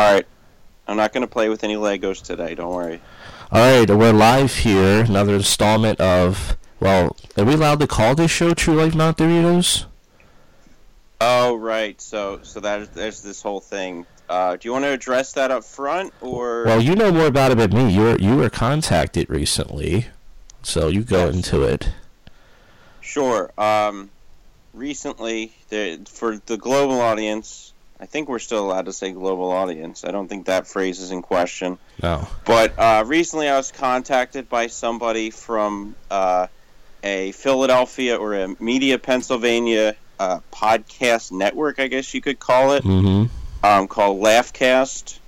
All right. I'm not going to play with any Legos today. Don't worry. All right, we're live here. Another installment of. Well, are we allowed to call this show True Life Not Doritos? Oh, right. So, so that there's this whole thing. Uh, do you want to address that up front, or? Well, you know more about it than me. You were you were contacted recently, so you go Yes. into it. Sure. Um, recently, the, for the global audience, I think we're still allowed to say global audience. I don't think that phrase is in question. No. But uh, recently, I was contacted by somebody from uh, a Philadelphia or a Media Pennsylvania uh, podcast network, I guess you could call it, Mm-hmm. um, called Laughcast.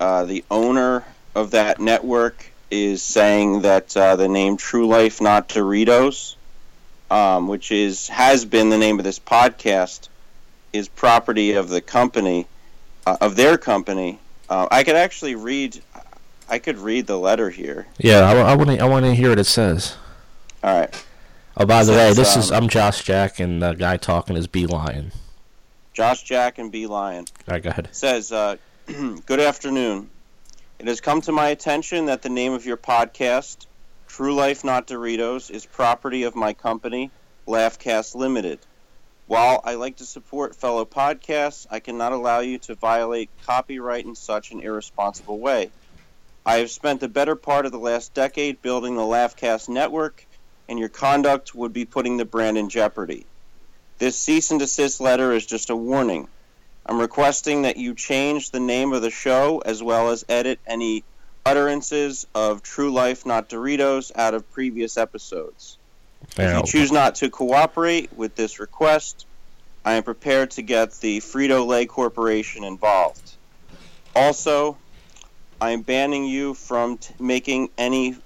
Uh, the owner of that network is saying that uh, the name True Life Not Doritos, um, which is has been the name of this podcast, is property of the company, uh, of their company. Uh, I could actually read. I could read the letter here. Yeah, I, want to I want to hear what it says. All right. Oh, by the way, Says, this is um, I'm Josh Jack, and the guy talking is B Lion. Josh Jack and B Lion. All right, go ahead. says, uh, Good afternoon. It has come to my attention that the name of your podcast, True Life Not Doritos, is property of my company, Laughcast Limited. While I like to support fellow podcasts, I cannot allow you to violate copyright in such an irresponsible way. I have spent the better part of the last decade building the Laughcast network, and your conduct would be putting the brand in jeopardy. This cease and desist letter is just a warning. I'm requesting that you change the name of the show as well as edit any utterances of True Life Not Doritos out of previous episodes. If you choose not to cooperate with this request, I am prepared to get the Frito Lay Corporation involved. Also, I am banning you from t- making any,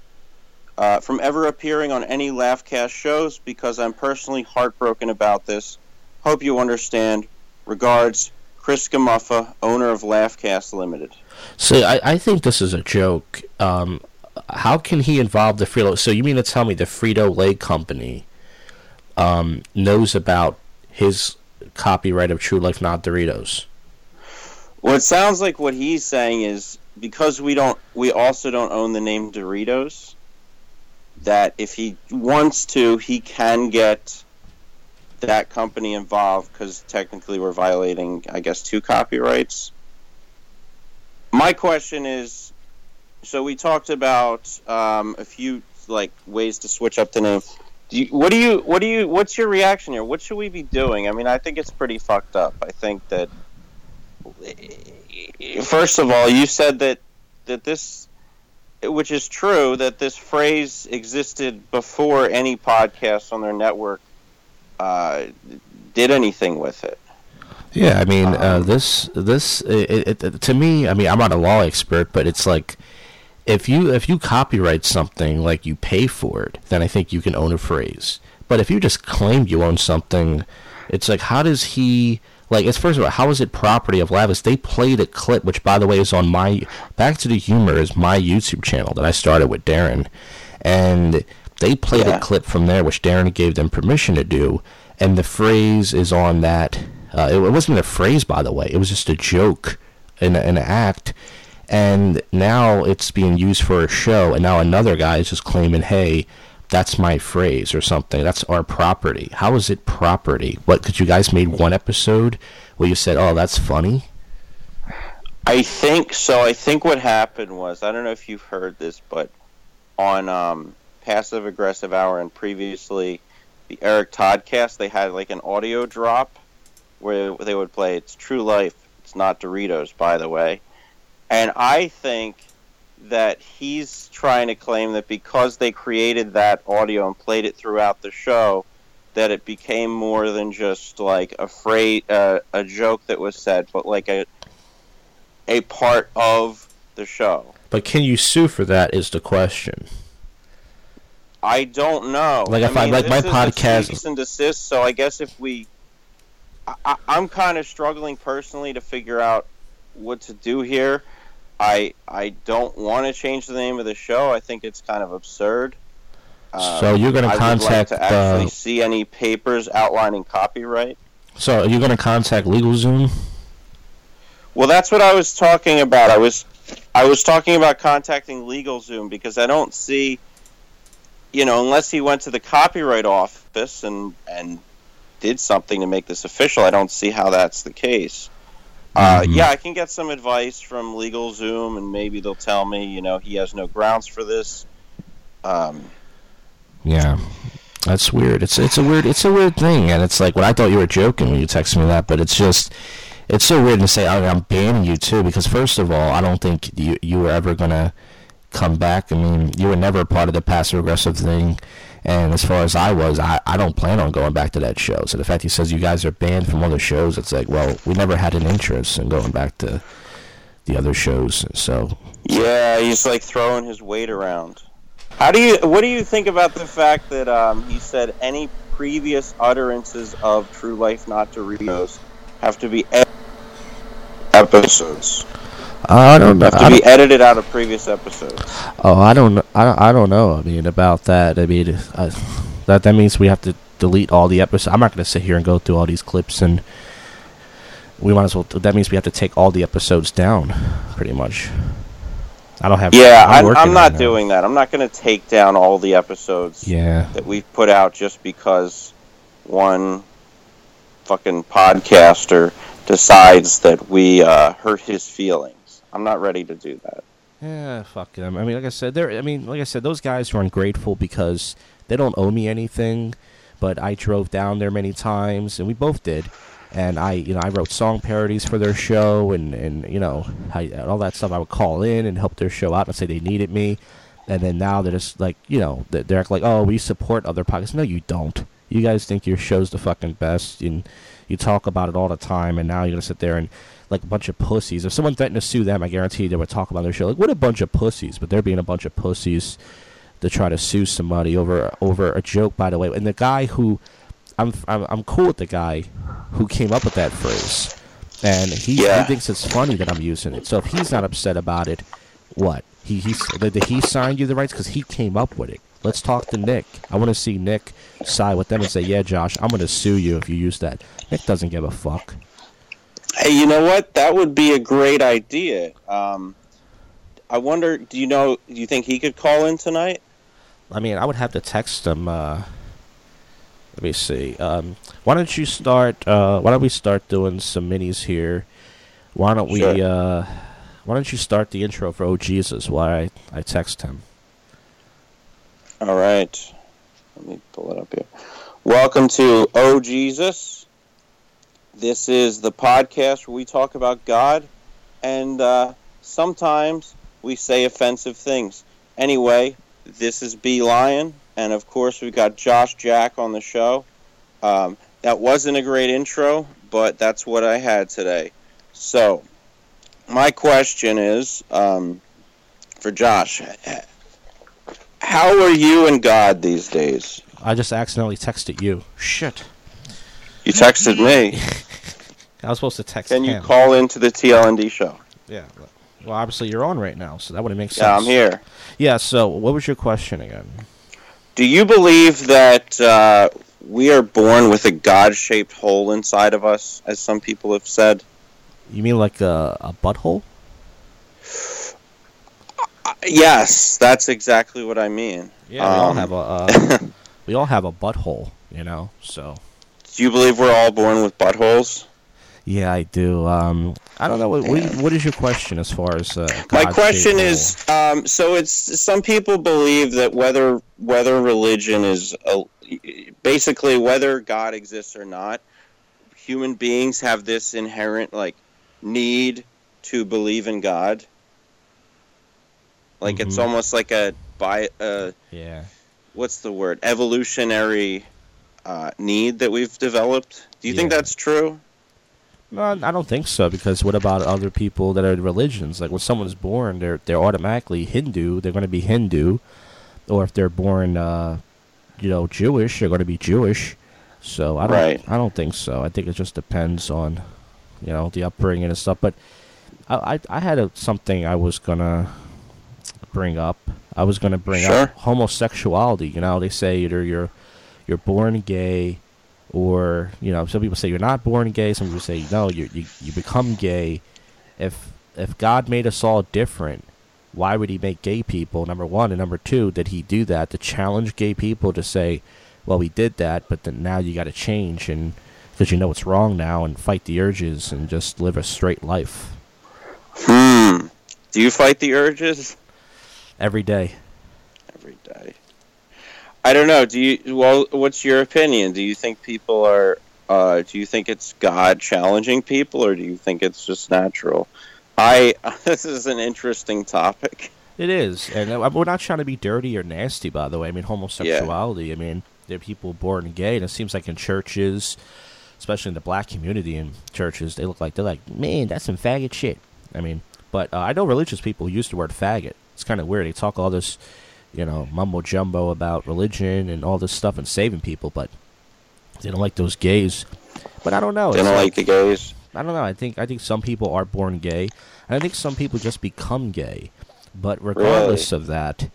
uh, from ever appearing on any Laughcast shows because I'm personally heartbroken about this. Hope you understand. Regards, Chris Gamuffa, owner of Laughcast Limited. So I, I think this is a joke. Um, how can he involve the Frito? So you mean to tell me the Frito Lay company um, knows about his copyright of True Life Not Doritos? Well, it sounds like what he's saying is because we don't, we also don't own the name Doritos. That if he wants to, he can get that company involved because technically we're violating, I guess, two copyrights. My question is, so we talked about um, a few like ways to switch up the name. Do you, what do you, what do you, what's your reaction here? What should we be doing? I mean, I think it's pretty fucked up. I think that first of all, you said that that this, which is true, that this phrase existed before any podcast on their network uh, did anything with it. Yeah, I mean, uh, Um, this this it, it, to me, I mean, I'm not a law expert, but it's like if you if you copyright something, like you pay for it, then I think you can own a phrase. But if you just claim you own something, it's like how does he like? It's first of all, how is it property of Lavis? They played a clip, which by the way is on my Back to the Humor is my YouTube channel that I started with Darren, and they played Yeah. a clip from there, which Darren gave them permission to do, and the phrase is on that. Uh, it, it wasn't a phrase, by the way. It was just a joke, an, an act, and now it's being used for a show. And now another guy is just claiming, "Hey, that's my phrase or something. That's our property." How is it property? What? Because you guys made one episode where you said, "Oh, that's funny." I think so. I think what happened was I don't know if you've heard this, but on um, passive aggressive hour and previously the Eric Toddcast, they had like an audio drop where they would play "It's True Life." It's not Doritos, by the way. And I think that he's trying to claim that because they created that audio and played it throughout the show, that it became more than just like a phrase, uh, a joke that was said, but like a a part of the show. But can you sue for that? Is the question. I don't know. Like, if I- mean, like, my podcast- cease and desist. So I guess if we, I, I, I'm kind of struggling personally to figure out what to do here. I I don't want to change the name of the show. I think it's kind of absurd. Uh, So you're gonna I would contact, like to actually uh, see any papers outlining copyright. So are you going to contact LegalZoom? Well, that's what I was talking about. I was I was talking about contacting LegalZoom because I don't see, you know, unless he went to the copyright office and and did something to make this official, I don't see how that's the case. Uh, Mhm. yeah, I can get some advice from Legal Zoom, and maybe they'll tell me, you know, he has no grounds for this. Um, Yeah, that's weird. It's it's a weird it's a weird thing, and it's like when I thought you were joking when you texted me that, but it's just it's so weird to say I I'm banning you too because first of all, I don't think you you were ever gonna come back. I mean, you were never part of the passive aggressive thing. And as far as I was, I, I don't plan on going back to that show. So the fact he says you guys are banned from other shows, it's like, well, we never had an interest in going back to the other shows. So Yeah, he's like throwing his weight around. How do you? What do you think about the fact that um, he said any previous utterances of True Life Not Doritos have to be episodes I don't know. have to be edited out of previous episodes. Oh, I don't, I don't, I don't know. I mean, about that. I mean, I, that that means we have to delete all the episodes. I'm not going to sit here and go through all these clips, and we might as well. That means we have to take all the episodes down, pretty much. I don't have. Yeah, I'm, working I'm right not now. doing that. I'm not going to take down all the episodes Yeah, that we've put out just because one fucking podcaster decides that we uh, hurt his feelings. I'm not ready to do that. yeah. Fuck them. I mean, like I said, they're. I mean, like I said, those guys are ungrateful because they don't owe me anything. But I drove down there many times, and we both did. and I, you know, I wrote song parodies for their show, and and you know, I, all that stuff. I would call in and help their show out and say they needed me, and then now they're just like, you know, they're, like, oh, we support other podcasts. No, you don't. You guys think your show's the fucking best, and you talk about it all the time, and now you're gonna sit there and like a bunch of pussies. If someone threatened to sue them, I guarantee they would talk about their show. Like, what a bunch of pussies! But they're being a bunch of pussies to try to sue somebody over over a joke. By the way, and the guy who I'm I'm, I'm cool with the guy who came up with that phrase, and he, Yeah. he thinks it's funny that I'm using it. So if he's not upset about it, what he he did he sign you the rights because he came up with it. Let's talk to Nick. I want to see Nick side with them and say, "Yeah, Josh, I'm going to sue you if you use that." Nick doesn't give a fuck. Hey, you know what? That would be a great idea. Um, I wonder. Do you know? Do you think he could call in tonight? I mean, I would have to text him. Uh, let me see. Um, why don't you start? Uh, why don't we start doing some minis here? Why don't we? Uh, why don't you start the intro for Oh Jesus while I, I text him? All right. Let me pull it up here. Welcome to Oh Jesus. This is the podcast where we talk about God, and uh, sometimes we say offensive things. Anyway, this is B Lion, and of course we've got Josh Jack on the show. Um, that wasn't a great intro, but that's what I had today. So, my question is um, for Josh how are you and God these days? I just accidentally texted you. Shit. You texted me. I was supposed to text Can you him. call into the TLND show? Yeah. Well, obviously you're on right now, so that wouldn't make sense. Yeah, I'm here. Yeah. So, what was your question again? Do you believe that uh, we are born with a God-shaped hole inside of us, as some people have said? You mean like a, a butthole? Uh, yes, that's exactly what I mean. Yeah, we all Um, have a uh, we all have a butthole, you know. So. Do you believe we're all born with buttholes? Yeah, I do. Um, I don't know. What, what, what is your question as far as uh, My question is, um, so it's some people believe that whether whether religion is a, basically whether God exists or not, human beings have this inherent like need to believe in God. Like it's Mhm. almost like a by uh, yeah. what's the word evolutionary uh, need that we've developed. Do you think that's true? No, I don't think so. Because what about other people that are religions? Like when someone's born, they're they're automatically Hindu. They're going to be Hindu, or if they're born, uh, you know, Jewish, they're going to be Jewish. So I don't. Right. I don't think so. I think it just depends on, you know, the upbringing and stuff. But I I, I had a, something I was gonna bring up. I was gonna bring Sure. up homosexuality. You know, they say either you're you're born gay or you know some people say you're not born gay some people say no you you, you become gay if if God made us all different, why would He make gay people? Number one, and number two, did He do that to challenge gay people to say, well, we did that, but then now you got to change and because you know it's wrong now and fight the urges and just live a straight life. Hmm. Do you fight the urges? Every day. Every day. I don't know. Do you? Well, what's your opinion? Do you think people are? Uh, do you think it's God challenging people, or do you think it's just natural? I. This is an interesting topic. It is, and uh, we're not trying to be dirty or nasty, by the way. I mean, homosexuality. Yeah. I mean, there are people born gay, and it seems like in churches, especially in the black community in churches, they look like they're like, man, that's some faggot shit. I mean, but uh, I know religious people use the word faggot. It's kind of weird. They talk all this, you know, mumbo jumbo about religion and all this stuff and saving people, but they don't like those gays. But I don't know. They don't like, like the gays. I don't know. I think I think some people are born gay, and I think some people just become gay. But regardless really? of that,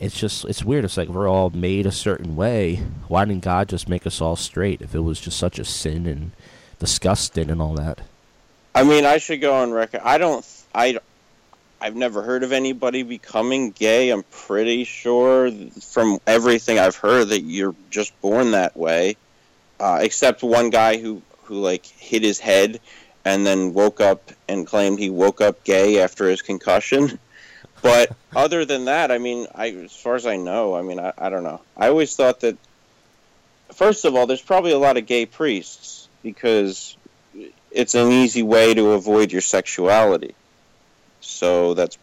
it's just it's weird. It's like we're all made a certain way. Why didn't God just make us all straight if it was just such a sin and disgusting and all that? I mean, I should go on record. I don't. I. I've never heard of anybody becoming gay. I'm pretty sure from everything I've heard that you're just born that way. Uh, except one guy who who like hit his head and then woke up and claimed he woke up gay after his concussion. But other than that, I mean, I as far as I know, I mean, I, I don't know. I always thought that first of all, there's probably a lot of gay priests because it's an easy way to avoid your sexuality. So that's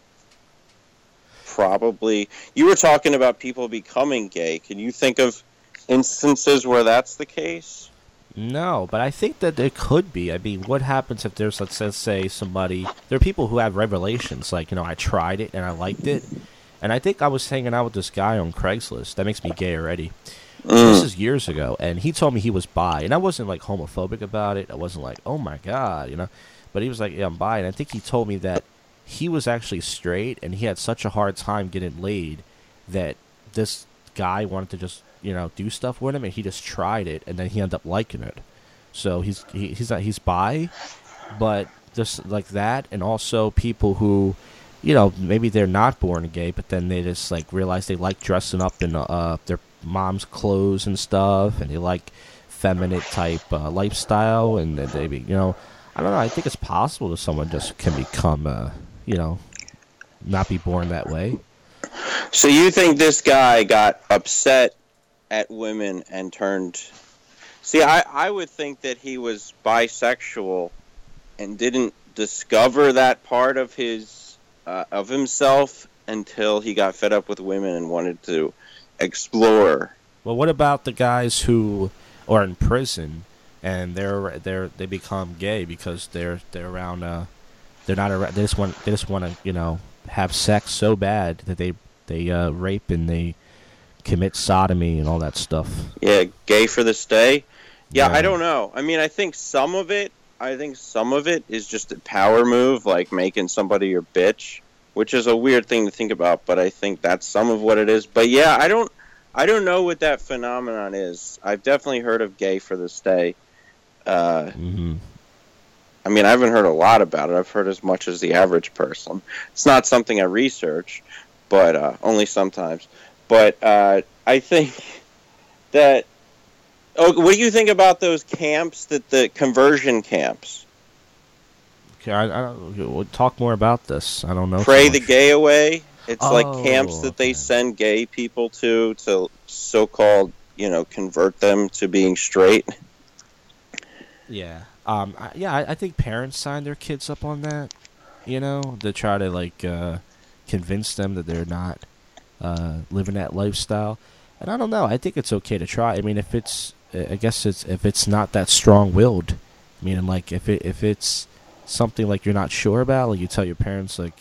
probably you were talking about people becoming gay. Can you think of instances where that's the case? No, but I think that it could be. I mean, what happens if there's, let's, let's say, somebody. There are people who have revelations, like, you know, I tried it and I liked it. And I think I was hanging out with this guy on Craigslist. That makes me gay already. Mm. This is years ago. And he told me he was bi. And I wasn't, like, homophobic about it. I wasn't like, oh my God, you know. But he was like, yeah, I'm bi. And I think he told me that he was actually straight and he had such a hard time getting laid that this guy wanted to just you know do stuff with him, and he just tried it, and then he ended up liking it. So he's he, he's not he's bi, but just like that, and also people who, you know, maybe they're not born gay, but then they just like realize they like dressing up in uh, their mom's clothes and stuff, and they like feminine type uh, lifestyle, and they be you know, I don't know. I think it's possible that someone just can become, uh, you know, not be born that way. So you think this guy got upset at women and turned. See, I, I would think that he was bisexual and didn't discover that part of his uh, of himself until he got fed up with women and wanted to explore. Well, what about the guys who are in prison and they're they're they become gay because they're they're around uh they're not around they just want they just want to you know have sex so bad that they they uh, rape and they commit sodomy and all that stuff. Yeah, gay for the stay. Yeah, yeah, I don't know. I mean, I think some of it, I think some of it is just a power move, like making somebody your bitch, which is a weird thing to think about. But I think that's some of what it is. But yeah, I don't, I don't know what that phenomenon is. I've definitely heard of gay for the stay. Uh, mm-hmm. I mean, I haven't heard a lot about it. I've heard as much as the average person. It's not something I research, but uh, only sometimes. But uh, I think that. Oh, what do you think about those camps? That the conversion camps. Okay, I, I we'll talk more about this. I don't know. Pray so the gay away. It's oh, like camps that they send gay people to to so-called, you know, convert them to being straight. Yeah. Um. I, yeah. I, I, think parents sign their kids up on that. You know, to try to like uh, convince them that they're not uh, living that lifestyle. And I don't know. I think it's okay to try. I mean, if it's, I guess it's if it's not that strong-willed. I mean, like if it if it's something like you're not sure about, like you tell your parents, like,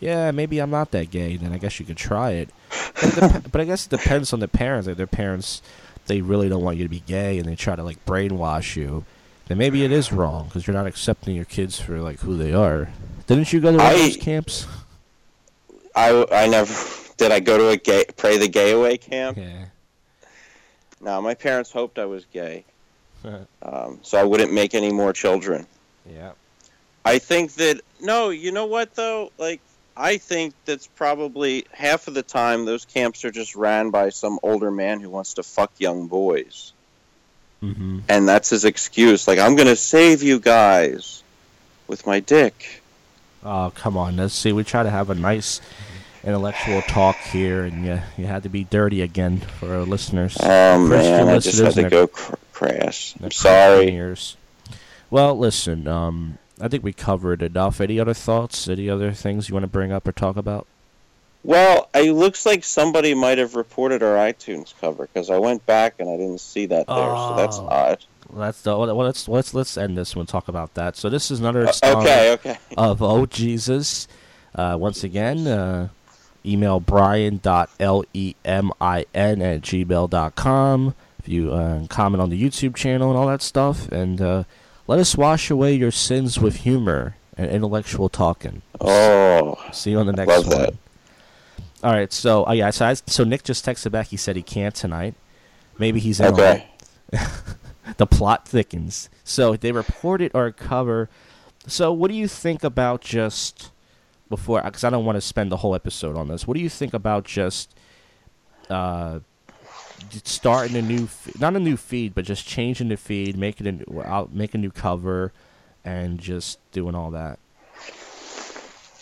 yeah, maybe I'm not that gay, then I guess you could try it. But, it dep- but I guess it depends on the parents. Like their parents, they really don't want you to be gay, and they try to like brainwash you. Then maybe it is wrong because you're not accepting your kids for like who they are. Didn't you go to one of those camps? I I never did I go to a gay pray the gay away camp? Yeah. No, my parents hoped I was gay, um, so I wouldn't make any more children. Yeah. I think that no, you know what though? Like I think that's probably half of the time those camps are just ran by some older man who wants to fuck young boys. Mm-hmm. And that's his excuse. Like, I'm going to save you guys with my dick. Oh, come on. Let's see. We try to have a nice intellectual talk here, and you, you had to be dirty again for our listeners. Oh, Christian man. I just had to go cr- crash. I'm sorry. ears. Well, listen. Um, I think we covered enough. Any other thoughts? Any other things you want to bring up or talk about? Well, it looks like somebody might have reported our iTunes cover because I went back and I didn't see that there, so that's Oh. odd. Well, That's the. Well, let's let's let's end this one. Talk about that. So this is another Uh, okay, okay. of Oh Jesus. Uh, once again, uh, email brian.lemin at gmail.com. If you uh, comment on the YouTube channel and all that stuff, and uh, let us wash away your sins with humor and intellectual talking. Oh, See you on the next one. that. All right, so uh, yeah, so, I, so Nick just texted back. He said he can't tonight. Maybe he's in okay. the plot thickens. So they reported our cover. So what do you think about just before? Because I don't want to spend the whole episode on this. What do you think about just uh, starting a new, not a new feed, but just changing the feed, making a new, make a new cover, and just doing all that?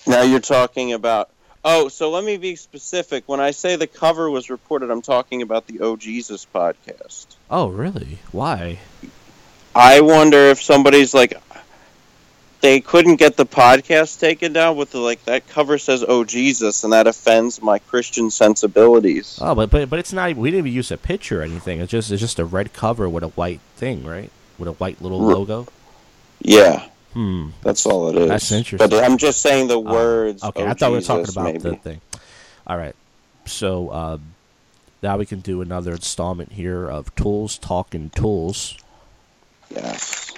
Now you're talking about. Oh, so let me be specific. When I say the cover was reported, I'm talking about the Oh Jesus podcast. Oh, really? Why? I wonder if somebody's like, they couldn't get the podcast taken down with the like that cover says "Oh Jesus" and that offends my Christian sensibilities. Oh, but but but it's not. We didn't even use a picture or anything. It's just it's just a red cover with a white thing, right? With a white little R- logo. Yeah, Hmm. that's all it is. That's interesting. But I'm just saying the Oh, words. okay, "Oh I thought we were talking about maybe. the thing. All right. So um, now we can do another installment here of Tools Talking Tools. Yes.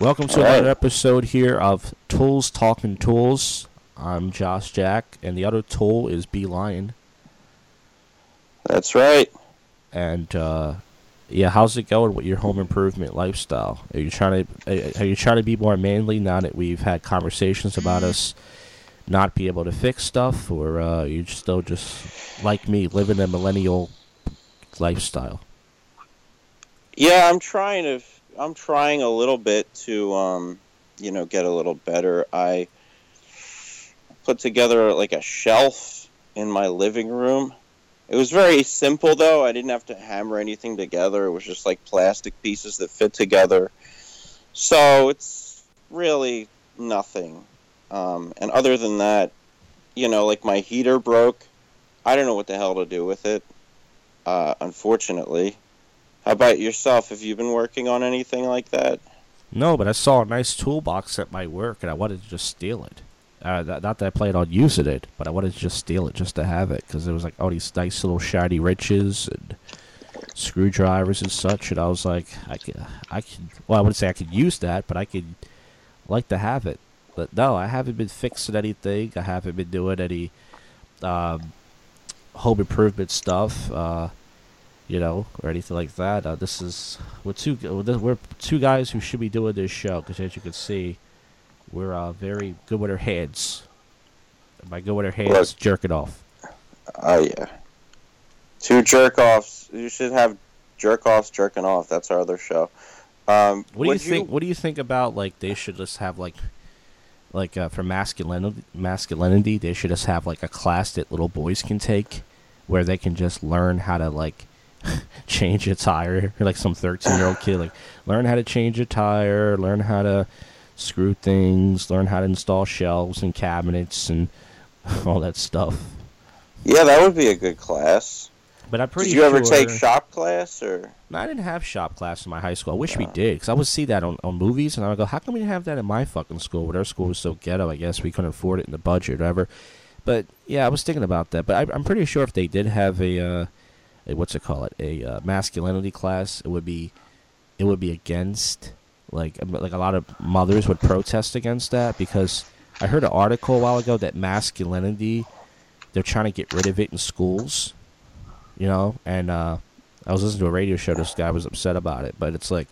Welcome to All right. another episode here of Tools Talking Tools. I'm Josh Jack, and the other tool is B Lion. That's right. And uh, yeah, how's it going with your home improvement lifestyle? Are you trying to are you trying to be more manly now that we've had conversations about us not be able to fix stuff, or uh, you still just like me living a millennial lifestyle? Yeah, I'm trying to. I'm trying a little bit to, um, you know, get a little better. I put together like a shelf in my living room. It was very simple though. I didn't have to hammer anything together. It was just like plastic pieces that fit together. So it's really nothing. Um, and other than that, you know, like my heater broke. I don't know what the hell to do with it. Uh, unfortunately. How about yourself? Have you been working on anything like that? No, but I saw a nice toolbox at my work, and I wanted to just steal it. Uh, that, not that I plan on using it, but I wanted to just steal it just to have it because there was like all these nice little shiny wrenches and screwdrivers and such, and I was like, I could, I could. Well, I wouldn't say I could use that, but I could like to have it. But no, I haven't been fixing anything. I haven't been doing any um, home improvement stuff. Uh, you know, or anything like that. Uh, this is we're two we're two guys who should be doing this show because, as you can see, we're uh, very good with our hands. And by good with our hands, Look. jerking off. Oh yeah. Two jerk offs. You should have jerk offs jerking off. That's our other show. Um, What do you think? What do you think about like they should just have like, like uh, for masculinity, masculinity, they should just have like a class that little boys can take, where they can just learn how to like change a tire, like some thirteen-year-old kid like learn how to change a tire, learn how to screw things, learn how to install shelves and cabinets and all that stuff. Yeah, that would be a good class. But I'm pretty Did you ever take shop class or? No, I didn't have shop class in my high school. I wish we Oh. did, because I would see that on, on movies, and I would go, "How come we didn't have that in my fucking school?" But our school was so ghetto. I guess we couldn't afford it in the budget, or whatever. But yeah, I was thinking about that. But I, I'm pretty sure if they did have a, uh, a what's it call it, a uh, masculinity class, it would be, it would be against like like a lot of mothers would protest against that because I heard an article a while ago that masculinity, they're trying to get rid of it in schools you know and uh i was listening to a radio show this guy was upset about it but it's like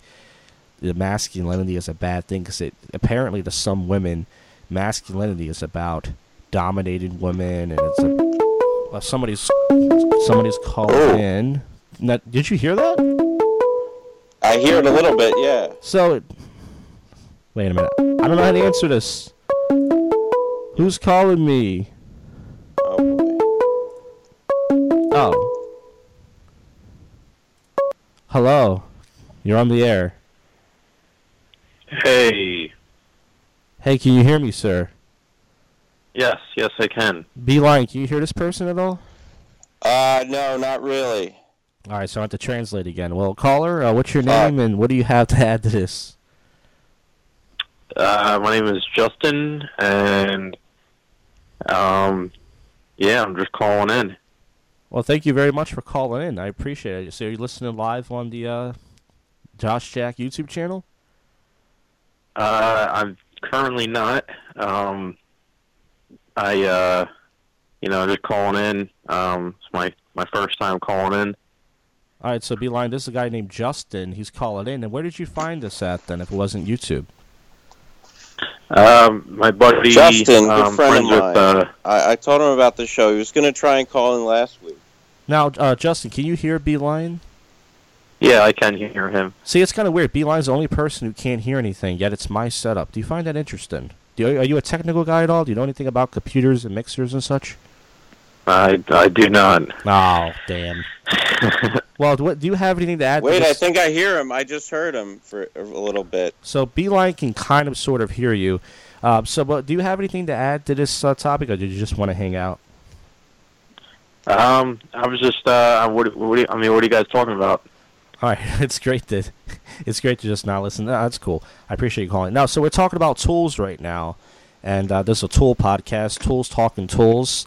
the masculinity is a bad thing because it apparently to some women, masculinity is about dominating women, and it's a uh, somebody's somebody's calling Oh. in. Now, did you hear that? I hear it a little bit, yeah. So, wait a minute. I don't know how to answer this. Who's calling me? Oh, boy. Oh. Hello. You're on the air. Hey. Hey, can you hear me, sir? Yes, yes, I can. Beeline, can you hear this person at all? Uh, no, not really. All right, so I have to translate again. Well, caller, uh, what's your name and what do you have to add to this? Uh, my name is Justin, and um, yeah, I'm just calling in. Well, thank you very much for calling in. I appreciate it. So you're listening live on the uh, Josh Jack YouTube channel? Uh, I'm currently not. Um, I, uh, you know, I'm just calling in. Um, it's my my first time calling in. All right, so Beeline, this is a guy named Justin. He's calling in. And where did you find this at then if it wasn't YouTube? Um, my buddy Justin, good um, friend of friends with mine. uh, I, I told him about the show. He was going to try and call in last week. Now, uh, Justin, can you hear Beeline? yeah, I can hear him. See, it's kind of weird. Beeline's the only person who can't hear anything, yet it's my setup. Do you find that interesting? Do you, are you a technical guy at all? Do you know anything about computers and mixers and such? I I do not. Oh, damn. well, do, what, do you have anything to add? to Wait, I think I hear him. I just heard him for a little bit. So Beeline can kind of sort of hear you. Uh, so, but do you have anything to add to this uh, topic, or did you just want to hang out? Um, I was just uh, what, what do you, I mean, what are you guys talking about? All right, it's great to it's great to just not listen. No, that's cool. I appreciate you calling. Now, so we're talking about tools right now, and uh, this is a tool podcast, tools talking tools,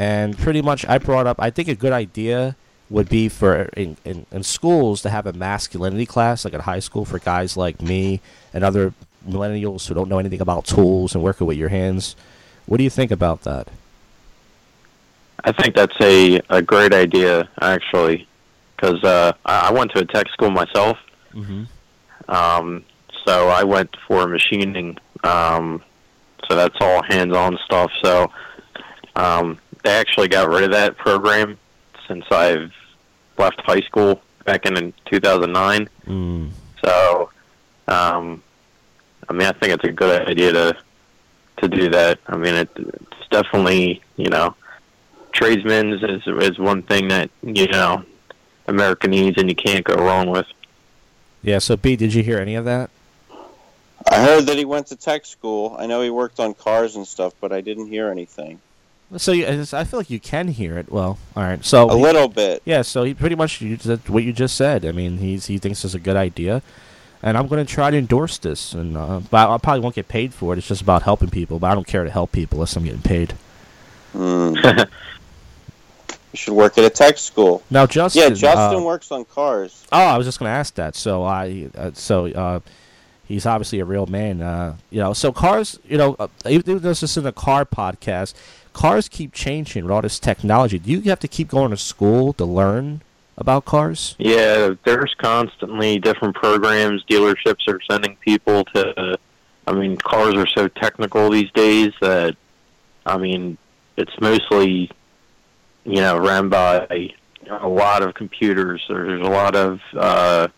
and pretty much I brought up. I think a good idea would be for in, in, in schools to have a masculinity class, like at high school, for guys like me and other millennials who don't know anything about tools and working with your hands. What do you think about that? I think that's a, a great idea, actually, because uh, I I went to a tech school myself. Mm-hmm. Um, so I went for machining. Um, so that's all hands-on stuff. So um, they actually got rid of that program since I've left high school back in, in 2009. Mm. So, um, I mean, I think it's a good idea to to do that. I mean, it, it's definitely you know, tradesmen is is one thing that you know America needs, and you can't go wrong with. Yeah. So B, did you hear any of that? I heard that he went to tech school. I know he worked on cars and stuff, but I didn't hear anything. So you, I feel like you can hear it. Well, all right. So A little bit. Yeah, so he pretty much what you just said. I mean, he's he thinks it's a good idea, and I'm going to try to endorse this. And uh, but I probably won't get paid for it. It's just about helping people. But I don't care to help people unless I'm getting paid. Hmm. You should work at a tech school. Now, Justin. Yeah, Justin uh, works on cars. oh, I was just going to ask that. So I uh, so uh, he's obviously a real man. Uh, you know, so cars. You know, uh, even though this is in a car podcast, cars keep changing with all this technology. Do you have to keep going to school to learn about cars? Yeah, there's constantly different programs. Dealerships are sending people to. I mean, cars are so technical these days that, I mean, it's mostly, you know, run by a lot of computers. There's a lot of uh,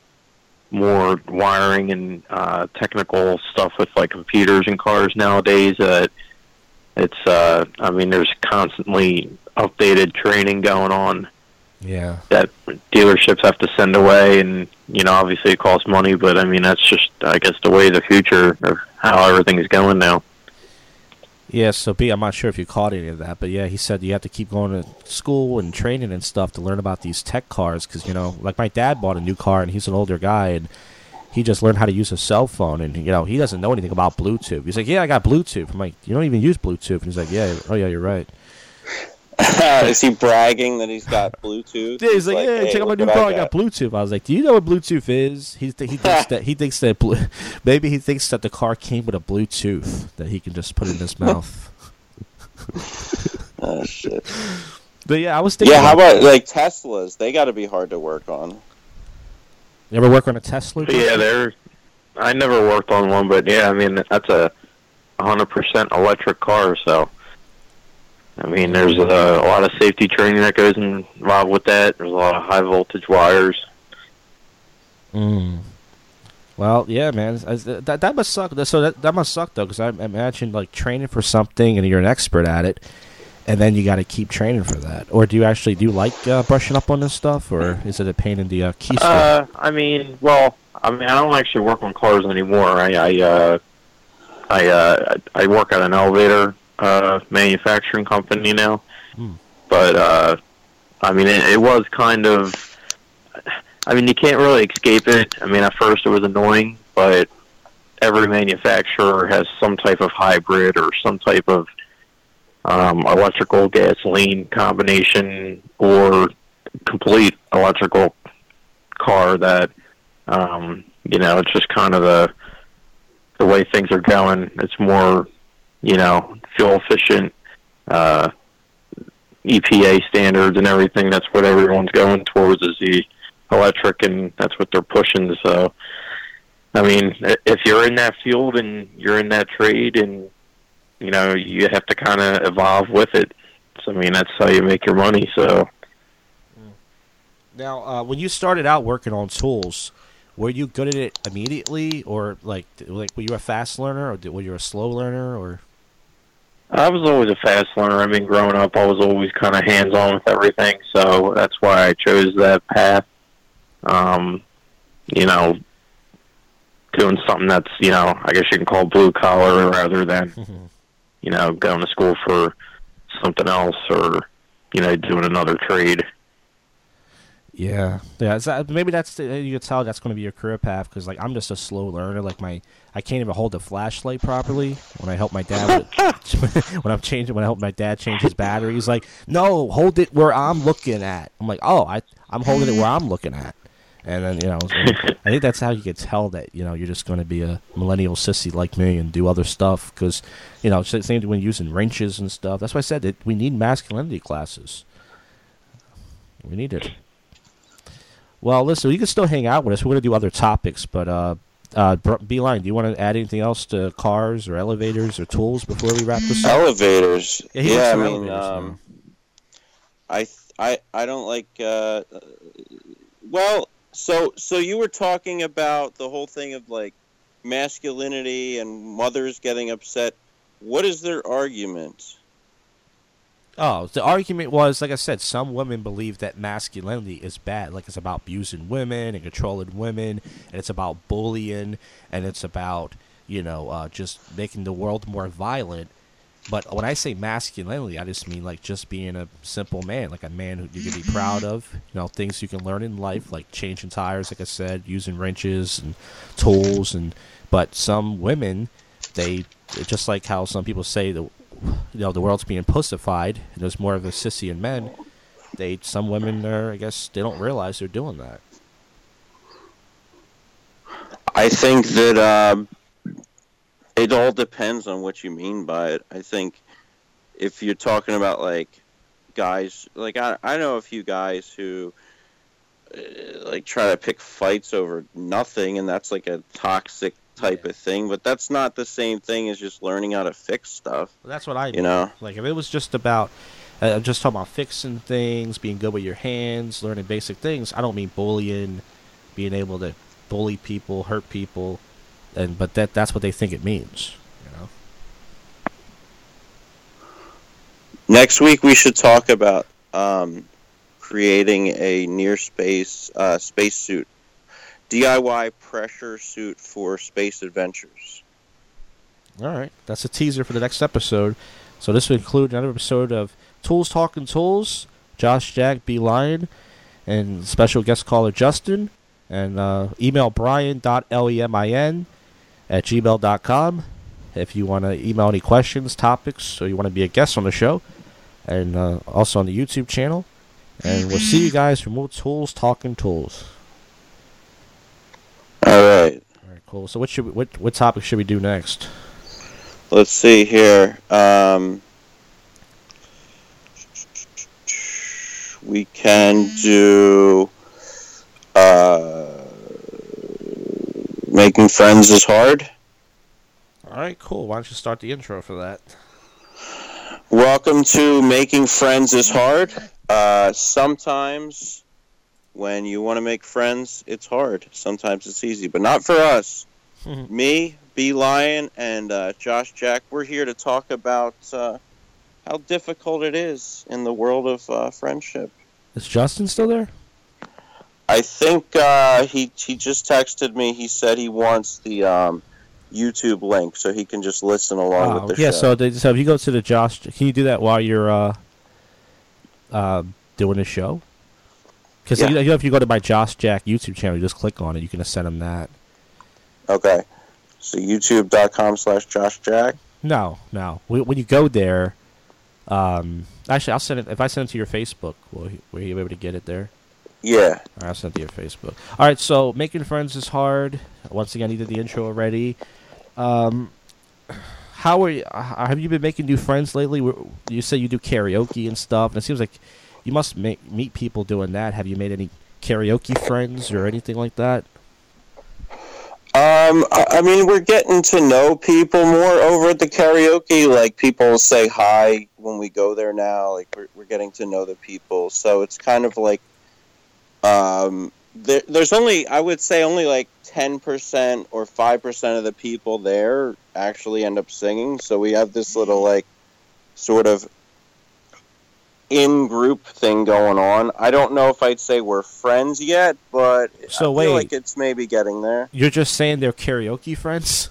more wiring and uh, technical stuff with like computers and cars nowadays. That it's. Uh, I mean, there's constantly updated training going on Yeah. that dealerships have to send away, and you know, obviously it costs money, but I mean that's just, I guess, the way the future of how everything's going now. Yeah, so B, I'm not sure if you caught any of that, but yeah, he said you have to keep going to school and training and stuff to learn about these tech cars because you know, like my dad bought a new car and he's an older guy and he just learned how to use a cell phone and you know he doesn't know anything about Bluetooth. He's like, yeah, I got Bluetooth. I'm like, you don't even use Bluetooth, and he's like, yeah, oh yeah, you're right. Is he bragging that he's got Bluetooth? Yeah, he's like, yeah, "Hey, check out my new car. I got Bluetooth. I was like, do you know what Bluetooth is? He th- he thinks that he thinks that blue- maybe he thinks that the car came with a Bluetooth that he can just put in his mouth. Oh shit. But yeah, I was thinking. Yeah, how about like Teslas? They got to be hard to work on. You ever work on a Tesla? Yeah, they're I never worked on one, but yeah, I mean that's a 100% electric car, so I mean there's a, a lot of safety training that goes involved with that. There's a lot of high voltage wires. Mm. Well, yeah, man. That that must suck. So that that must suck though, because I imagine like training for something and you're an expert at it, and then you got to keep training for that. Or do you actually do you like uh, brushing up on this stuff, or is it a pain in the uh, key? Uh, I mean, well, I mean, I don't actually work on cars anymore. I I uh, I, uh, I work at an elevator uh, manufacturing company now, hmm. but uh, I mean, it, it was kind of I mean, you can't really escape it. I mean, at first it was annoying, but every manufacturer has some type of hybrid or some type of um, electrical gasoline combination or complete electrical car that um, you know it's just kind of the the way things are going. It's more you know fuel efficient. Uh, EPA standards and everything. That's what everyone's going towards is the electric, and that's what they're pushing. So, I mean, if you're in that field and you're in that trade, and you know, you have to kind of evolve with it. So, I mean, that's how you make your money. So. Now, uh, when you started out working on tools, were you good at it immediately, or like like were you a fast learner, or were you a slow learner, or? I was always a fast learner. I mean, growing up, I was always kind of hands on with everything, so that's why I chose that path um, you know, doing something that's, you know, I guess you can call blue collar rather than, you know, going to school for something else or, you know, doing another trade. Yeah, yeah. That, uh, maybe that's the, you can tell that's going to be your career path because like I'm just a slow learner. Like my I can't even hold the flashlight properly. When I help my dad, with, when I'm changing, when I help my dad change his battery, he's like, "No, hold it where I'm looking at." I'm like, "Oh, I I'm holding it where I'm looking at." And then you know, I think that's how you can tell that you know you're just going to be a millennial sissy like me and do other stuff because you know same thing when using wrenches and stuff. That's why I said that we need masculinity classes. We need it. Well, listen, you can still hang out with us. We're going to do other topics, but uh, uh, Beeline, do you want to add anything else to cars or elevators or tools before we wrap this up? Elevators. Yeah, yeah I mean, um, I I I don't like. Uh, well, so, so you were talking about the whole thing of like masculinity and mothers getting upset. What is their argument? Oh, the argument was, like I said, some women believe that masculinity is bad. Like it's about abusing women and controlling women, and it's about bullying, and it's about you know uh, just making the world more violent. But when I say masculinity, I just mean like just being a simple man, like a man who you can be proud of. You know, things you can learn in life, like changing tires, like I said, using wrenches and tools. And but some women, they just like how some people say the, you know, the world's being pussified, and there's more of a sissy in men. They some women are, I guess, they don't realize they're doing that. I think that. Um it all depends on what you mean by it. I think if you're talking about like guys, like I, I know a few guys who uh, like try to pick fights over nothing, and that's like a toxic type yeah. of thing. But that's not the same thing as just learning how to fix stuff. Well, that's what I, you mean. know, like if it was just about. Uh, I'm just talking about fixing things, being good with your hands, learning basic things. I don't mean bullying, being able to bully people, hurt people and but that that's what they think it means. You know. Next week we should talk about um, creating a near space uh, space suit, DIY pressure suit for space adventures. All right, that's a teaser for the next episode. So this will include another episode of Tools Talking Tools. Josh Jack B Lion and special guest caller Justin and uh, email brian.lemin at gmail.com if you want to email any questions, topics, or you want to be a guest on the show, and uh, also on the YouTube channel. And we'll see you guys for more tools, talking tools. All right. All right, cool. So what should we, what what topic should we do next? Let's see here. Um, we can do. Uh, Making friends is hard. All right, cool. Why don't you start the intro for that? Welcome to Making Friends is Hard. Uh, sometimes when you want to make friends, it's hard. Sometimes it's easy, but not for us. Me, B Lion, and uh, Josh Jack, we're here to talk about uh, how difficult it is in the world of uh, friendship. Is Justin still there? I think uh, he he just texted me. He said he wants the um, YouTube link so he can just listen along with the yeah. show. So, they, so if you go to the Josh, can you do that while you're uh, uh, doing the show? Because Yeah. you know, if you go to my Josh Jack YouTube channel, you just click on it. You can just send him that. Okay. So youtube.com slash Josh Jack. No, no. When you go there, um, actually, I'll send it. If I send it to your Facebook, will will you be able to get it there? Yeah. Right, I'll send it to your Facebook. All right, so making friends is hard. Once again, you did the intro already. Um, how are you? Have you been making new friends lately? You say you do karaoke and stuff, and it seems like you must make, meet people doing that. Have you made any karaoke friends or anything like that? Um, I, I mean, we're getting to know people more over at the karaoke. Like, people say hi when we go there now. Like, we're, we're getting to know the people. So it's kind of like, um, there, there's only, I would say, only like 10% or 5% of the people there actually end up singing. So we have this little, like, sort of in group thing going on. I don't know if I'd say we're friends yet, but So I wait. feel like it's maybe getting there. You're just saying they're karaoke friends?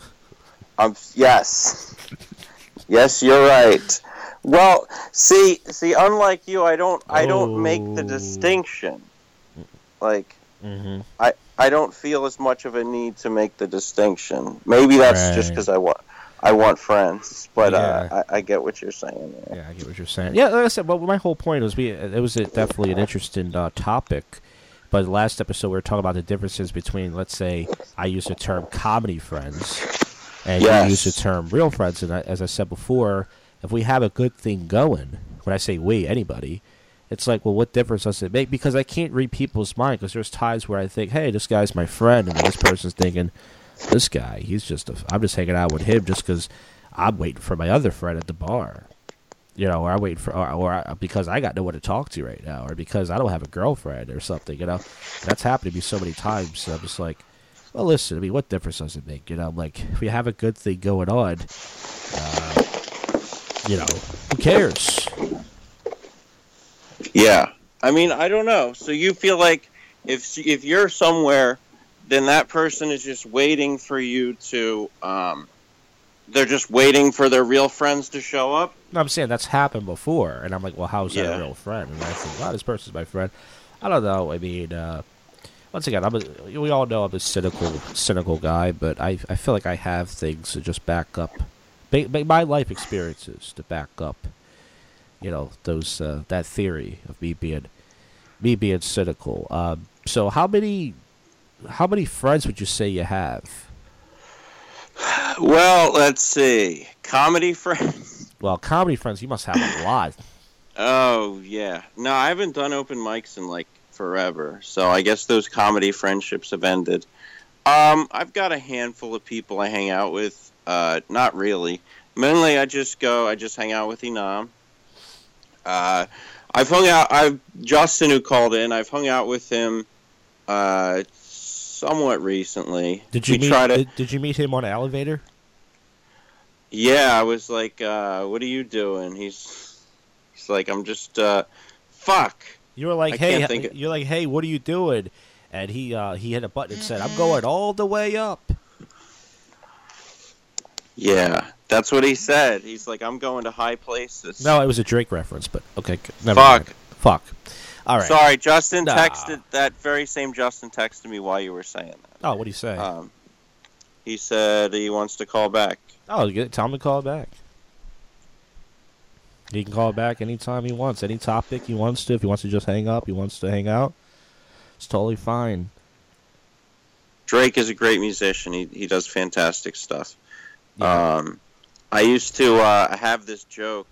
Um, yes, yes, you're right. Well, see, see, unlike you, I don't, I don't make the Oh. distinction. Like, Mm-hmm. I, I don't feel as much of a need to make the distinction. Maybe that's just because I want, I want friends. But uh, I, I get what you're saying. There. Yeah, I get what you're saying. Yeah, like I said, well, my whole point was we it was a, definitely an interesting uh, topic. But last episode we were talking about the differences between, let's say, I use the term comedy friends, and Yes. you use the term real friends. And I, as I said before, if we have a good thing going, when I say we, anybody, it's like, well, what difference does it make? Because I can't read people's mind. Because there's times where I think, hey, this guy's my friend, and this person's thinking, this guy, he's just, a, I'm just hanging out with him just because I'm waiting for my other friend at the bar you know, or I wait for, or, or I, because I got no one to talk to right now, or because I don't have a girlfriend or something, you know. That's happened to me so many times. So I'm just like, well, listen, I mean, what difference does it make? You know, I'm like if we have a good thing going on, uh, you know, who cares? Yeah. I mean, I don't know. So you feel like if if you're somewhere, then that person is just waiting for you to. Um, they're just waiting for their real friends to show up. No, I'm saying that's happened before, and I'm like, well, how's that Yeah. a real friend? And I think, wow, this person's my friend. I don't know. I mean, uh, once again, I'm a, we all know I'm a cynical, cynical guy, but I, I feel like I have things to just back up, ba- ba- my life experiences to back up, you know, those uh, that theory of me being, me being cynical. Um, so how many, how many friends would you say you have? Well, let's see. Comedy friends. Well, comedy friends, you must have a lot. Oh yeah. No, I haven't done open mics in like forever. So I guess those comedy friendships have ended. Um, I've got a handful of people I hang out with. Uh, not really. Mainly, I just go. I just hang out with Enam. Uh, I've hung out. I've Justin who called in. I've hung out with him. Uh, somewhat recently. Did you we meet? try to? did, did you meet him on an elevator? Yeah, I was like, uh, "What are you doing?" He's, he's like, "I'm just, uh, fuck." You were like, I "Hey," can't think it- you're like, "Hey, what are you doing?" And he uh, he hit a button and said, "I'm going all the way up." Yeah, that's what he said. He's like, "I'm going to high places." No, it was a Drake reference, but okay, never Fuck. mind. Fuck. All right. Sorry, Justin Nah. texted that very same Justin texted me while you were saying that. Oh, what do you say? Um, he said he wants to call back. oh, get, tell him to call back. He can call back anytime he wants, any topic he wants to. If he wants to just hang up, he wants to hang out. It's totally fine. Drake is a great musician. He he does fantastic stuff. Yeah. Um, I used to uh, have this joke.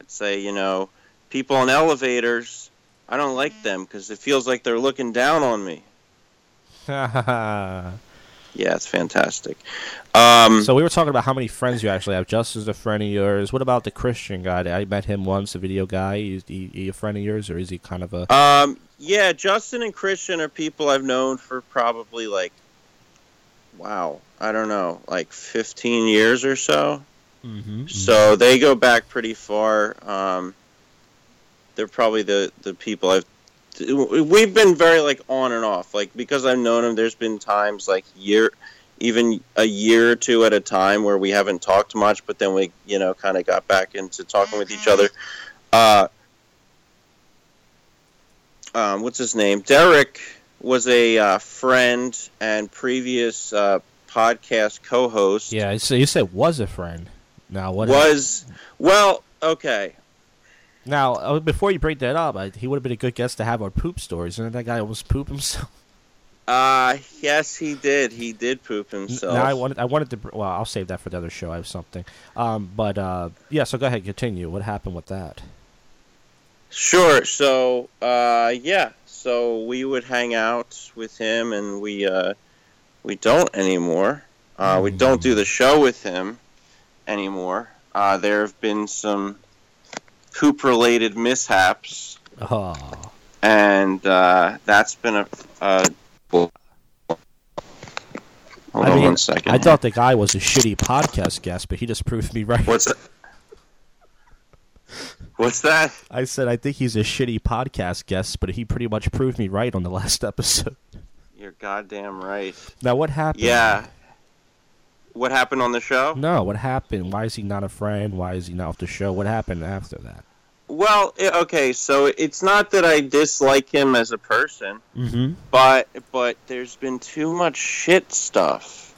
I'd say, you know, people in elevators, I don't like them because it feels like they're looking down on me. Yeah, it's fantastic. Um, So we were talking about how many friends you actually have. Justin's a friend of yours. What about the Christian guy? I met him once, a video guy. Is he, he a friend of yours, or is he kind of a? Um, yeah, Justin and Christian are people I've known for probably like, wow, I don't know, like 15 years or so. Mm-hmm. So they go back pretty far. Um, they're probably the the people I've. We've been very like on and off, like because I've known them. There's been times like year, even a year or two at a time where we haven't talked much, but then we, you know, kind of got back into talking with each other. Uh, um, what's his name? Derek was a uh, friend and previous uh, podcast co-host. Yeah, so you said was a friend. Now what? Was well, okay. Now uh, before you break that up, I, he would have been a good guest to have our poop stories. Didn't that guy almost poop himself? Uh yes, he did. He did poop himself. Now I wanted, I wanted to. Well, I'll save that for the other show. I have something. Um, but uh, yeah. So go ahead, and continue. What happened with that? Sure. So, uh, yeah. So we would hang out with him, and we uh, we don't anymore. Uh, we don't do the show with him anymore. Uh, there have been some poop-related mishaps, Oh, and uh, that's been a. Uh, hold I on mean, one second. I thought the guy was a shitty podcast guest, but he just proved me right. What's that? What's that? I said I think he's a shitty podcast guest, but he pretty much proved me right on the last episode. You're goddamn right. Now what happened? Yeah. What happened on the show? No, what happened? Why is he not a friend? Why is he not off the show? What happened after that? Well, okay, so it's not that I dislike him as a person, Mm-hmm. but but there's been too much shit stuff.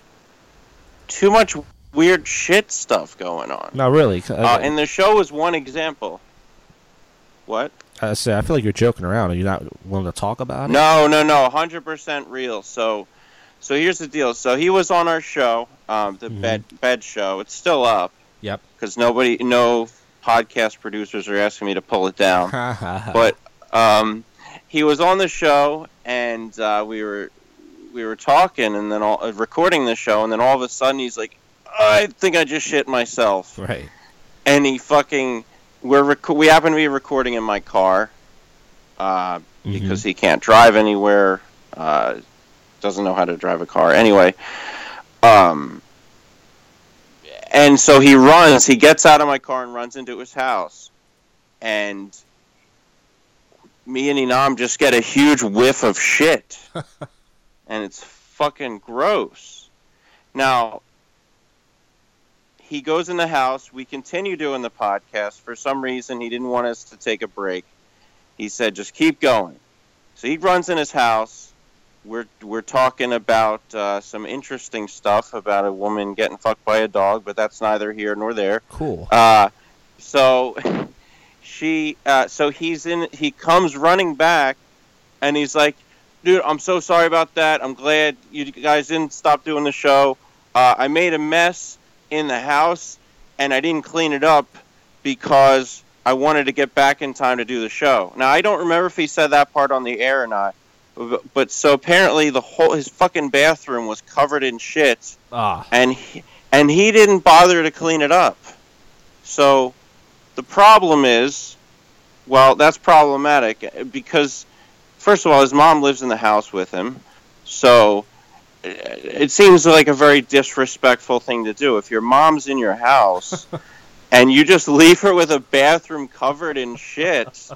Too much weird shit stuff going on. No, really. Uh, and the show is one example. What? I say I feel like you're joking around. Are you not willing to talk about it? No, no, no, hundred percent real. So, so here's the deal. So he was on our show, um, the Mhm. bed bed show. It's still up Yep. because nobody, no podcast producers are asking me to pull it down. but but um, he was on the show, and uh, we were we were talking, and then all, uh, recording the show, and then all of a sudden he's like, "I think I just shit myself," right. and he fucking we're rec- we happen to be recording in my car uh, Mm-hmm. because he can't drive anywhere, uh, doesn't know how to drive a car anyway. Um, and so he runs. He gets out of my car and runs into his house, and me and Inam just get a huge whiff of shit, and it's fucking gross. Now he goes in the house. We continue doing the podcast. For some reason, he didn't want us to take a break. He said, "Just keep going." So he runs in his house. We're we're talking about uh, some interesting stuff about a woman getting fucked by a dog, but that's neither here nor there. Cool. Uh, so she, uh, so he's in. He comes running back, and he's like, "Dude, I'm so sorry about that. I'm glad you guys didn't stop doing the show. Uh, I made a mess in the house, and I didn't clean it up because I wanted to get back in time to do the show. Now I don't remember if he said that part on the air or not." But, but so apparently the whole his fucking bathroom was covered in shit Ah. and he, and he didn't bother to clean it up. So the problem is, well, that's problematic because first of all, his mom lives in the house with him, so it seems like a very disrespectful thing to do. If your mom's in your house and you just leave her with a bathroom covered in shit,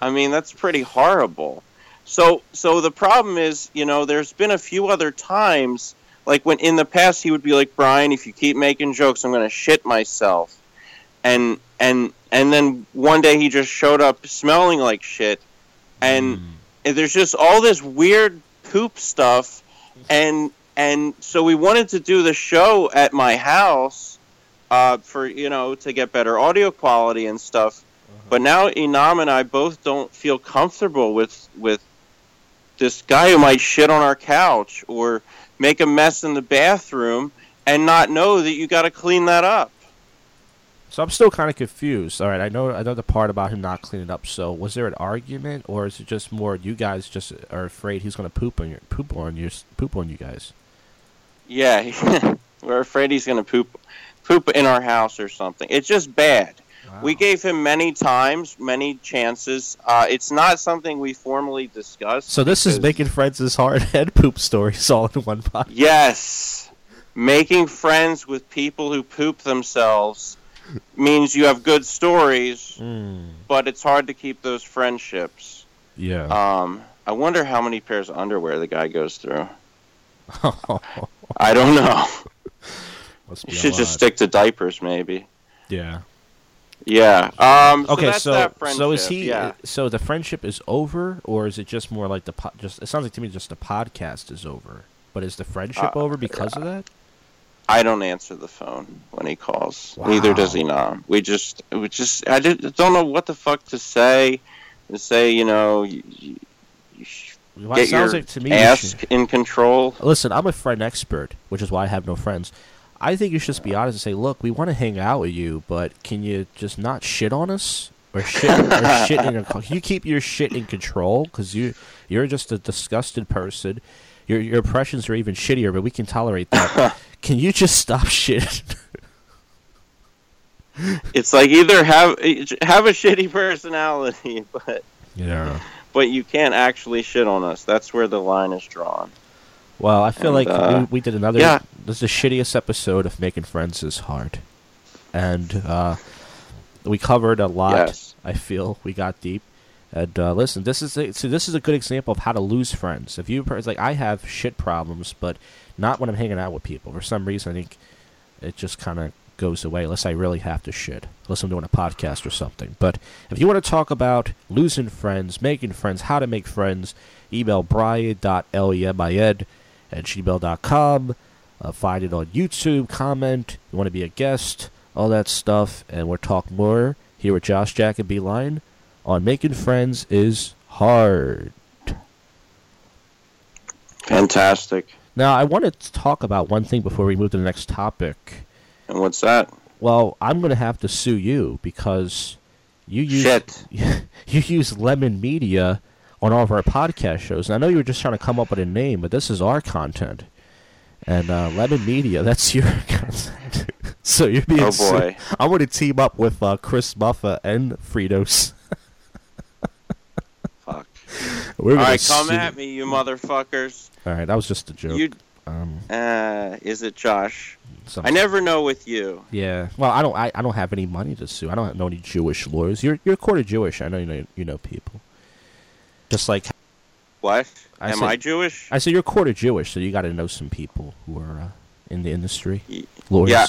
I mean that's pretty horrible. So so the problem is, you know, there's been a few other times like when in the past he would be like Brian, if you keep making jokes, I'm going to shit myself, and and and then one day he just showed up smelling like shit, and Mm. there's just all this weird poop stuff, and and so we wanted to do the show at my house, uh, for you know to get better audio quality and stuff, but now Inam and I both don't feel comfortable with with this guy who might shit on our couch or make a mess in the bathroom and not know that you got to clean that up. So I'm still kind of confused. All right, I know I know the part about him not cleaning up. So was there an argument, or is it just more you guys just are afraid he's gonna poop on your poop on your poop on you guys? Yeah, we're afraid he's going to poop poop in our house or something. It's just bad. We gave him many times, many chances. Uh, it's not something we formally discussed. So this is making friends is hard head poop stories all in one pot. Yes, making friends with people who poop themselves means you have good stories, but it's hard to keep those friendships. Yeah. Um, I wonder how many pairs of underwear the guy goes through. I don't know. You should just stick to diapers, maybe. Yeah. Yeah. Um. So Okay, that's so that so is he? Yeah. So the friendship is over, or is it just more like the po- just? It sounds like to me just the podcast is over. But is the friendship Uh, over because of that? I don't answer the phone when he calls. Neither does he now. We just, we just, I just don't know what the fuck to say. To say, you know, you, you, you Well, get sounds your like to me. ass in control. Listen, I'm a friend expert, which is why I have no friends. I think you should just be honest and say, "Look, we want to hang out with you, but can you just not shit on us or shit or shit in your? Can you keep your shit in control? Because you you're just a disgusted person. Your your impressions are even shittier, but we can tolerate that. can you just stop shit? It's like either have have a shitty personality, but yeah. but you can't actually shit on us. That's where the line is drawn. Well, I feel And, like uh, we, we did another. yeah. This is the shittiest episode of Making Friends is hard, and uh, we covered a lot. Yes. I feel we got deep. And uh, listen, this is a, so this is a good example of how to lose friends. If you it's like I have shit problems, but not when I'm hanging out with people. For some reason, I think it just kind of goes away unless I really have to shit, unless I'm doing a podcast or something. But if you want to talk about losing friends, making friends, how to make friends, email brian.lemin at gmail.com. Uh, find it on YouTube, comment, you want to be a guest, all that stuff. And we'll talk more here with Josh, Jack, and Beeline on Making Friends is Hard. Fantastic. Now, I want to talk about one thing before we move to the next topic. And what's that? Well, I'm going to have to sue you because you use Shit. you use Lemon Media on all of our podcast shows. And I know you were just trying to come up with a name, but this is our content. And uh, Lemon Media, that's your content. so you're being Oh, sued. boy. I'm going to team up with uh, Chris Muffa and Fritos. We're All gonna come at me, you motherfuckers. All right, that was just a joke. You, um, uh, is it Josh? some- I never know with you. Yeah. Well, I don't. I, I don't have any money to sue. I don't know any Jewish lawyers. You're you're quarter Jewish. I know you know you know people. Just like What? I Am said- I Jewish? I said, you're quarter Jewish, so you got to know some people who are uh, in the industry. Lawyers. yeah.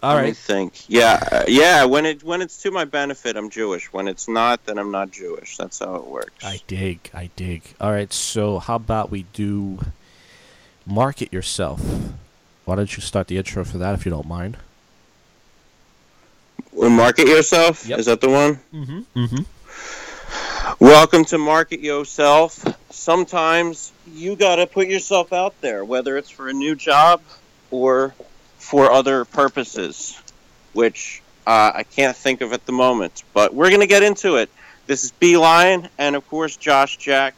All Let me think. Yeah, uh, yeah. When it when it's to my benefit, I'm Jewish. When it's not, then I'm not Jewish. That's how it works. I dig. I dig. All right. So how about we do market yourself? Why don't you start the intro for that, if you don't mind? Market yourself. Yep. Is that the one? Mm-hmm. Mm-hmm. Welcome to Market Yourself. Sometimes you got to put yourself out there, whether it's for a new job or for other purposes, which uh, I can't think of at the moment. But we're going to get into it. This is Beeline, and of course, Josh Jack,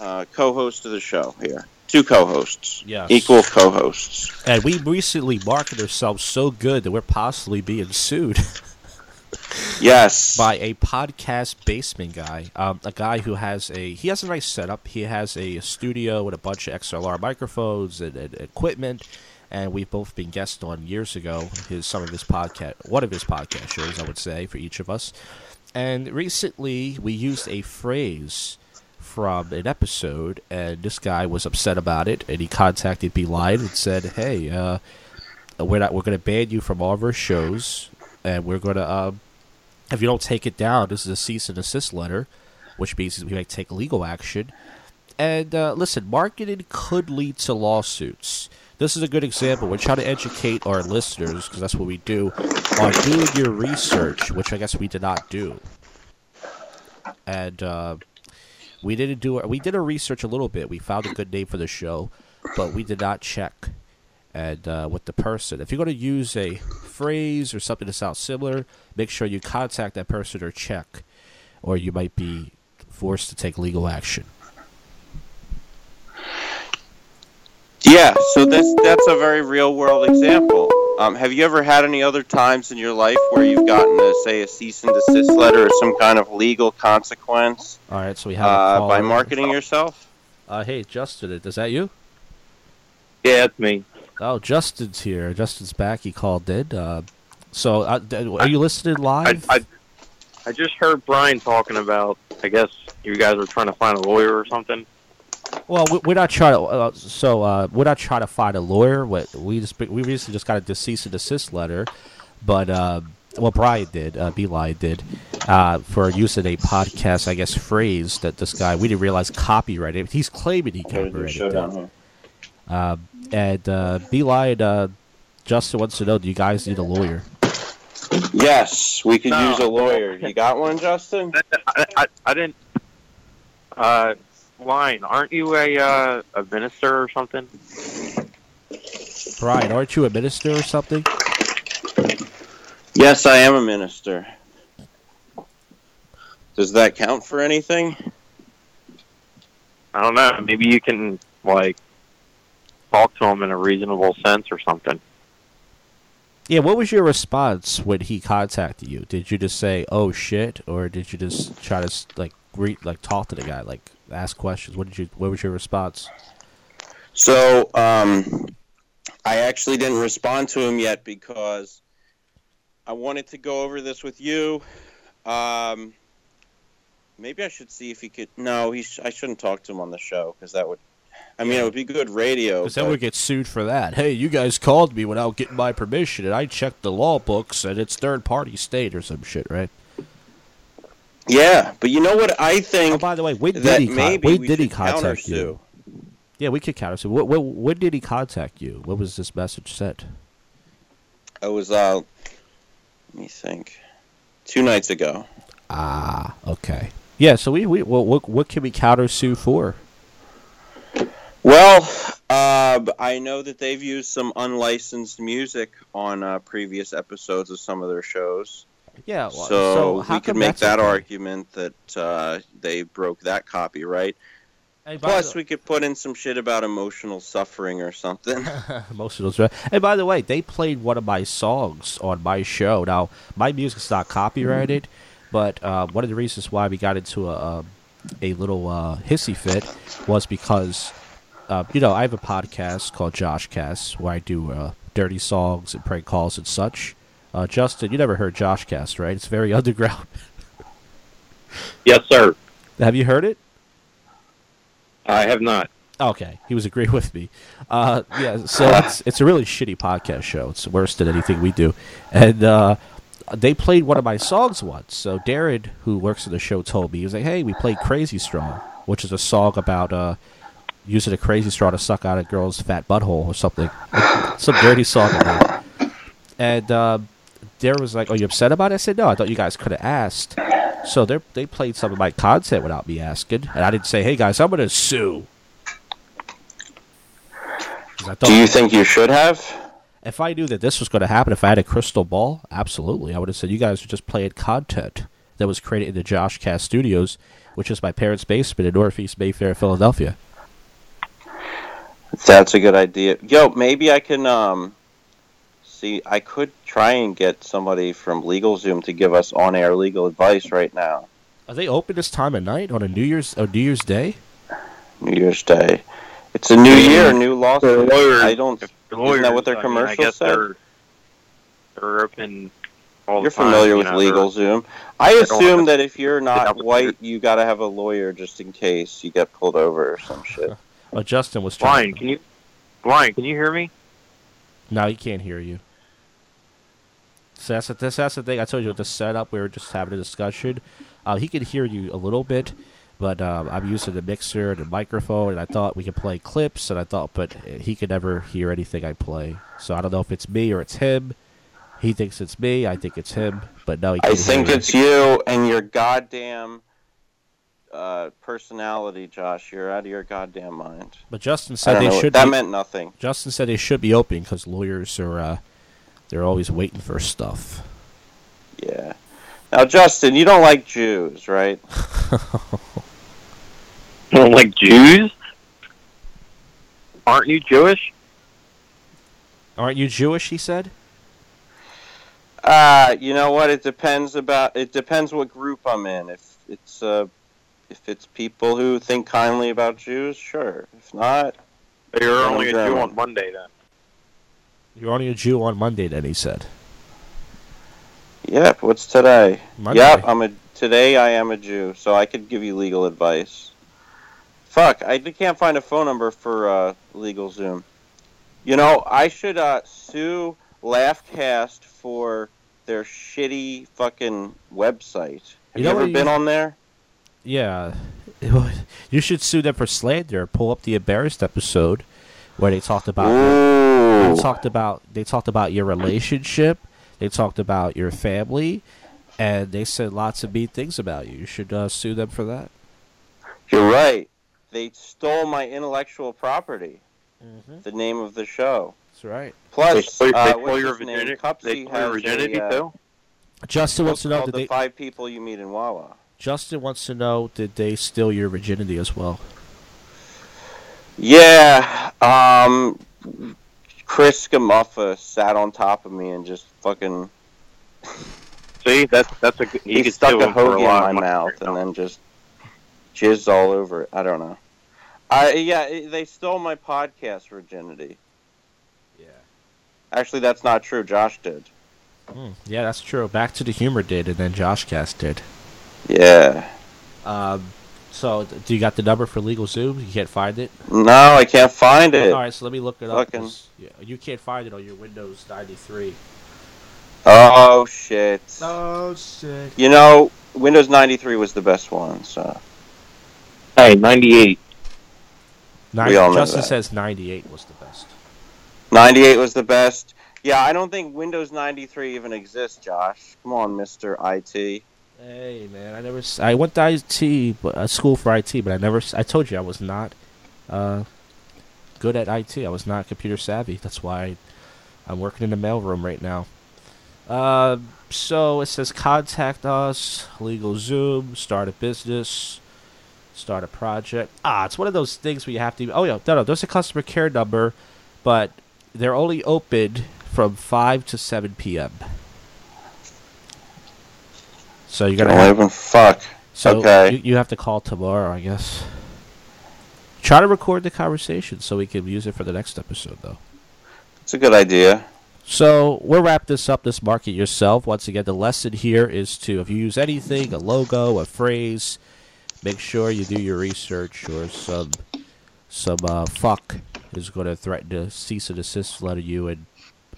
uh, co host of the show here. Two co hosts. Yes. Equal co hosts. And we recently marketed ourselves so good that we're possibly being sued Yes. by a podcast basement guy, um, a guy who has a he has a nice setup. He has a studio with a bunch of XLR microphones and, and equipment, and we've both been guests on years ago. His some of his podcast, one of his podcast shows, I would say, for each of us. And recently, we used a phrase from an episode, and this guy was upset about it, and he contacted Beeline and said, "Hey, uh, we're not we're going to ban you from all of our shows, and we're going to." Um, if you don't take it down, this is a cease and desist letter, which means we might take legal action. And uh, listen, marketing could lead to lawsuits. This is a good example. We're trying to educate our listeners, because that's what we do, on doing your research, which I guess we did not do. And uh, we didn't do we did our research a little bit. We found a good name for the show, but we did not check and uh, with the person. If you're going to use a phrase or something that sounds similar, make sure you contact that person or check, or you might be forced to take legal action. Yeah, so that's that's a very real world example. Um, have you ever had any other times in your life where you've gotten, a, say, a cease and desist letter or some kind of legal consequence All right, so we have uh, by marketing yourself? Uh, hey, Justin, is that you? Yeah, it's me. Oh, Justin's here. Justin's back. He called in. Uh, so, uh, are you listening I, live? I, I just heard Brian talking about. I guess you guys are trying to find a lawyer or something. Well, we- we're not trying to. Uh, so uh, we're not trying to find a lawyer. What we just we recently just got a cease and desist letter, but uh, well, Brian did, uh, Beeline did, uh, for of a podcast, I guess, phrase that this guy we didn't realize copyrighted. He's claiming he copyrighted it. Uh, and uh, Beeline, uh, Justin wants to know: Do you guys need a lawyer? Yes, we could No. use a lawyer. You got one, Justin? I, I, I didn't. Uh, line. Aren't you a uh, a minister or something? Brian, aren't you a minister or something? Yes, I am a minister. Does that count for anything? I don't know. Maybe you can like talk to him in a reasonable sense or something. Yeah, what was your response when he contacted you? Did you just say "oh shit" or did you just try to like re- like talk to the guy, like ask questions? What did you? What was your response? So, um, I actually didn't respond to him yet because I wanted to go over this with you. Um, maybe I should see if he could. No, he. Sh- I shouldn't talk to him on the show because that would. I mean, it would be good radio. Because then but- we get sued for that. Hey, you guys called me without getting my permission, and I checked the law books, and it's third party state or some shit, right? Yeah, but you know what I think. Oh, by the way, when did he con- maybe when we did he contact you? Yeah, we could counter. What, what, when did he contact you? What was this message sent? It was uh, let me think, two nights ago. Ah, okay. Yeah, so we, we well, what what can we counter sue for? Well, uh, I know that they've used some unlicensed music on uh, previous episodes of some of their shows. Yeah, well, so, how we could make that okay? argument that uh, they broke that copyright. Hey, Plus, the- we could put in some shit about emotional suffering or something. most of those. And by the way, they played one of my songs on my show. Now, my music's not copyrighted, but uh, one of the reasons why we got into a a, a little uh, hissy fit was because uh, you know I have a podcast called Josh Cast where I do uh, dirty songs and prank calls and such. Uh, Justin, you never heard Josh Cast, right? It's very underground. Yes, sir. have you heard it? I have not. Okay, he was agreeing with me. Uh, yeah, so it's it's a really shitty podcast show. It's worse than anything we do, and uh, they played one of my songs once. So Darren, who works in the show, told me he was like, "Hey, we played Crazy Straw, which is a song about uh, using a crazy straw to suck out a girl's fat butthole or something, some dirty song." And uh, Darren was like, "Are you upset about it?" I said, "No, I thought you guys could have asked." So they they played some of my content without me asking, and I didn't say, "Hey guys, I'm gonna sue." Do you think you should have? if I knew that this was going to happen, if I had a crystal ball, absolutely, I would have said you guys are just playing content that was created in the Josh Cast Studios, which is my parents' basement in Northeast Mayfair, Philadelphia. That's a good idea. Yo, maybe I can um see I could try and get somebody from LegalZoom to give us on-air legal advice right now. Are they open this time of night on a New Year's a New Year's Day? New Year's Day. It's a new year, new lawsuit. lawyers- I don't If the Isn't that what their I mean, I said? They're, they're open all You're the time. familiar you with know, they're- LegalZoom. I assume that if you're not to- white, you got to have a lawyer just in case you get pulled over or some shit. Well, Justin was Brian, trying. can you? Brian, can you hear me? No, he can't hear you. So that's the, that's, that's the thing. I told you with the setup, we were just having a discussion. Uh, he could hear you a little bit, but um, I'm using the mixer and the microphone, and I thought we could play clips, and I thought, but he could never hear anything I play. So I don't know if it's me or it's him. He thinks it's me. I think it's him, but no, he I think it's you and your goddamn uh, personality, Josh. You're out of your goddamn mind. But Justin said they know. should. That be, meant nothing. Justin said they should be open because lawyers are uh, they're always waiting for stuff. Yeah. Now, Justin, you don't like Jews, right? don't like Jews? aren't you Jewish? Aren't you Jewish? He said. Uh, you know what? It depends about. It depends what group I'm in. If it's uh, if it's people who think kindly about Jews, sure. If not, You're only a Jew German. on Monday then. You're only a Jew on Monday. Then he said. yep. What's today? Monday. Yep. I'm a. Today I am a Jew, so I could give you legal advice. Fuck, I can't find a phone number for uh, legal Zoom. You know, I should uh, sue Laughcast for their shitty fucking website. Have You you, know ever you- been on there? Yeah. You should sue them for slander. Pull up the embarrassed episode where they talked about Ooh. they talked about they talked about your relationship. They talked about your family, and they said lots of mean things about you. You should uh, sue them for that. You're right. They stole my intellectual property. Mm-hmm. The name of the show. That's right. They Plus, stole, uh, they what's stole your name? virginity. Cupsy They stole your virginity a, uh, too. Justin wants to know did the they five people you meet in Wawa. Justin wants to know did they steal your virginity as well? Yeah, um, Chris Scamuffa sat on top of me and just fucking See, that's that's a good. You he could stuck a him hoagie in my mouth and then just jizzed all over it. I don't know. I yeah, they stole my podcast virginity. Yeah. Actually, that's not true. Josh did. Hmm, yeah, that's true. Back to the humor did, and then Josh Cast did. Yeah. Um, so, do you got the number for Legal Zoom? You can't find it. No, I can't find it. All right, so let me look it up. Fucking- 'cause, yeah, you can't find it on your Windows 93. Oh shit. Oh shit! You know, Windows 93 was the best one. So Hey, ninety-eight. Nine, We all know Justin that. says 98 was the best. 98 was the best. Yeah, I don't think Windows 93 even exists, Josh. Come on, Mister IT. Hey man, I never. I went to IT, but uh, school for IT, but I never. I told you I was not uh, good at IT. I was not computer savvy. That's why I'm working in the mailroom right now. Uh, so it says contact us, legal Zoom, start a business, start a project. Ah, it's one of those things where you have to. Oh yeah, no, no. There's a customer care number, but they're only open from five to seven p.m. So you're gonna Don't have, even fuck. so okay. you, you have to call tomorrow, I guess. Try to record the conversation so we can use it for the next episode, though. It's a good idea. So we'll wrap this up. This market yourself. Once again, the lesson here is to if you use anything, a logo, a phrase, make sure you do your research, or some some uh, fuck is going to threaten to cease and desist letter you and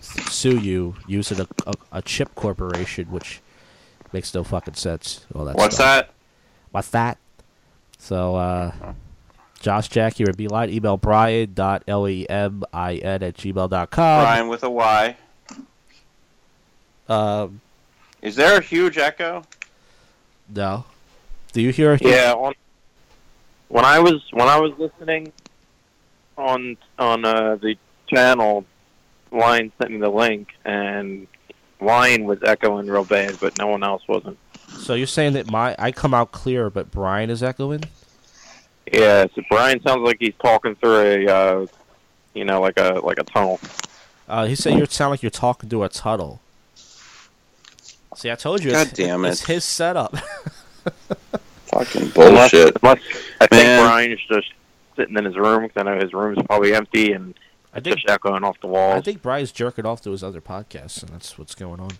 sue you using a, a, a chip corporation, which makes no fucking sense. All that What's stuff. that? What's that? So, uh, Josh Jack here at Beeline. Email brian.lemin at gmail dot com. Brian with a Y. Um, Is there a huge echo? no. Do you hear? Yeah, on when I was when I was listening on on uh, the channel, Line sent me the link, and Lion was echoing real bad, but no one else wasn't. So you're saying that my I come out clear, but Brian is echoing? Yeah, so Brian sounds like he's talking through a, uh, you know, like a like a tunnel. Uh, he said you sound like you're talking to a tunnel. See, I told you. God it's, damn It's his setup. Fucking bullshit. Unless, unless I think Man. Brian's just sitting in his room because I know his room's probably empty and I think just echoing off the walls. I think Brian's jerking off to his other podcasts, and that's what's going on.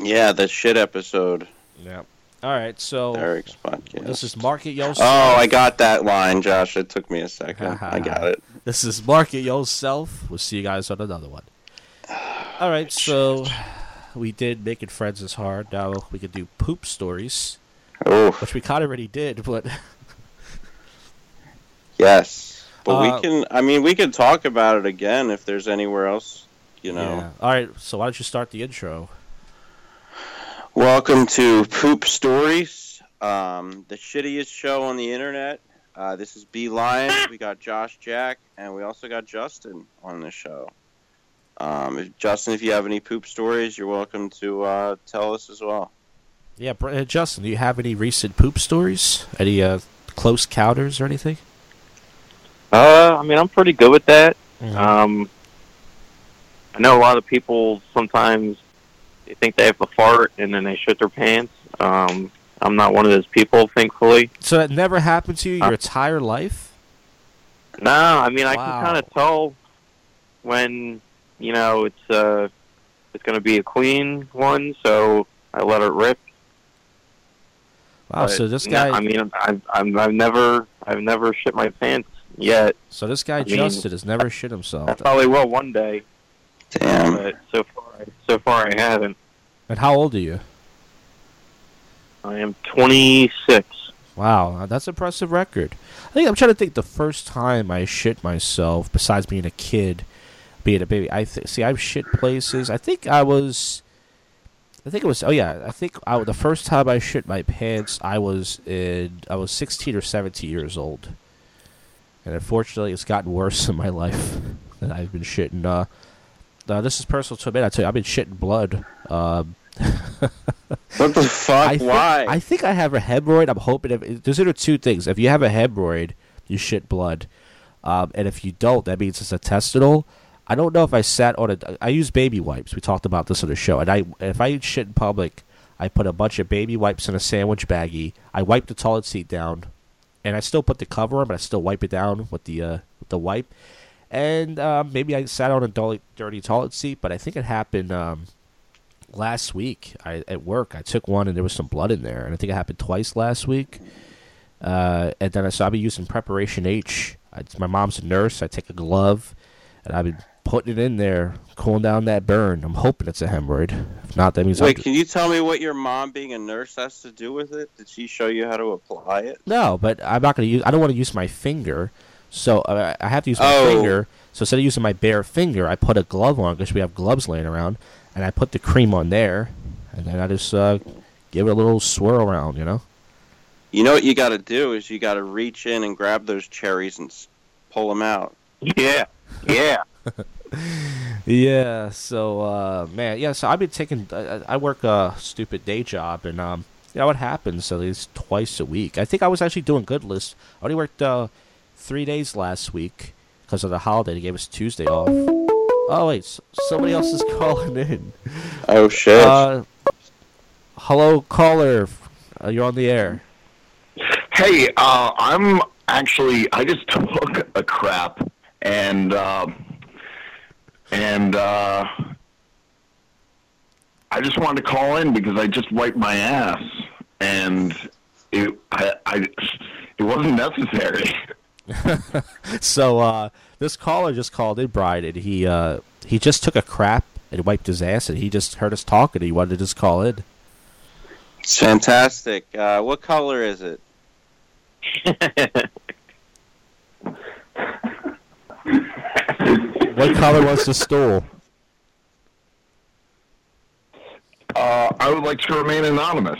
Yeah, the shit episode. Yeah. All right. So Eric's podcast. this is Market Yourself. Oh, I got that line, Josh. It took me a second. I got it. This is Market Yourself. We'll see you guys on another one. All right, so we did making friends is hard. Now we can do poop stories, Oh, which we kind of already did, but yes. But Uh, we can. I mean, we can talk about it again if there's anywhere else. You know. yeah. All right, so why don't you start the intro? Welcome to Poop Stories, um, the shittiest show on the internet. Uh, this is B Lion. We got Josh Jack, and we also got Justin on the show. Um, if, Justin, if you have any poop stories, you're welcome to uh, tell us as well. Yeah, uh, Justin, do you have any recent poop stories? Any uh, close counters or anything? Uh, I mean, I'm pretty good with that. Mhm. Um, I know a lot of people sometimes they think they have a fart and then they shit their pants. Um, I'm not one of those people, thankfully. so that never happened to you Uh, your entire life? No, I mean I Wow. can kind of tell when you know it's uh it's going to be a clean one, so I let it rip. Wow, But, so this no, guy I mean, I've, I've I've never I've never shit my pants yet. so this guy I mean- Justin has never shit himself. I himself. probably will one day, Damn. but so far so far I haven't. And how old are you? I am 26. Wow, that's an impressive record. I think I'm trying to think the first time I shit myself, besides being a kid, being a baby. I th- see I've shit places. I think I was, I think it was. Oh yeah, I think I, the first time I shit my pants, I was in I was 16 or 17 years old, and unfortunately, it's gotten worse in my life. And I've been shitting. Uh, uh, this is personal to admit. I tell you, I've been shitting blood. Um, What the fuck? I think, Why? I think I have a hemorrhoid. I'm hoping if there's either two things. If you have a hemorrhoid, you shit blood, um, and if you don't, that means it's a intestinal. I don't know if I sat on a. I use baby wipes. We talked about this on the show, and I if I eat shit in public, I put a bunch of baby wipes in a sandwich baggie. I wipe the toilet seat down, and I still put the cover on, but I still wipe it down with the uh, with the wipe. And um, maybe I sat on a dirty, dirty toilet seat, but I think it happened. Um, last week I, at work I took one and there was some blood in there and I think it happened twice last week uh, and then I so I've using preparation H I, my mom's a nurse I take a glove and I've been putting it in there cooling down that burn I'm hoping it's a hemorrhoid if not that means Wait, I'm, can you tell me what your mom being a nurse has to do with it? Did she show you how to apply it? no but I'm not gonna use I don't want to use my finger so uh, I have to use my Oh. finger so instead of using my bare finger I put a glove on because we have gloves laying around and I put the cream on there and then I just uh, give it a little swirl around you know You know what you got to do is you got to reach in and grab those cherries and pull them out. Yeah, yeah. Yeah. So, uh, man, yeah. So I've been taking. I, I work a stupid day job, and um, you know what happens? At least twice a week. I think I was actually doing good. List. I only worked uh, three days last week because of the holiday. They gave us Tuesday off. Oh wait, s- somebody else is calling in. Oh shit! Uh, hello, caller. Uh, you're on the air. Hey, uh, I'm actually I just took a crap and uh, and uh, I just wanted to call in because I just wiped my ass and it I, I it wasn't necessary. So uh, this caller just called in, Brian, and he uh, he just took a crap and wiped his ass, and he just heard us talking. And he wanted to just call in. fantastic. Uh, what color is it? What color was the stool? Uh, I would like to remain anonymous.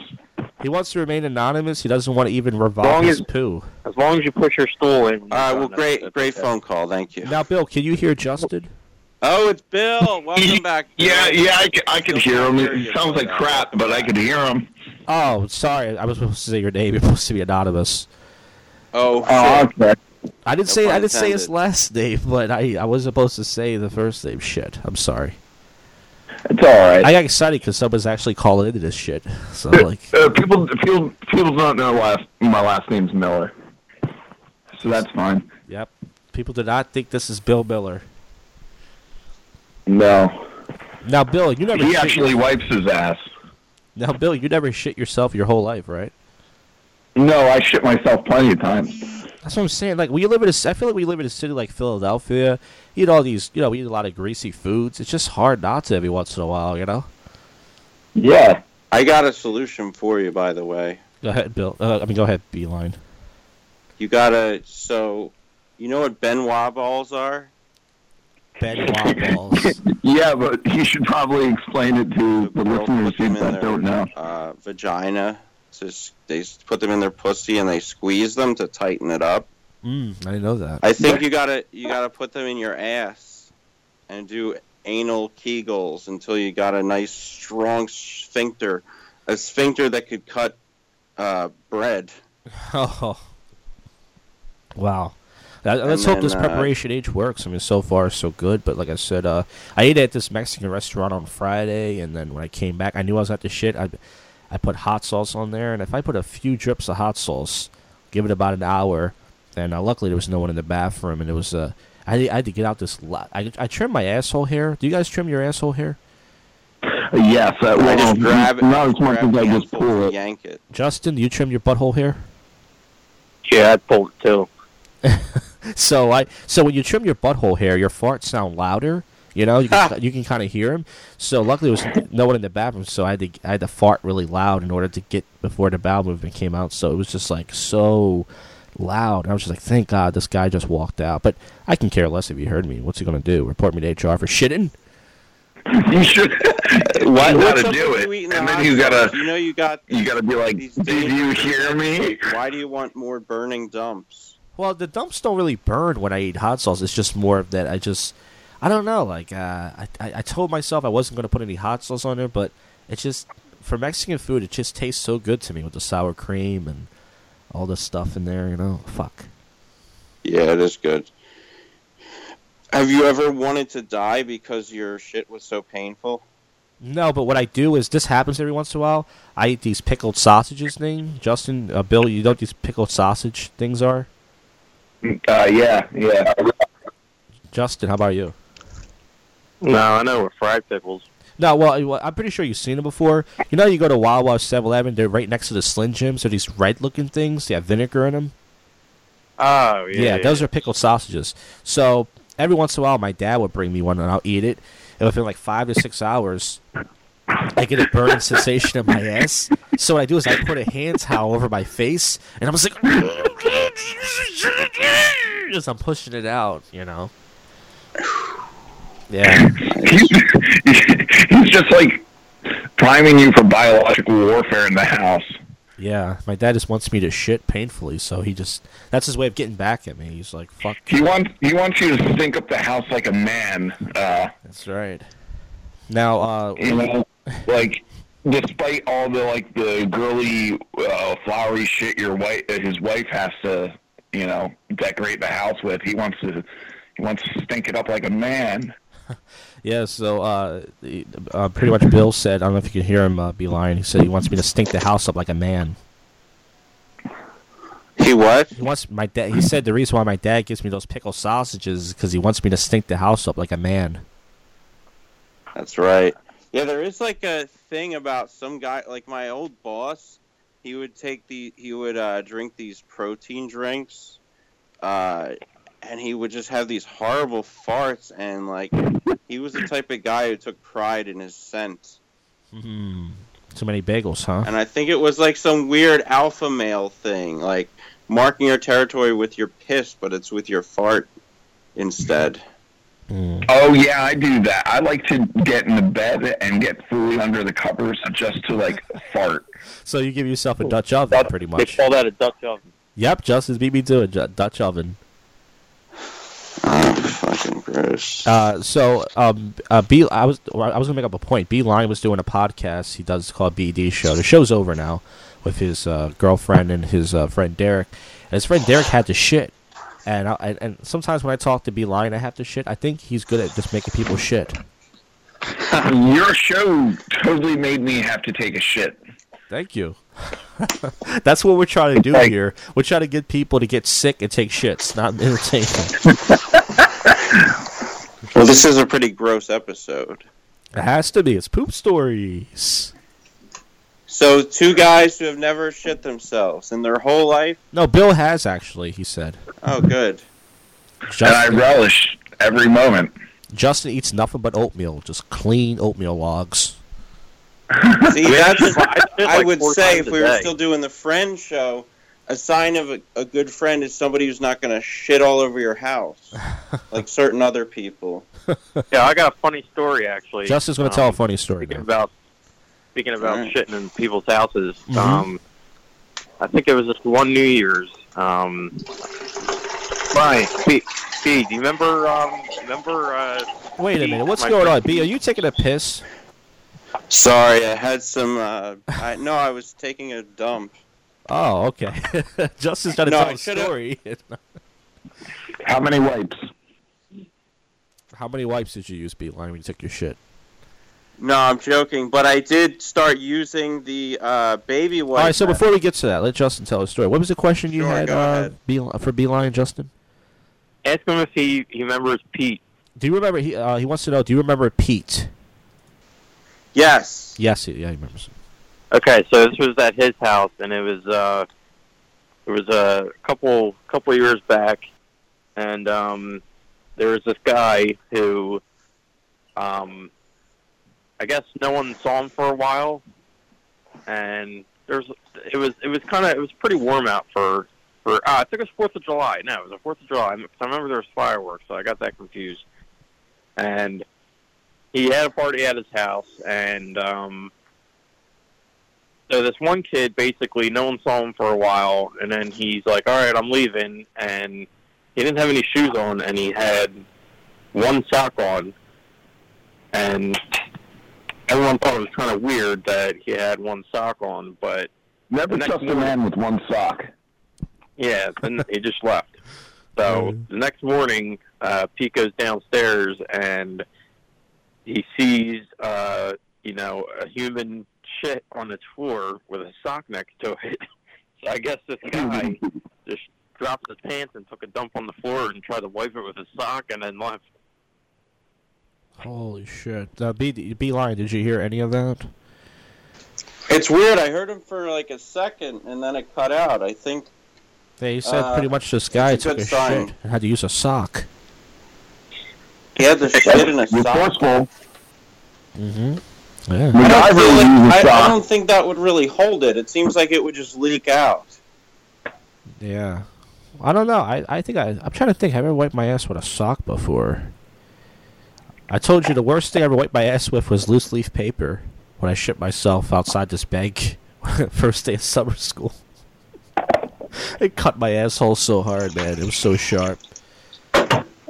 He wants to remain anonymous. He doesn't want to even revolve Long his as- poo. As long as you push your stool in. All right. Well, great, great okay. phone call. Thank you. Now, Bill, can you hear Justin? Oh, it's Bill. Welcome back. Bill. Yeah, yeah, I, can, I could hear him. Hear It sounds like uh, crap, but I can hear him. Oh, sorry. I was supposed to say your name. You're supposed to be anonymous. Oh, shit. okay. I didn't No say I didn't say his last name, but I I was supposed to say the first name. Shit. I'm sorry. It's all right. I got excited because someone's actually calling into this shit. So like, Uh, people, people, people don't know last. My last name's Miller, so that's fine. yep. People do not think this is Bill Miller. No, Now, Bill, you never. he shit actually your- wipes his ass. now, Bill, you never shit yourself your whole life, right? No, I shit myself plenty of times. That's what I'm saying. Like we live in a, I feel like we live in a city like Philadelphia. You eat all these, you know, we eat a lot of greasy foods. It's just hard not to every once in a while, you know. Yeah. I got a solution for you, by the way. Go ahead, Bill. Uh, I mean, go ahead, Beeline. You gotta. So, you know what Ben Wa balls are? Ben Wa balls. Yeah, but he should probably explain it to the Girls listeners put them in that don't know. Uh, vagina. Just they put them in their pussy and they squeeze them to tighten it up. Mm, I didn't know that. I think you gotta you gotta put them in your ass and do anal kegels until you got a nice strong sphincter, a sphincter that could cut uh, bread. Oh, wow. Uh, let's hope this uh, preparation H works. I mean, so far so good. But like I said, uh, I ate at this Mexican restaurant on Friday, and then when I came back, I knew I was at the shit. I, I put hot sauce on there, and if I put a few drips of hot sauce, give it about an hour, and uh, luckily there was no one in the bathroom, and it was uh, I, I had to get out this. Lot. I I trimmed my asshole hair. Do you guys trim your asshole hair? Yes, uh, I just grab it. not as much as I just pull it. Yank it. Justin, do you trim your butthole hair? Yeah, I pulled it too. So I so when you trim your butthole hair, your farts sound louder. You know, you can, you can kind of hear him. So luckily, there was no one in the bathroom, so I had to I had to fart really loud in order to get before the bowel movement came out. So it was just like so loud. And I was just like, thank God this guy just walked out. But I can care less if he heard me. What's he gonna do? Report me to HR for shitting? You should. Why you what's gotta do it, you and the then you gotta You know you got. you gotta be like, These did you hear me? Why do you want more burning dumps? Well, the dumps don't really burn when I eat hot sauce. It's just more of that I just, I don't know. Like uh, I, I, I told myself I wasn't going to put any hot sauce on there, but it just for Mexican food, it just tastes so good to me with the sour cream and all the stuff in there. You know, fuck. Yeah, it is good. Have you ever wanted to die because your shit was so painful? No, but what I do is this happens every once in a while. I eat these pickled sausages thing. Justin, uh, Bill, you know what these pickled sausage things are? Uh, yeah, yeah. Justin, how about you? No, I know we're fried pickles. No, well, I'm pretty sure you've seen them before. You know, you go to Wawa 7-Eleven, they're right next to the Slim Jims. They're these red-looking things. They have vinegar in them. Oh Yeah, yeah, those are pickled sausages. So every once in a while, my dad would bring me one, and I'll eat it. And within like five to six hours, I get a burning sensation in my ass. So what I do is I put a hand towel over my face, and I'm just like, as I'm pushing it out, you know. Yeah, He's, he's just like priming you for biological warfare in the house. yeah. My dad just wants me to shit painfully, so he just—that's his way of getting back at me. He's like, "Fuck." He wants he wants you to stink up the house like a man. Uh, That's right. Now, uh, you know, like despite all the like the girly, uh, flowery shit your wife, his wife has to, you know, decorate the house with. He wants to, he wants to stink it up like a man. Yeah, so uh, the- uh, pretty much Bill said, I don't know if you can hear him uh, B Line. He said he wants me to stink the house up like a man. He what? He wants my dad. He said the reason why my dad gives me those pickle sausages is because he wants me to stink the house up like a man. That's right. Yeah, there is like a thing about some guy, like my old boss. He would take the, he would uh, drink these protein drinks, uh, and he would just have these horrible farts. And like, he was the type of guy who took pride in his scent. Hmm. Too many bagels, huh? And I think it was like some weird alpha male thing, like marking your territory with your piss, but it's with your fart instead. Hmm. Oh yeah, I do that. I like to get in the bed and get food under the covers just to like fart. So you give yourself a Dutch oven, pretty much. They call that a Dutch oven. Yep, Justice beat me to a Dutch oven. Fucking gross. Uh, so um, uh, B, I was I was gonna make up a point. B Line was doing a podcast. He does called BD Show. The show's over now with his uh, girlfriend and his uh, friend Derek. And his friend Derek had to shit. And, I, and and sometimes when I talk to B Line, I have to shit. I think he's good at just making people shit. Your show totally made me have to take a shit. Thank you. That's what we're trying to do here. We're trying to get people to get sick and take shits, not entertainment. Well, this is a pretty gross episode. it has to be. It's poop stories. So, two guys who have never shit themselves in their whole life. No, Bill has actually. He said. Oh, good. And I relish every moment. Justin eats nothing but oatmeal, just clean oatmeal logs. See, that's I I would say if a we were still doing the friend show, a sign of a, a good friend is somebody who's not going to shit all over your house, like certain other people. Yeah, I got a funny story actually. Justin's going to tell a Um, funny story Speaking now. about speaking about Alright. shitting in people's houses, Mhm. um, I think it was just one New Year's. Um, Brian, B, B, do you remember? Um, remember? Uh, Wait a minute, what's my going on? B, are you taking a piss? Sorry, I had some. Uh, I no, I was taking a dump. Oh, okay. Justin's got to No, tell I a should've- story. How many wipes? How many wipes did you use, Beeline, when you took your shit? No, I'm joking, but I did start using the uh, baby wipe. All right, so before we get to that, let Justin tell his story. What was the question you Sure, had uh, ahead. Beeline, for Beeline, Justin? Ask him if he, he remembers Pete. Do you remember? He uh, he wants to know. Do you remember Pete? yes, Yes, he, yeah, he remembers. Okay, so this was at his house, and it was uh, it was a couple couple years back, and um, there was this guy who, um, I guess no one saw him for a while, and there's it was it was kind of it was pretty warm out for for uh, I think it was Fourth of July. No, it was the Fourth of July. I remember there was fireworks, so I got that confused, and he had a party at his house, and um, so this one kid basically no one saw him for a while and then he's like all right i'm leaving and he didn't have any shoes on and he had one sock on and everyone thought it was kind of weird that he had one sock on but Never The next trust a man with one sock. yeah then he just left so the next morning uh pete goes downstairs and he sees uh you know a human shit on the floor with a sock next to it so i guess this guy just dropped his pants and took a dump on the floor and tried to wipe it with his sock and then left Holy shit! Uh, B Beeline, did you hear any of that? it's weird. I heard him for like a second, and then it cut out. I think They said Uh, pretty much this guy a took a sign. shit and had to use a sock. he had the shit in a You're sock. Mm-hmm. Yeah. I don't, MacGyver feel like, I, I don't think that would really hold it. It seems like it would just leak out. Yeah. I don't know. I, I think I I'm trying to think. Have I ever wiped my ass with a sock before? I told you the worst thing I ever wiped my ass with was loose leaf paper when I shit myself outside this bank first day of summer school. it cut my asshole so hard, man. It was so sharp.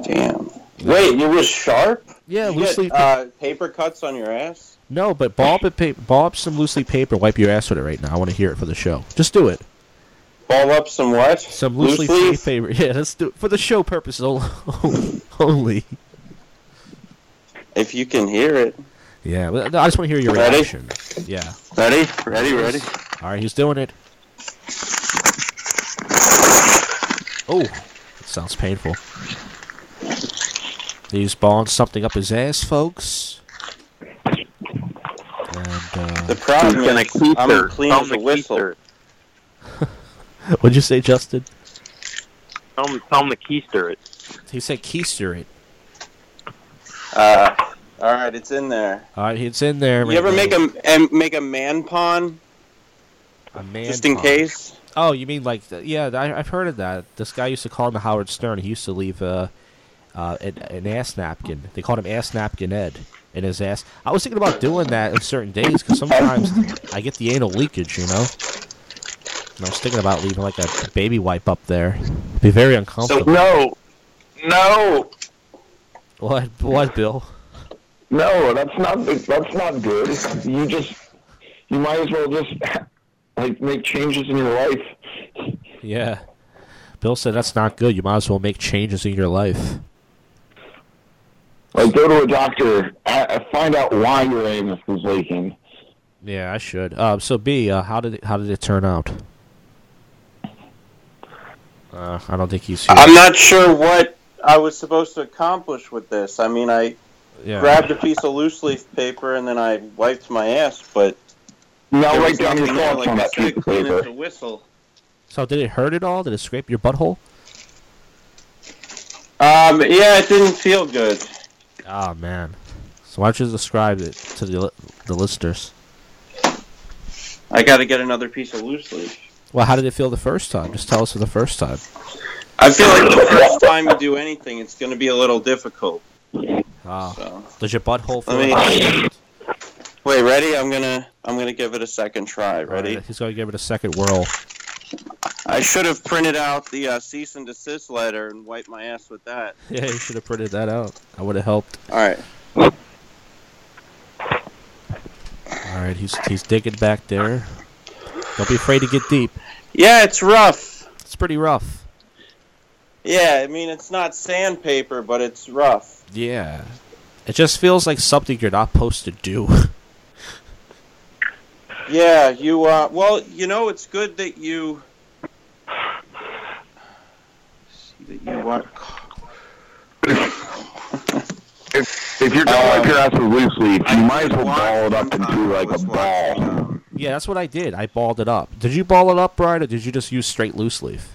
Damn. Wait, you was sharp? Yeah, you loose get leaf. uh, paper cuts on your ass? No, but ball up, a pa- ball up some loosely paper. Wipe your ass with it right now. I want to hear it for the show. Just do it. Ball up some what? Some loose, leaf, leaf? paper. Yeah, let's do it for the show purposes only. If you can hear it. Yeah, I just want to hear your Ready? reaction. Yeah. Ready? Ready? Ready? All right, he's doing it. Oh, it sounds painful. He's balling something up his ass, folks. And uh, The problem He's gonna is, keep I'm her. clean Tell as a whistle. what'd you say, Justin? Tell him, tell him to keister it. He said keister it. Uh, all right, it's in there. All right, it's in there. You ever make a em- make a man pawn a man just in pawn. case? Oh, you mean like the, yeah? I, I've heard of that. This guy used to call him the Howard Stern. He used to leave uh, uh, an, an ass napkin. They called him Ass Napkin Ed in his ass. I was thinking about doing that on certain days because sometimes I get the anal leakage, you know. And I was thinking about leaving like a baby wipe up there. It'd be very uncomfortable. No, no, what? What, Bill? no. That's not. That's not good. You just. You might as well just like make changes in your life. Yeah. Bill said that's not good. You might as well make changes in your life. Like go to a doctor. uh, Find out why your anus is leaking. Yeah, I should. Um, so B, uh, how did it, how did it turn out? Uh, I don't think he's here. I'm not sure what I was supposed to accomplish with this. I mean, I yeah. grabbed a piece of loose leaf paper and then I wiped my ass, but Now there write down your nothing thoughts Like on that piece of paper. a whistle. So did it hurt at all? Did it scrape your butthole? Um, yeah, it didn't feel good. Oh man. So why don't you describe it to the the listeners? I got to get another piece of loose leaf. Well, how did it feel the first time? Just tell us for the first time. I feel like the first time you do anything, it's going to be a little difficult. Oh. So, Does your butthole feel? Let me- wait, ready? I'm gonna I'm gonna give it a second try. Ready? Alright, he's gonna give it a second whirl. I should have printed out the uh, cease and desist letter and wiped my ass with that. Yeah, you should have printed that out. I would have helped. All right. All right, he's he's digging back there. Don't be afraid to get deep. Yeah, it's rough. It's pretty rough. Yeah, I mean it's not sandpaper, but it's rough. Yeah. It just feels like something you're not supposed to do. Yeah, you. Uh, well, you know, it's good that you. See that you want. If, if you're gonna Um, wipe your ass with loose leaf, I you might as well ball it up one time into like a ball. um, yeah, that's what I did. I balled it up. Did you ball it up, Brian, or did you just use straight loose leaf?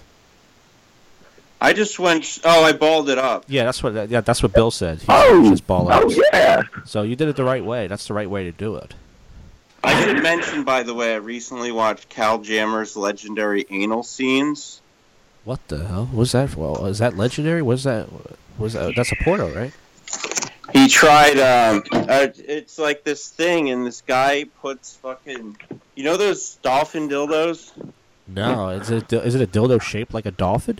I just went. Oh, I balled it up. Yeah, that's what yeah, that's what Bill said. He Oh, just ball it up. oh yeah. So you did it the right way. That's the right way to do it. I should mention, by the way, I recently watched Cal Jammer's legendary anal scenes. What the hell was that? Well, is that legendary? Was that was that? That's a porno, right? He tried. Um, uh, it's like this thing, and this guy puts fucking. You know those dolphin dildos? No, is it is it a dildo shaped like a dolphin?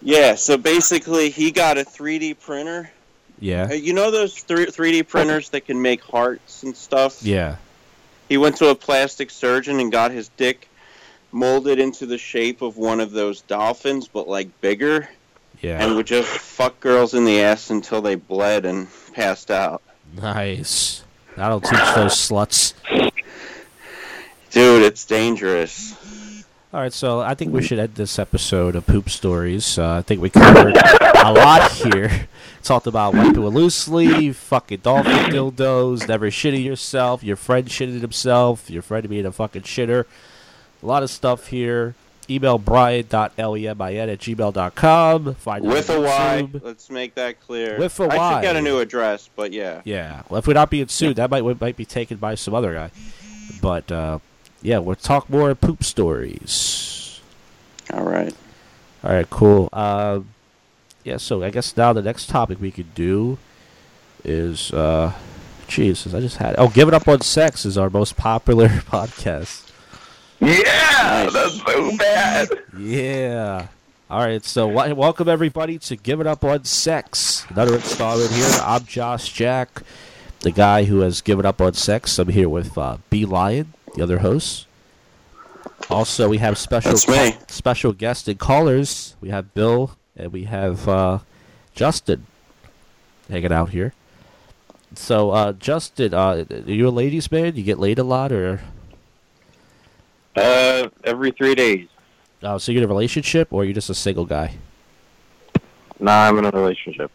Yeah. So basically, he got a 3D printer. Uh, Yeah, You know those thr 3D printers that can make hearts and stuff? yeah. He went to a plastic surgeon and got his dick molded into the shape of one of those dolphins, but like bigger, Yeah. and would just fuck girls in the ass until they bled and passed out. Nice. That'll teach those sluts. Dude, it's dangerous. All right, so I think we should end this episode of Poop Stories. Uh, I think we covered a lot here. Talked about wiping with loose sleeve, fucking dolphin dildos, never shitting yourself, your friend shitting himself, your friend being a fucking shitter. A lot of stuff here. Email bryan.lemin at gmail.com. Find With a Y, YouTube. let's make that clear. With a I Y. should get a new address, but yeah. Yeah. Well, if we're not being sued, that might might be taken by some other guy. But uh, yeah, we'll talk more poop stories. All right. All right, cool. Uh, yeah, so I guess now the next topic we could do is, uh, Jesus, I just had. Oh, Give It Up on Sex is our most popular podcast. Yeah, that's so bad. Yeah. All right, so welcome everybody to Give It Up on Sex. Another installment here. I'm Josh Jack, the guy who has given up on sex. I'm here with uh, B Lion, the other host. Also, we have special special guests and callers. We have Bill and we have uh, Justin hanging out here. So, uh, Justin, uh, are you a ladies' man? You get laid a lot, or Uh, every three days. uh, so you're in a relationship, or you're you just a single guy? Nah, I'm in a relationship.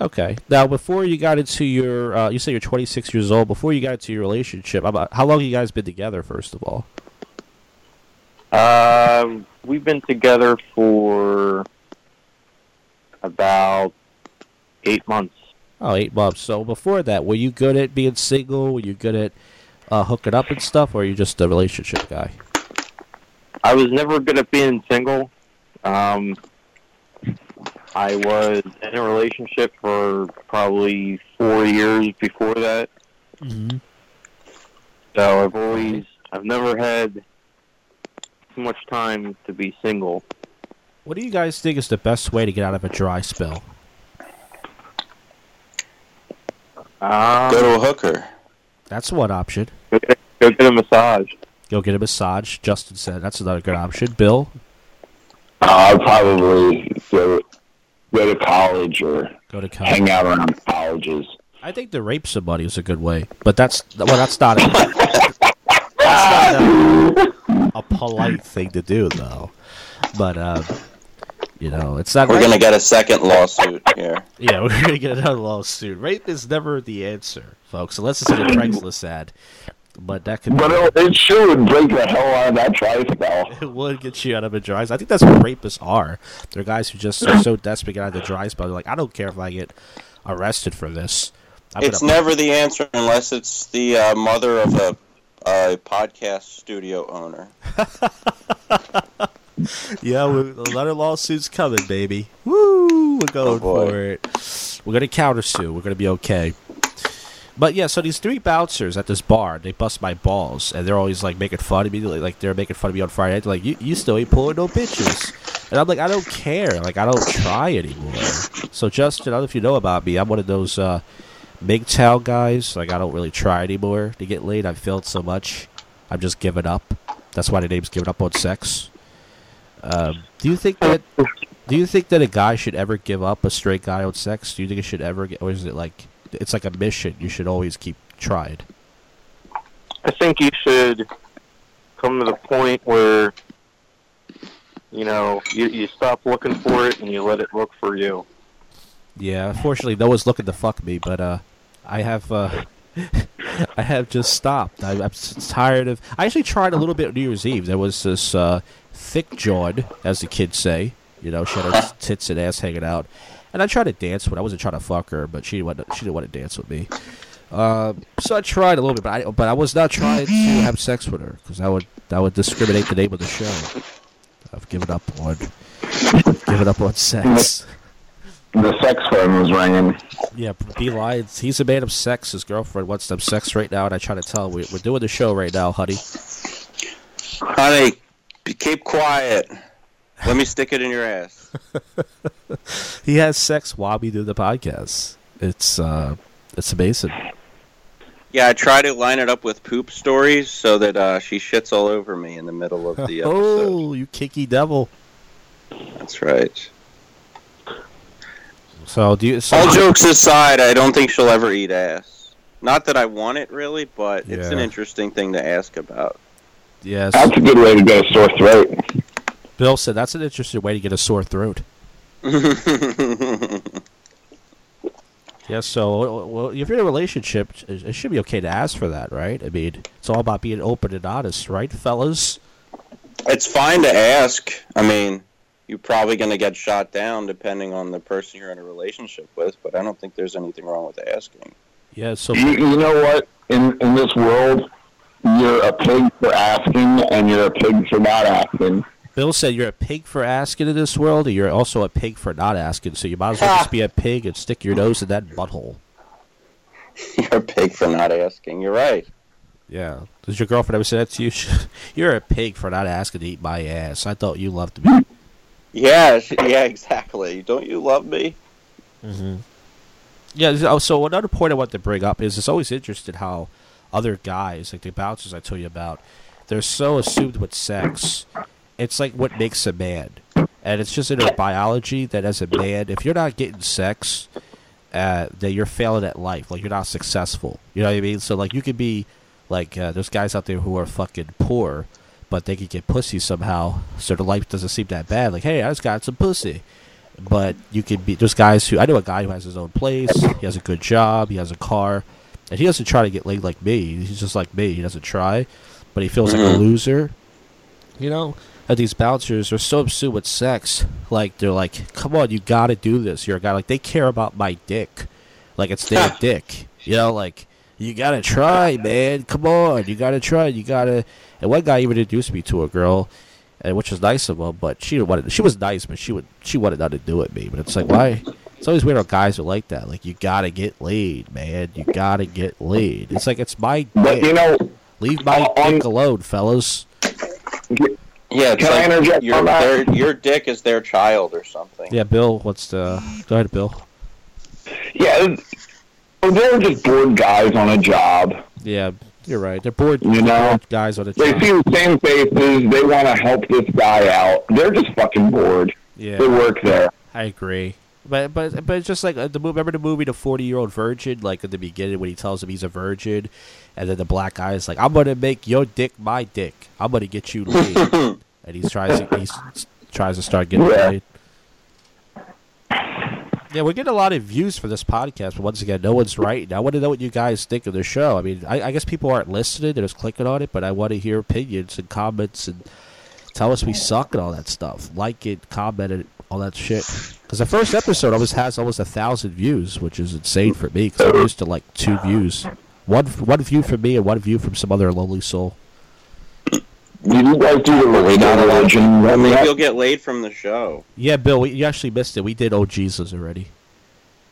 Okay. Now, before you got into your, uh, you say you're 26 years old. Before you got into your relationship, about how long you guys been together? First of all, Uh, we've been together for about eight months. oh, eight months. So before that, were you good at being single? Were you good at uh, hooking up and stuff, or are you just a relationship guy? I was never good at being single. Um, I was in a relationship for probably four years before that. Mm-hmm. So I've always, I've never had too much time to be single. What do you guys think is the best way to get out of a dry spell? Um, Go to a hooker. That's one option. go, get, go get a massage. Go get a massage. Justin said that's another good option. Bill, Uh, I'd probably go, go to college or go to college. hang out around colleges. I think to rape somebody is a good way, but that's well, that's not a, that's not a, a polite thing to do, though. But uh, you know, it's not. We're gonna get a second lawsuit here. Yeah, we're gonna get another lawsuit. Rape is never the answer, folks, unless it's in a Craigslist ad. But that could be, But it, it sure would break the hell out of that dry spell. it would get you out of a dry spell. I think that's what rapists are. They're guys who just are so desperate to get out of the dry spell. They're like, I don't care if I get arrested for this. I'm It's gonna- never the answer unless it's the uh, mother of a, a podcast studio owner. Yeah, we, of lawsuit's coming, baby. Woo! We're going Oh, for it. We're gonna countersue. We're gonna be okay. But yeah, so these three bouncers at this bar, they bust my balls, and they're always like making fun of me. Like, like they're making fun of me on Friday night. They're like, you, you still ain't pulling no bitches. And I'm like, I don't care. Like, I don't try anymore. So, Justin, I don't know if you know about me. I'm one of those uh, MGTOW guys. Like, I don't really try anymore to get laid. I've failed so much. I'm just giving up. That's why the name's Giving Up on Sex. Um, do you think that Do you think that a guy should ever give up a straight guy on sex? Do you think it should ever get, or is it like it's like a mission? You should always keep trying. I think you should come to the point where you know you you stop looking for it and you let it look for you. Yeah, unfortunately, no one's looking to fuck me, but uh, I have uh, I have just stopped. I, I'm tired of. I actually tried a little bit New Year's Eve. There was this uh, thick jawed, as the kids say. You know, she had her tits and ass hanging out, and I tried to dance with. her. I wasn't trying to fuck her, but she didn't want to, she didn't want to dance with me. Uh, so I tried a little bit, but I but I was not trying to have sex with her because that would that would discriminate the name of the show. I've given up on given up on sex. The sex phone was ringing. Yeah, B Lions. He's a man of sex. His girlfriend wants them sex right now, and I try to tell him we, we're doing the show right now, honey. Honey, keep quiet. Let me stick it in your ass. He has sex while we do the podcast. It's uh, it's amazing. Yeah, I try to line it up with poop stories so that uh, she shits all over me in the middle of the episode. Oh, you kinky devil! That's right. So do you? So, All jokes aside, I don't think she'll ever eat ass. Not that I want it really, but it's an interesting thing to ask about. Yes, That's a good way to get a sore throat. Bill said that's an interesting way to get a sore throat. Yeah, so well, if you're in a relationship, it it should be okay to ask for that, right? I mean, it's all about being open and honest, right, fellas? it's fine to ask. I mean, you're probably going to get shot down depending on the person you're in a relationship with, but I don't think there's anything wrong with asking. Yeah. So You, you know what? In in this world, you're a pig for asking, and you're a pig for not asking. Bill said you're a pig for asking in this world, and you're also a pig for not asking. So you might as well just be a pig and stick your nose in that butthole. You're a pig for not asking. You're right. Yeah. Does your girlfriend ever say that to you? you're a pig for not asking to eat my ass. I thought you loved me. Yeah, yeah, exactly. Don't you love me? Mm-hmm. Yeah. So another point I want to bring up is it's always interesting how other guys, like the bouncers I told you about, they're so assumed with sex. It's like what makes a man, and it's just in our biology that as a man, if you're not getting sex, uh, that you're failing at life. Like you're not successful. You know what I mean? So like you could be like uh, there's guys out there who are fucking poor, but they could get pussy somehow. So their life doesn't seem that bad. Like hey, I just got some pussy. But you could be there's guys who I know a guy who has his own place. He has a good job. He has a car, and he doesn't try to get laid like me. He's just like me. He doesn't try, but he feels like a Mhm. loser. You know, and these bouncers are so obsessed with sex. Like they're like, "Come on, you got to do this." You're a guy like they care about my dick, like it's their dick. You know, like you got to try, man. Come on, you got to try. You got to. And one guy even introduced me to a girl, and which was nice of him, but she didn't want it. She was nice, but she would she wanted not to do it, me. But it's like why? It's always weird how guys are like that. Like you gotta get laid, man. You gotta get laid. It's like it's my But you know, Leave my uh, on- dick alone, fellas. Yeah, it's Can I like interject your, on their, your dick is their child or something. Yeah, Bill. What's the? Go ahead, Bill. yeah, they're just bored guys on a job. Yeah, you're right. They're bored. You know, bored guys on a They job. see the same faces. They want to help this guy out. They're just fucking bored. Yeah, They work there. I agree. But but but it's just like uh, the movie. Remember the movie, The Forty Year Old Virgin? Like at the beginning when he tells him he's a virgin, and then the black guy is like, "I'm gonna make your dick my dick. I'm gonna get you laid." and he tries to, he tries to start getting Yeah. laid. Yeah, we're getting a lot of views for this podcast, but once again, no one's writing. I want to know what you guys think of the show. I mean, I, I guess people aren't listening; they're just clicking on it. But I want to hear opinions and comments and tell us we suck and all that stuff. Like it, comment it, all that shit. Because the first episode always has almost a thousand views, which is insane for me. Because I'm used to like two views, one one view from me and one view from some other lonely soul. Did you guys do the religion? Not a lot. religion one maybe yet? you'll get laid from the show. Yeah, Bill, we, you actually missed it. We did Oh Jesus already.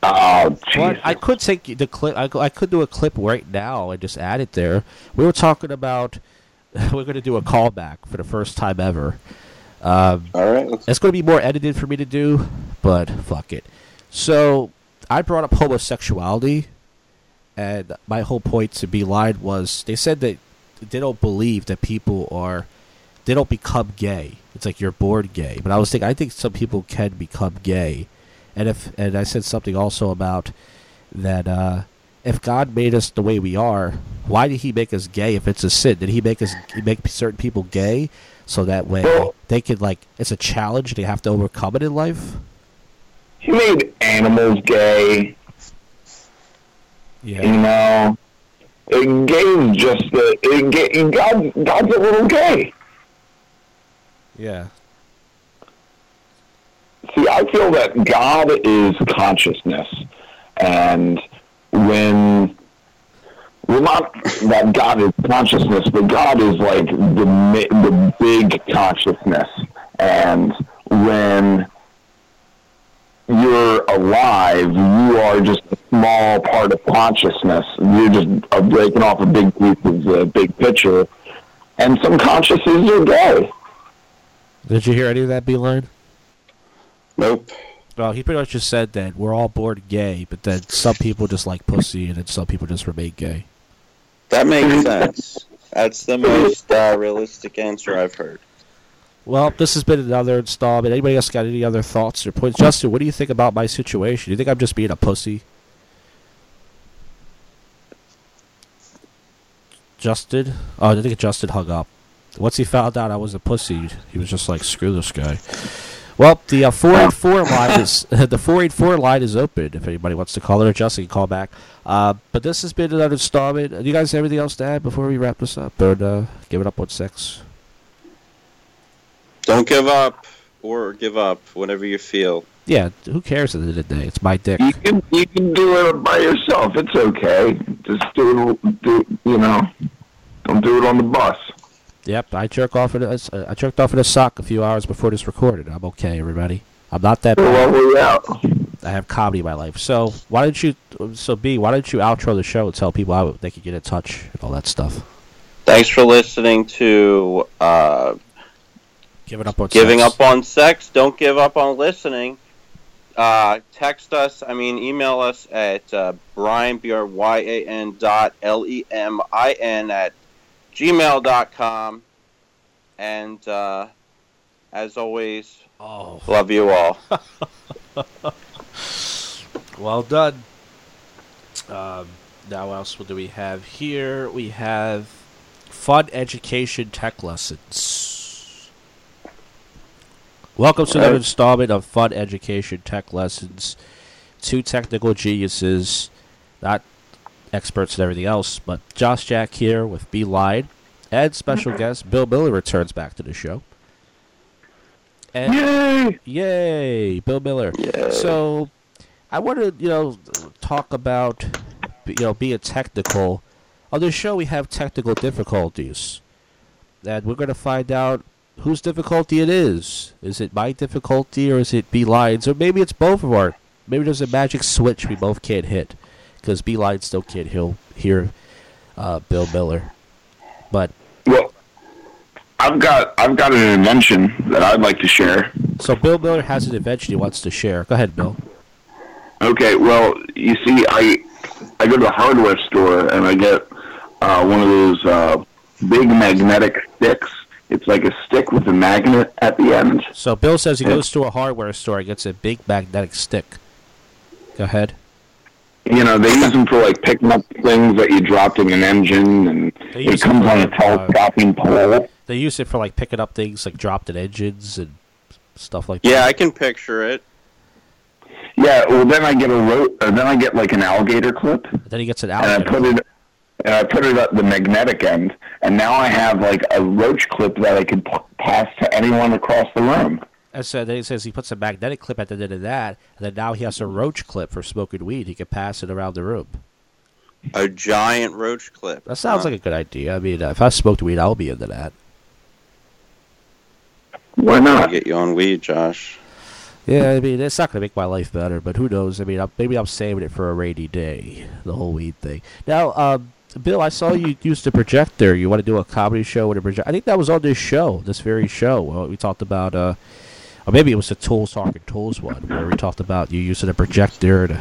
Oh, Jesus. I could take the clip. I, I could do a clip right now and just add it there. We were talking about we're going to do a callback for the first time ever. Um, All right. It's going to be more edited for me to do, but fuck it. So I brought up homosexuality, and my whole point to be lied was they said that they don't believe that people are they don't become gay. It's like you're born gay. But I was thinking, I think some people can become gay, and if and I said something also about that. uh if God made us the way we are, why did He make us gay? If it's a sin, did He make us he make certain people gay so that way Well- they could like it's a challenge they have to overcome it in life? He made animals gay. Yeah, You know, it is just a, uh, gay, God. God's a little gay. yeah, See, I feel that God is consciousness, and when well, not that God is consciousness, but God is like the the big consciousness, and when you're alive, you are just a small part of consciousness. You're just uh, breaking off a big piece of the big picture, and some consciousnesses are gay. Did you hear any of that, Beeline? Nope. Well, he pretty much just said that we're all born gay, but that some people just like pussy, and then some people just remain gay. That makes sense. That's the most uh, realistic answer I've heard. Well, this has been another installment. Anybody else got any other thoughts or points? Justin, what do you think about my situation? Do you think I'm just being a pussy? Justin? Oh, I think Justin hung up. Once he found out I was a pussy, he was just like, "Screw this guy." Well, the uh, four eight four line is the four eight four line is open. If anybody wants to call it or Justin can call back. Uh, but this has been another installment. Do you guys have anything else to add before we wrap this up? Or uh, give it up on sex? Don't give up, or give up, whenever you feel. Yeah, who cares at the end of the day? It's my dick. You can you can do it by yourself. It's okay. Just do it. Do you know? Don't do it on the bus. Yep, I jerk off in a, uh, jerked off in a sock a few hours before this recorded. I'm okay, everybody. I'm not that bad. out? I have comedy in my life. So why don't you? So B, why don't you outro the show and tell people how they can get in touch and all that stuff? Thanks for listening to uh, Give it up on Giving sex. Up on Sex. Don't give up on listening. Uh, text us, I mean, email us at uh, Brian, B-R-Y-A-N dot L-E-M-I-N at gmail dot com. And uh, as always, Oh, love you all. well done. Um, now, else what else do we have here? We have fun education tech lessons. Welcome to another installment of Fun Education Tech Lessons. Two technical geniuses, not experts and everything else, but Josh Jack here with B Line, and special guest Bill Miller returns back to the show. And Yay! Yay, Bill Miller. So, I want to, you know, talk about, you know, being technical. On this show, we have technical difficulties, and we're going to find out whose difficulty it is. Is it my difficulty, or is it B Lines, or maybe it's both of our. Maybe there's a magic switch we both can't hit, because B Lines still can't hear, hear uh, Bill Miller. But Well, I've got I've got an invention that I'd like to share. so Bill Miller has an invention he wants to share. Go ahead, Bill. Okay, well, you see, I I go to the hardware store and I get uh, one of those uh, big magnetic sticks. It's like a stick with a magnet at the end. So Bill says he goes to a hardware store and gets a big magnetic stick. Go ahead. You know, they use them for like picking up things that you dropped in an engine, and They it use comes them on a for, uh, telescoping pole. They use it for like picking up things like dropped in engines and stuff like that. Yeah, I can picture it. Yeah, well, then I get a ro- uh, then I get like an alligator clip, then he gets an alligator. and I put it and I put it at the magnetic end, and now I have like a roach clip that I could p- pass to anyone across the room. And so then he says he puts a magnetic clip at the end of that, and then now he has a roach clip for smoking weed. He can pass it around the room. A giant roach clip. That sounds like a good idea. I mean, uh, if I smoked weed, I'll be into that. Why I'll not? get you on weed, Josh. Yeah, I mean, it's not going to make my life better, but who knows? I mean, I'm, maybe I'm saving it for a rainy day, the whole weed thing. Now, um, Bill, I saw you use the projector. You want to do a comedy show with a projector? I think that was on this show, this very show. Well, we talked about, uh, or maybe it was the Tools Talking Tools one, where we talked about you using a projector to.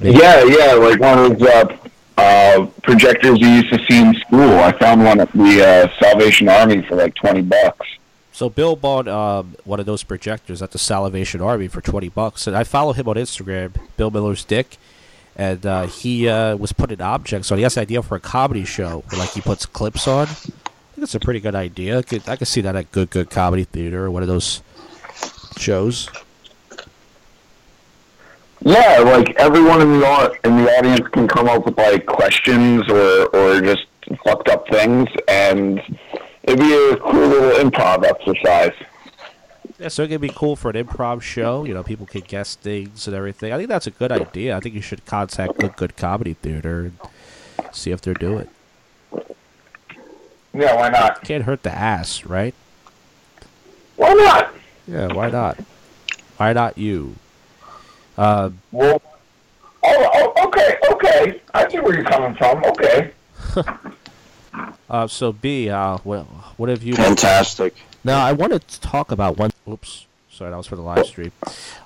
Yeah, yeah, like one of those uh, uh, projectors you used to see in school. I found one at the uh, Salvation Army for like twenty bucks. So Bill bought um, one of those projectors at the Salvation Army for twenty bucks, and I follow him on Instagram, Bill Miller's Dick, and uh, he uh, was putting objects on. He has an idea for a comedy show, where, like he puts clips on. I think it's a pretty good idea. I could, I could see that at Good Good Comedy Theater or one of those shows. Yeah, like everyone in the in the audience can come up with like questions or or just fucked up things, and it'd be a cool little improv exercise. Yeah, so it could be cool for an improv show. You know, people could guess things and everything. I think that's a good idea. I think you should contact Good Good Comedy Theater and see if they're doing. it. Yeah, why not? Can't hurt the ass, right? Why not? Yeah, why not? Why not you? Uh, Well, oh, oh, okay, okay. I see where you're coming from. Okay. uh, so B, uh, what, what have you? Fantastic. Now I wanted to talk about one. Oops, sorry, that was for the live stream.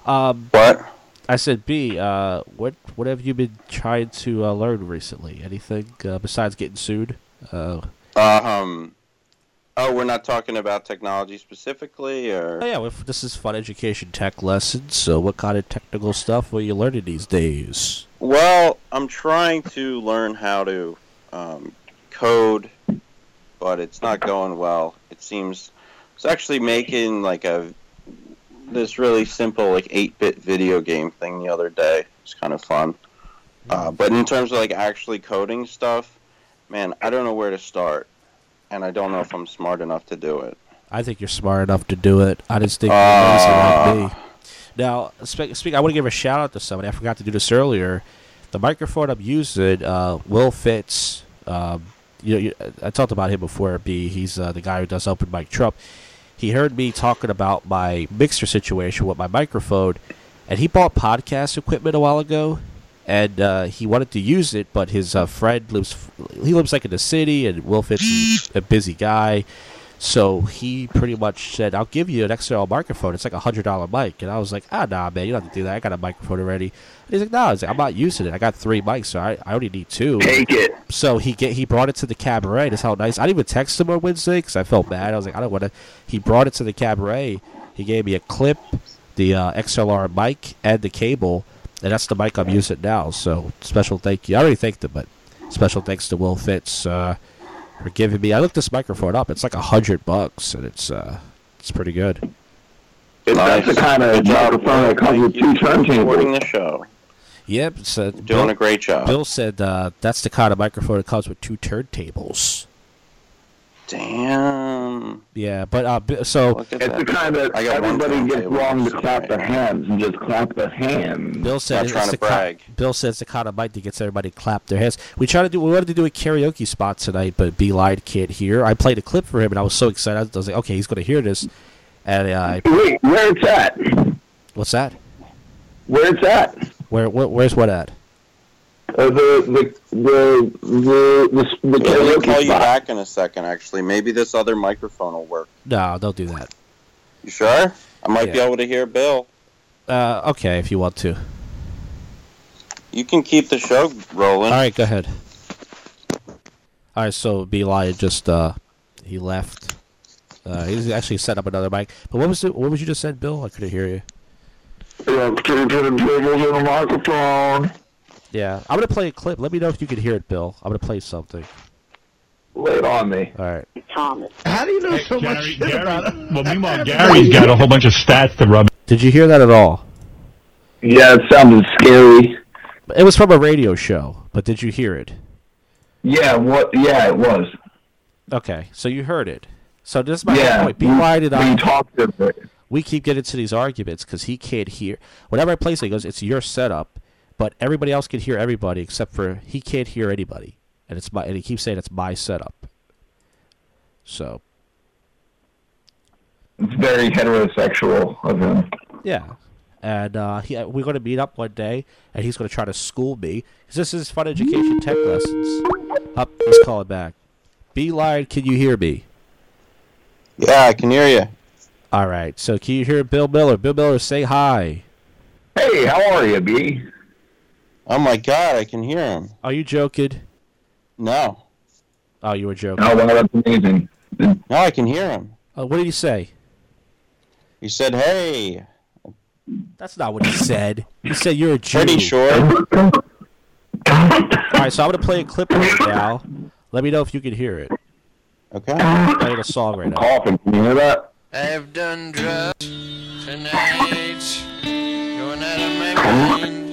Um, What? I said B. Uh, what what have you been trying to uh, learn recently? Anything uh, besides getting sued? Uh, Um. Oh, we're not talking about technology specifically, or oh yeah, well, this is fun education tech lessons. So what kind of technical stuff are you learning these days? well, I'm trying to learn how to um, code, but it's not going well. It seems it's actually making like a this really simple like 8-bit video game thing the other day. It's kind of fun. Uh, but in terms of like actually coding stuff, man, I don't know where to start, and I don't know if I'm smart enough to do it. I think you're smart enough to do it. I just think you're like me. Now, speak, speak. I want to give a shout out to somebody. I forgot to do this earlier. The microphone I'm using, uh, Will Fitz. Um, you know, you, I talked about him before. B. He's uh, the guy who does open mic Trump. He heard me talking about my mixer situation with my microphone, and he bought podcast equipment a while ago, and uh, he wanted to use it, but his uh, friend lives. He lives like in the city, and Will Fitz a busy guy. So he pretty much said, "I'll give you an XLR microphone. It's like a hundred dollar mic." And I was like, "Ah, nah, man, you don't have to do that. I got a microphone already." And he's like, "No, he's like, I'm not using it. I got three mics, so I, I only need two. Take it. So he get he brought it to the cabaret. That's how nice. I didn't even text him on Wednesday because I felt bad. I was like, I don't want to. He brought it to the cabaret. He gave me a clip, the uh, XLR mic, and the cable, that's the mic I'm using now. So special thank you. I already thanked him, but special thanks to Will Fitz uh, for giving me. I looked this microphone up. It's like a hundred bucks, and it's uh, it's pretty good. It's that's the kind of Good job. microphone that comes with Thank two you for turntables. the show. Yep, so Doing Bill, a great job. Bill said uh, that's the kind of microphone that comes with two turntables. Damn. Yeah, but uh, so It's the kind that I got everybody gets wrong to clap their hands and just clap their hands. Bill said it's trying to the ki- brag. Bill says the kind of mic that gets everybody to clap their hands. We tried to do we wanted to do a karaoke spot tonight, but B Line can't hear. I played a clip for him, and I was so excited. I was like, okay, he's going to hear this. And uh, I, Wait, where it's at? what's that? Where it's at? Where, where where's what at? Uh, the the the the the, the Let me karaoke call you back in a second, actually. Maybe this other microphone will work. No, don't do that. You sure? I might be able to hear Bill. Uh, okay, if you want to. You can keep the show rolling. All right, go ahead. All right, so B Line just uh, he left. Uh, he's actually set up another mic. But what was it? What was you just said, Bill? I couldn't hear you. Yeah, two turntables and a microphone. Yeah, I'm gonna play a clip. Let me know if you can hear it, Bill. I'm gonna play something. Lay it on me. All right. Thomas. How do you know so much shit Gary, about it? well, meanwhile, Gary's got a whole bunch of stats to rub. Did you hear that at all? Yeah, it sounded scary. It was from a radio show, but did you hear it? Yeah, what? Yeah, it was. Okay, so you heard it. So this is my Yeah, point. Be we- quiet We I. talked about it. We keep getting into these arguments because he can't hear. Whenever I play something, he goes, "It's your setup," but everybody else can hear everybody except for he can't hear anybody, and it's my. And he keeps saying it's my setup. So It's very heterosexual of him. yeah, and uh, he, we're going to meet up one day, and he's going to try to school me because this is fun education tech lessons. Up, let's call it back. B line, can you hear me? Yeah, I can hear you. All right. So can you hear Bill Miller? Bill Miller, say hi. Hey, how are you, B? Oh my god, I can hear him. Are you joking? No. Oh, you were joking. Oh, wow, that's amazing. No, I can hear him. Uh, what did he say? He said, hey. That's not what he said. He said you're a Jew. Pretty sure. All right, so I'm gonna play a clip right now. Let me know if you can hear it. Okay. I'm playing a song right now. Coughing. Can you hear that? I've done drugs tonight, going out of my mind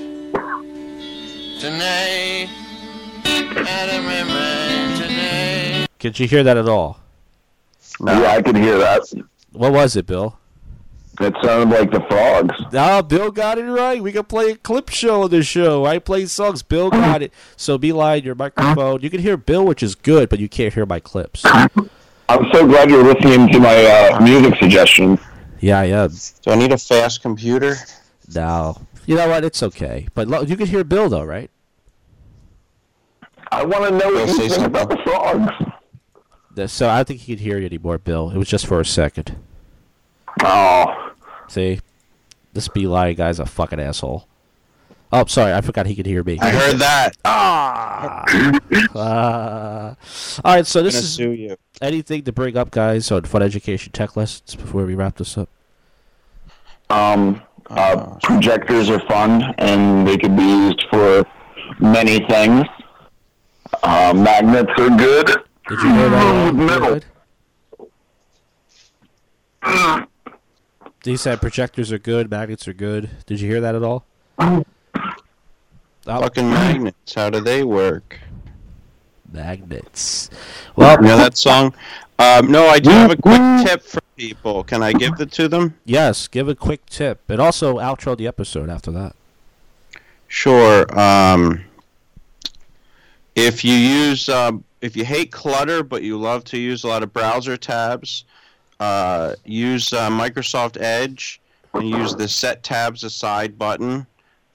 tonight, out of my mind tonight. Did you hear that at all? Yeah, I could hear that. What was it, Bill? It sounded like the frogs. No, Bill got it right. We can play a clip show on the show. I play songs. Bill got it. So B Line your microphone. You can hear Bill, which is good, but you can't hear my clips. I'm so glad you're listening to my uh, music suggestions. Yeah, yeah. Do I need a fast computer? No. You know what? It's okay. But lo- you can hear Bill, though, right? I want to know what you think about the frogs. The- So I don't think he could hear you anymore, Bill. It was just for a second. Oh, See? This B Line guy's a fucking asshole. Oh, sorry. I forgot he could hear me. I heard that. Ah. Uh, all right, so this gonna is sue you. anything to bring up, guys, on Fun Education Tech Lessons before we wrap this up? um, uh, projectors are fun and they could be used for many things. Uh, magnets are good. Did you hear that? Metal. Good? He said projectors are good, magnets are good. Did you hear that at all? Fucking magnets. How do they work? Magnets. Well, You know that song? Um, no, I do have a quick tip for people. Can I give it to them? yes, give a quick tip. And also outro the episode after that. Sure. Um, if you use, um, if you hate clutter but you love to use a lot of browser tabs, uh, use uh, Microsoft Edge and use the Set Tabs Aside button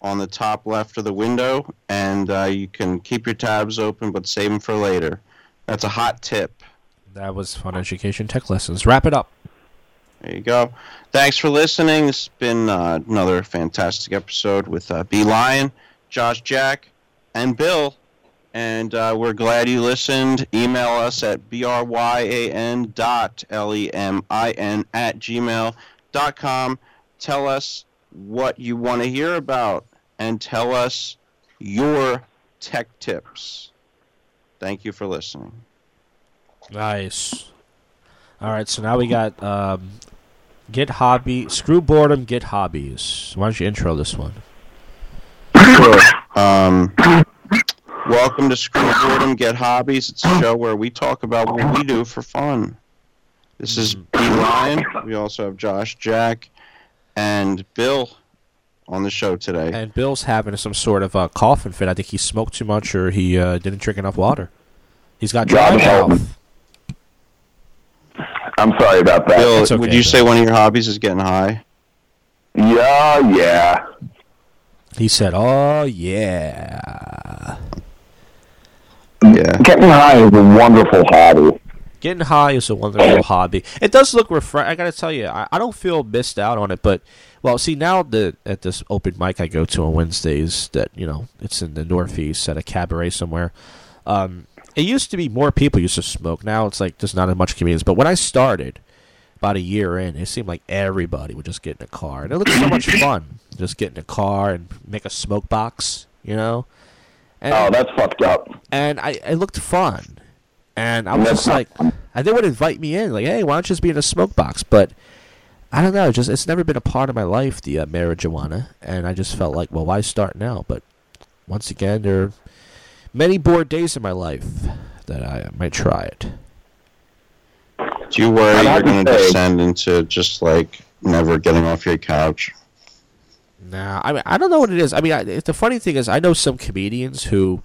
on the top left of the window, and uh, you can keep your tabs open but save them for later. That's a hot tip. That was Fun Education Tech Lessons. Wrap it up. There you go. Thanks for listening. This has been uh, another fantastic episode with uh, B Line, Josh Jack, and Bill. And uh, we're glad you listened. Email us at bryan dot l-e-m-i-n at gmail dot com. Tell us what you want to hear about and tell us your tech tips. Thank you for listening. Nice. All right, so now we got um, get hobby, screw boredom, get hobbies. Why don't you intro this one? Sure. Um, welcome to Screw Boredom Get Hobbies. It's a show where we talk about what we do for fun. This is B Line. We also have Josh, Jack, and Bill on the show today. And Bill's having some sort of uh, coughing fit. I think he smoked too much or he uh, didn't drink enough water. He's got dry God mouth. him. I'm sorry about that. Bill, okay, would you Bill. say one of your hobbies is getting high? Yeah, yeah. He said, "Oh yeah, Yeah. Getting high is a wonderful hobby. Getting high is a wonderful hobby. It does look refresh. I gotta tell you, I, I don't feel missed out on it. But well, see now the at this open mic I go to on Wednesdays, that you know it's in the Northeast at a cabaret somewhere. Um, it used to be more people used to smoke. Now it's like there's not as much convenience. But when I started, about a year in, it seemed like everybody would just get in a car, and it looked so much fun. Just get in a car and make a smoke box, you know. And, Oh, that's fucked up. and I it looked fun, and I was just like, and they would invite me in, like, hey, why don't you just be in a smoke box? But I don't know, just it's never been a part of my life, the uh, marijuana, and I just felt like, well, why start now? But once again, there are many bored days in my life that I might try it. Do you worry you're going to descend into just like never getting off your couch? Nah, I mean, I don't know what it is. I mean, I, the funny thing is, I know some comedians who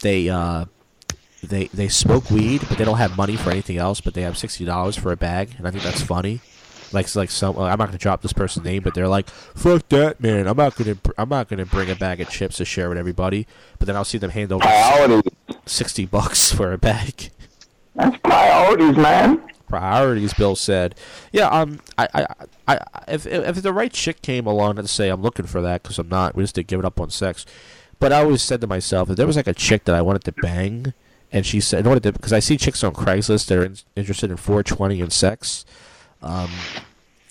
they uh, they they smoke weed, but they don't have money for anything else. But they have sixty dollars for a bag, and I think that's funny. Like, it's like some, I'm not gonna drop this person's name, but they're like, "Fuck that, man! I'm not gonna, I'm not gonna bring a bag of chips to share with everybody." But then I'll see them hand over Priorities. sixty bucks for a bag. That's priorities, man. priorities. Bill said, "Yeah, um, I, I, I, I if if the right chick came along and say I'm looking for that because I'm not, we just did give it up on sex, But I always said to myself, if there was like a chick that I wanted to bang, and she said, in order to, because I see chicks on Craigslist that are in, interested in 420 and sex, um,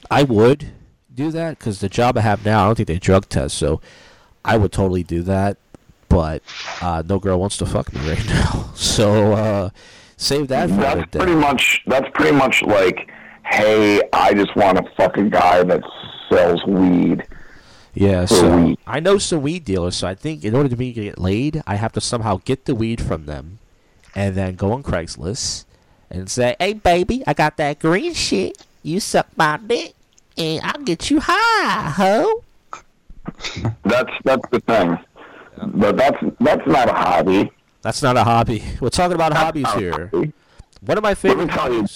I would do that because the job I have now, I don't think they drug test, so I would totally do that. But uh, no girl wants to fuck me right now, so uh, save that for That's pretty much that's pretty much like, hey, I just want to fuck a guy that sells weed. Yeah, so weed. I know some weed dealers, so I think in order to to get laid, I have to somehow get the weed from them, and then go on Craigslist and say, "Hey, baby, I got that green shit. You suck my dick, and I'll get you high, ho." That's that's the thing. But that's that's not a hobby. That's not a hobby. We're talking about hobbies here. One of my favorite Let me tell you-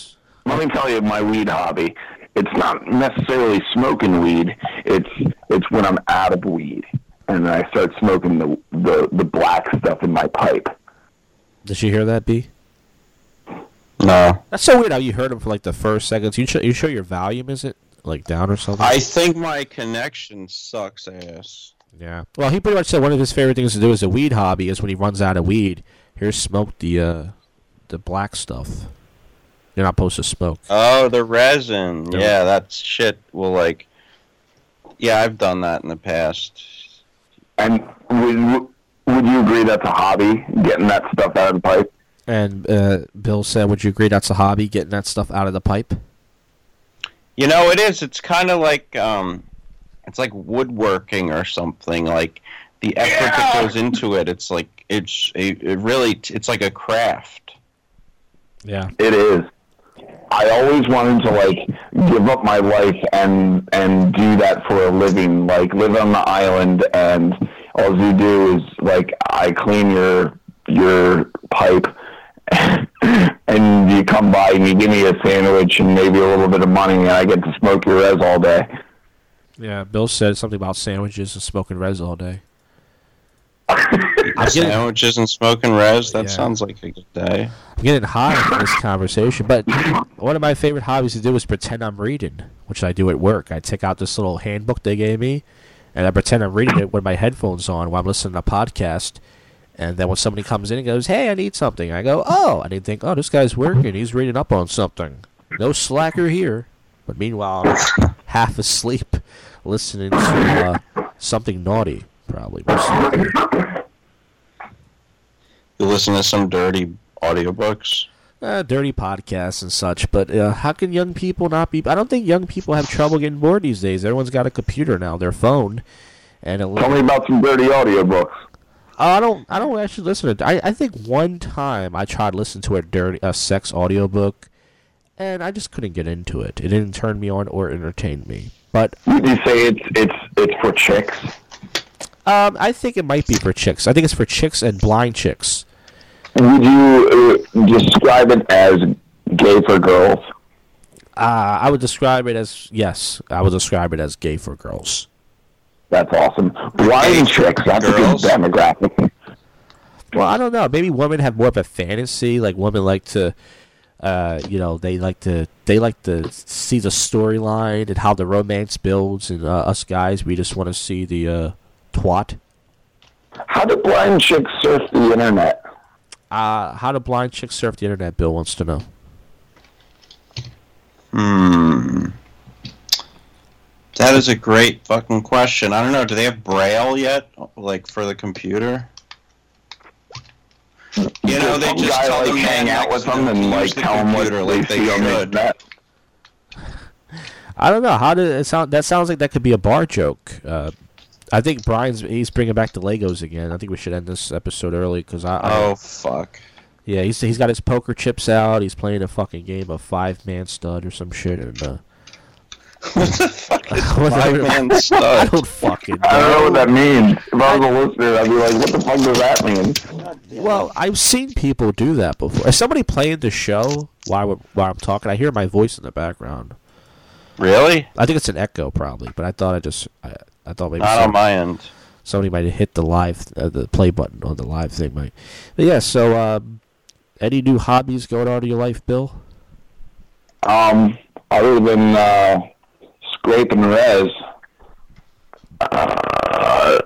Let me tell you my weed hobby. It's not necessarily smoking weed. It's it's when I'm out of weed and I start smoking the the, the black stuff in my pipe. Did you hear that, B? No. That's so weird how you heard him for like the first seconds. You show, you show your volume, is it like down or something? I think my connection sucks ass. Yeah. Well, he pretty much said one of his favorite things to do as a weed hobby is when he runs out of weed, here's smoke the uh, the black stuff. You're not supposed to smoke. Oh, the resin. The- Yeah, that shit will like. Yeah, I've done that in the past. And would would you agree that's a hobby, getting that stuff out of the pipe? And uh, Bill said, "Would you agree that's a hobby, getting that stuff out of the pipe?" You know, it is. It's kind of like um, it's like woodworking or something. Like the effort that goes into it. It's like it's a, it really. It's like a craft. Yeah. It is. I always wanted to like give up my life and and do that for a living. Like live on the island and all you do is like I clean your your pipe and you come by and you give me a sandwich and maybe a little bit of money and I get to smoke your res all day. Yeah. Bill said something about sandwiches and smoking res all day. I'm getting, Sandwiches and smoking res. That Yeah. sounds like a good day. I'm getting high from this conversation, but one of my favorite hobbies to do is pretend I'm reading, which I do at work. I take out this little handbook they gave me, and I pretend I'm reading it with my headphones on while I'm listening to a podcast. And then when somebody comes in and goes, "Hey, I need something," I go, "Oh," and they think, "Oh, this guy's working. He's reading up on something. No slacker here." But meanwhile, I'm half asleep, listening to uh, something naughty, probably. You listen to some dirty audiobooks. Uh, dirty podcasts and such. But uh, how can young people not be? I don't think young people have trouble getting bored these days. Everyone's got a computer now, their phone, and a Tell me about some dirty audiobooks. Oh, I don't. I don't actually listen to. I, I think one time I tried listening to a dirty a sex audiobook, and I just couldn't get into it. It didn't turn me on or entertain me. But Would you say it's it's it's for chicks? um, I think it might be for chicks. I think it's for chicks and blind chicks. Would you uh, describe it as gay for girls? Uh, I would describe it as yes. I would describe it as gay for girls. That's awesome. Blind chicks, that's girls? a good demographic. Well, I don't know. Maybe women have more of a fantasy. Like women like to, uh, you know, they like to they like to see the storyline and how the romance builds. And uh, us guys, we just want to see the uh, twat. How do blind chicks surf the internet? Uh, how do blind chicks surf the internet? Bill wants to know. Hmm. That is a great fucking question. I don't know. Do they have Braille yet? Like for the computer? You know, they just guy tell like the man hang out with them them and like the tell them what computer they like they see should. I don't know. How did it sound? That sounds like that could be a bar joke. Uh, I think Brian's he's bringing back the Legos again. I think we should end this episode early because I, I Oh fuck. Yeah, he's he's got his poker chips out. He's playing a fucking game of five man stud or some shit. And uh, What the fuck is five man stud? I don't fucking I don't know know. what that means. If I was a listener, I'd be like, what the fuck does that mean? Well, I've seen people do that before. Is somebody playing the show while while I'm talking? I hear my voice in the background. Really? I think it's an echo probably, but I thought I just I, I thought maybe Not on my end. somebody might have hit the live uh, the play button on the live thing. Might. But yeah. So, um, any new hobbies going on in your life, Bill? Um, other than uh, scraping res, uh,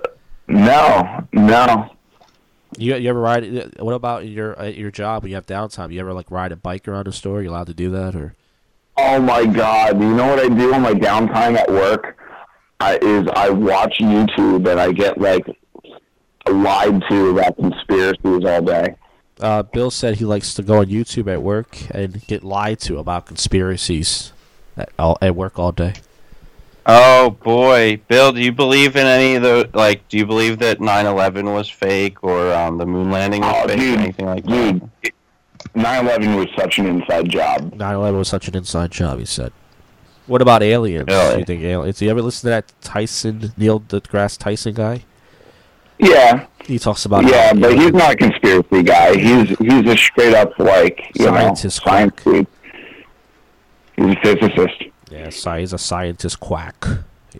No, no. You you ever ride? What about your at your job when you have downtime? You ever like ride a bike around the store? You allowed to do that or? Oh my God! Do you know what I do on my downtime at work? I, is I watch YouTube and I get like lied to about conspiracies all day. Uh, Bill said he likes to go on YouTube at work and get lied to about conspiracies at, all, at work all day. Oh boy, Bill, do you believe in any of the like? Do you believe that 9/11 was fake or um, the moon landing was Oh, fake dude, or anything like dude. that? 9/11 was such an inside job. 9/11 was such an inside job. He said. What about aliens? Really? Do you think aliens? Do you ever listen to that Tyson Neil deGrasse Tyson guy? Yeah, He talks about yeah, how but he's not a conspiracy guy. He's he's a straight up like you Scientist know science quack. dude. He's a physicist. Yeah, sci- he's a scientist quack.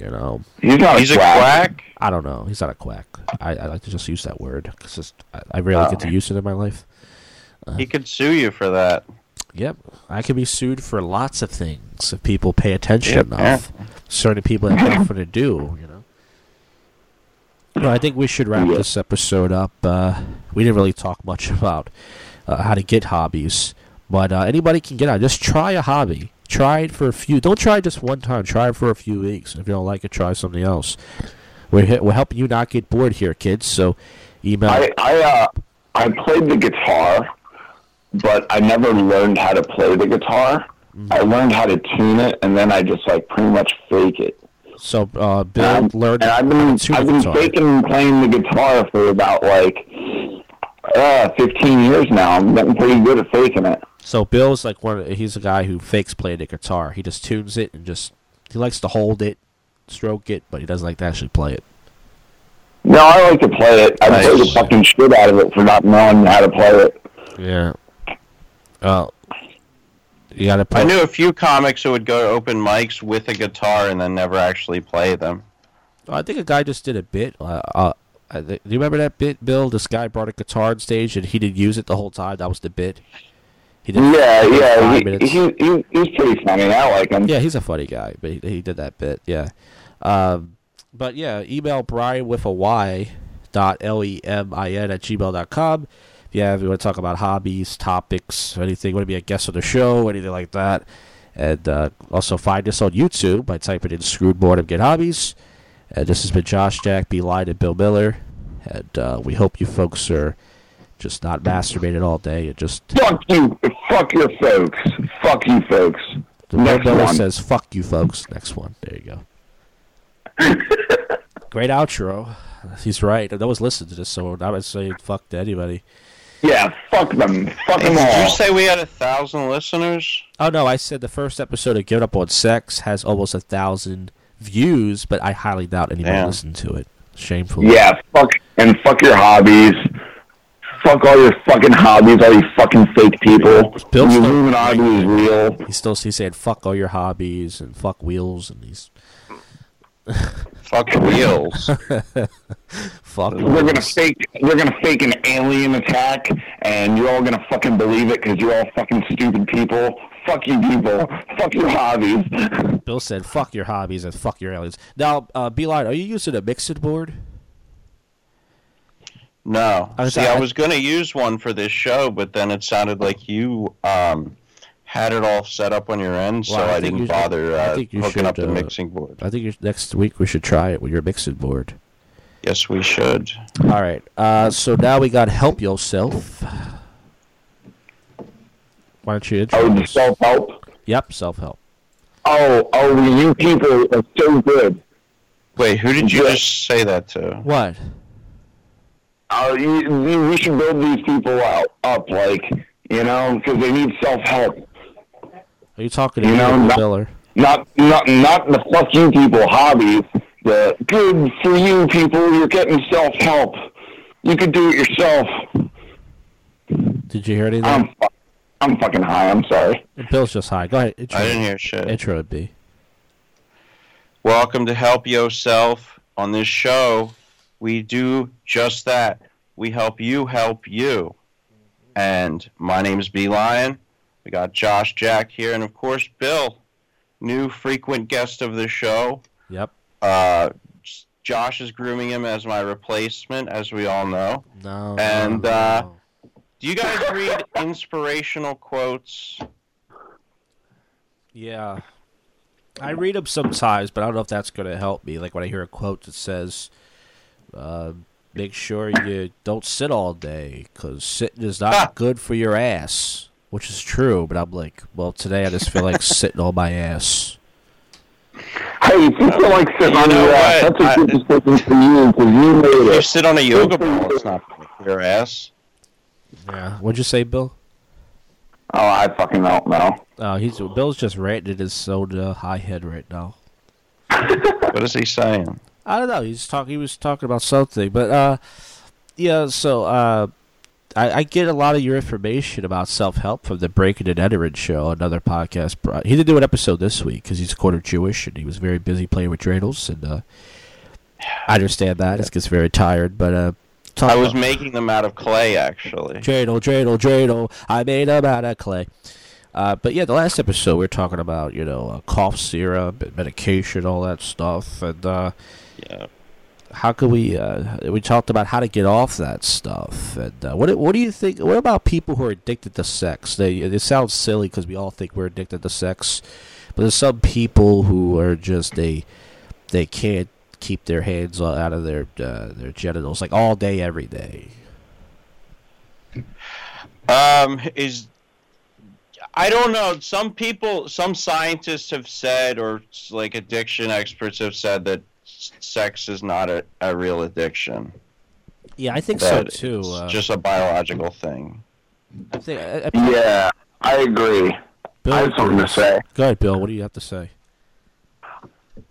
You know, He's not He's a a quack. quack. I don't know. He's not a quack. I, I like to just use that word because I, I rarely get to oh. use it in my life. He could sue you for that. Yep, I can be sued for lots of things if people pay attention Yep, enough. Certain people have nothing to do, you know. Well, I think we should wrap this episode up. Uh, we didn't really talk much about uh, how to get hobbies, but uh, anybody can get out. Just try a hobby. Try it for a few. Don't try it just one time. Try it for a few weeks. If you don't like it, try something else. We're we're helping you not get bored here, kids. So email. I I uh I played the guitar, but I never learned how to play the guitar. Mm-hmm. I learned how to tune it, and then I just like pretty much fake it. so uh, Bill learned. and I've been I've been guitar. faking playing the guitar for about like uh 15 years now. I'm getting pretty good at faking it. So Bill's like one. Of, he's a guy who fakes playing the guitar. He just tunes it and just he likes to hold it, stroke it, but he doesn't like to actually play it. No, I like to play it. I Nice. play the fucking shit out of it for not knowing how to play it. Yeah. Well, you gotta. Play. I knew a few comics who would go to open mics with a guitar and then never actually play them. I think a guy just did a bit. Uh, uh, I do you remember that bit, Bill? This guy brought a guitar on stage and he didn't use it the whole time. That was the bit. He did. Yeah, yeah, he, minutes. he, he, he's pretty funny. I like him. Yeah, he's a funny guy, but he, he did that bit. Yeah. Um, but yeah, email Brian with a Y dot L E M I N at gmail dot com. Yeah, if you have, you want to talk about hobbies, topics, anything, want to be a guest on the show, anything like that. And uh, also find us on YouTube by typing in Screwed Board and Get Hobbies. And this has been Josh Jack, B. Line, and Bill Miller. And uh, we hope you folks are just not masturbated all day and just. Fuck you. Fuck your folks. Fuck you folks. The Bill Next Miller one. says, fuck you folks. Next one. There you go. Great outro. He's right. No one's listened to this, so I'm not saying fuck to anybody. Yeah, fuck them. Fuck Hey, them did you say we had a thousand listeners? Oh no, I said the first episode of Give It Up on Sex has almost a thousand views, but I highly doubt anyone Damn. listened to it. Shameful. Yeah, fuck and fuck your hobbies. Fuck all your fucking hobbies, all you fucking fake people. Bill's the still- Illuminati is real. He still he's saying fuck all your hobbies and fuck wheels and he's Fuck wheels. fuck. We're gonna wheels. fake. We're gonna fake an alien attack, and you're all gonna fucking believe it because you're all fucking stupid people. Fuck you, people. Fuck your hobbies. Bill said fuck your hobbies and fuck your aliens. Now, uh, B Line, are you using a mixed board? No. I was- See, I- I was going to use one for this show, but then it sounded like you um, had it all set up on your end, so I I, didn't you should- bother I uh, think you hooking up the uh, mixing board. I think next week we should try it with your mixing board. Yes, we should. All right. Uh, so now we got help yourself. Why don't you Oh, the self help. Yep, self help. Oh, oh, you people are so good. Wait, who did you Yeah. just say that to? What? Oh, you, you, we should build these people out, up, like you know, because they need self help. Are you talking to You me know, or not- Miller? Not, not, not the fuck you people hobbies. The good for you people. You're getting self help. You could do it yourself. Did you hear anything? I'm, I'm fucking high. I'm sorry. Bill's just high. Go ahead. Intro, I didn't hear shit. Intro would be. Welcome to Help Yourself. On this show, we do just that. We help you help you. And my name is B Line. We got Josh Jack here, and of course, Bill, new frequent guest of the show. Yep. Uh, Josh is grooming him as my replacement, as we all know. No. And, no, uh, no. Do you guys read inspirational quotes? Yeah. I read them sometimes, but I don't know if that's going to help me. Like when I hear a quote that says, uh, make sure you don't sit all day because sitting is not good for your ass, which is true. But I'm like, well, today I just feel like sitting on my ass. Hey, if you feel like sitting You on know your ass, that's a I- good decision for you because you made If you sit on a yoga ball, it's not good for your ass. Yeah. What'd you say, Bill? Oh, I fucking don't know. Oh, he's Bill's just ranting his soda high head right now. What is he saying? I don't know. He's talking. He was talking about something, but uh, yeah. So uh, I, I get a lot of your information about self help from the Breaking and Entering show, another podcast. He didn't do an episode this week because he's quarter Jewish and he was very busy playing with dreidels, and uh, I understand that. It gets very tired, but uh, I was about- making them out of clay, actually. dreidel, dreidel, dreidel. I made him out of clay. Uh, but yeah, the last episode we were talking about you know uh, cough syrup, medication, all that stuff, and. Uh, Yeah. How could we uh, we talked about how to get off that stuff. And uh, what what do you think what about people who are addicted to sex? They it sounds silly because we all think we're addicted to sex but there's some people who are just they they can't keep their hands out of their uh, their genitals like all day every day. Um, is I don't know. Some people, some scientists have said, or like addiction experts have said that sex is not a, a real addiction. yeah i think so too it's uh, just a biological thing. I think, I, I, Yeah, I agree. Bill I have something to say. go ahead bill what do you have to say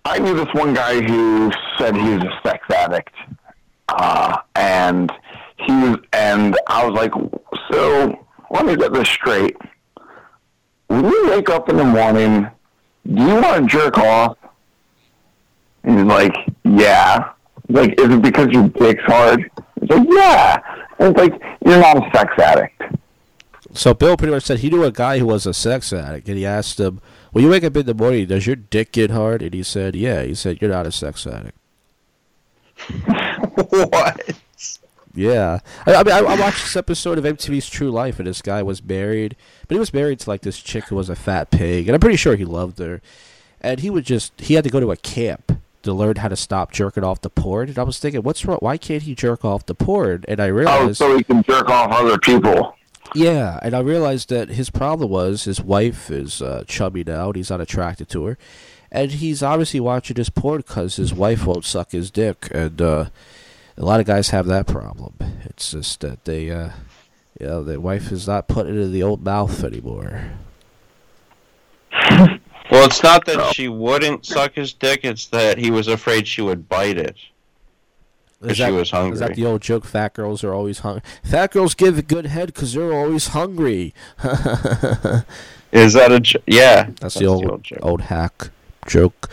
I knew this one guy who said he was a sex addict, uh, and he was, and I was like, so let me get this straight. When you wake up in the morning, do you want to jerk off? And he's like, yeah. He's like, is it because your dick's hard? He's like, yeah. And it's like, you're not a sex addict. So Bill pretty much said he knew a guy who was a sex addict, and he asked him, "When you wake up in the morning, does your dick get hard?" And he said, "Yeah." He said, "You're not a sex addict." what? Yeah, I, I mean, I, I watched this episode of MTV's True Life, and this guy was married, but he was married to like this chick who was a fat pig, and I'm pretty sure he loved her. And he would just he had to go to a camp to learn how to stop jerking off the porn. And I was thinking, what's wrong? Why can't he jerk off the porn? And I realized, Oh, so he can jerk off other people. Yeah, and I realized that his problem was his wife is uh, chubby now, and he's not attracted to her, and he's obviously watching his porn because his wife won't suck his dick, and uh, a lot of guys have that problem. It's just that they, uh, you know, their wife is not putting it in the old mouth anymore. Well, it's not that she wouldn't suck his dick; it's that he was afraid she would bite it. Is If she was hungry. Is that the old joke? Fat girls are always hungry. Fat girls give a good head because they're always hungry. Is that a jo- yeah? That's, the old old, joke. hack joke.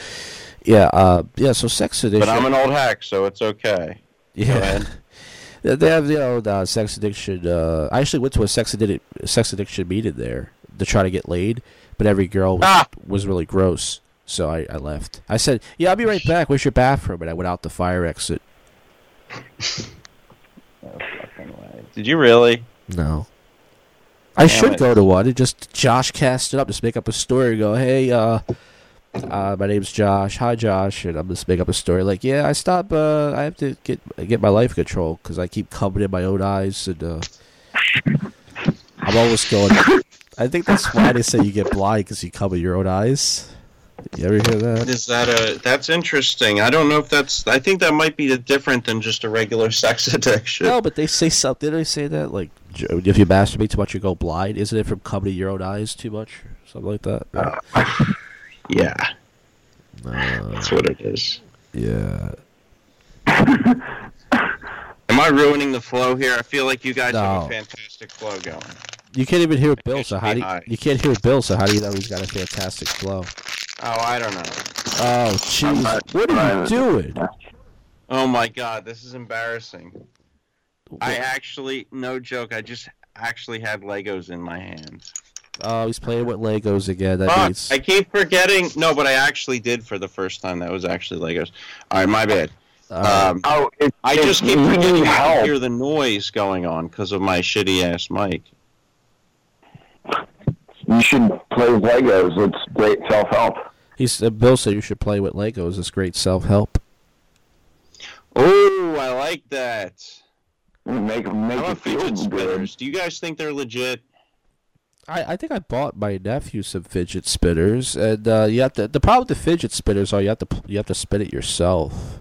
Yeah, uh, yeah. So sex addiction. But I'm an old hack, so it's okay. Yeah. They have the old the sex addiction. Uh, I actually went to a sex addiction sex addiction meeting there to try to get laid, but every girl was, Ah! was really gross, so I, I left. I said, "Yeah, I'll be right back. Where's your bathroom?" And I went out the fire exit. Did you really? No, I Damn should it. go to one. And just Josh cast it up, just make up a story. and Go, hey, uh, uh, my name's Josh. Hi, Josh, and I'm just make up a story like, yeah, I stop. Uh, I have to get get my life control because I keep coming in my own eyes, and uh, I'm always going. I think that's why they say you get blind because you cover your own eyes. You ever hear that? Is that a? That's interesting. I don't know if that's. I think that might be different than just a regular sex addiction. No, but they say something. They say that like if you masturbate too much, you go blind. Isn't it from to your own eyes too much? Something like that. Yeah, Uh, that's what it is. yeah. Am I ruining the flow here? I feel like you guys have a fantastic flow going. You can't even hear Bill, so how do you, you can't hear Bill? So how do you know he's got a fantastic flow? Oh, I don't know. Oh, jeez, what are you doing? Oh my god, this is embarrassing. I actually, no joke, I just actually had Legos in my hand. Oh, he's playing with Legos again. That Fuck, means I keep forgetting. No, but I actually did for the first time. That was actually Legos. All right, my bad. Um, Oh, it, I it's just keep really forgetting to hear the noise going on because of my shitty ass mic. You should play with Legos. It's great self help. He said, Bill said you should play with Legos. It's great self help. Oh, I like that. Make make How about feel fidget good. spinners? Do you guys think they're legit? I, I think I bought my nephew some fidget spinners, and uh, you have to. The problem with the fidget spinners are you have to you have to spin it yourself.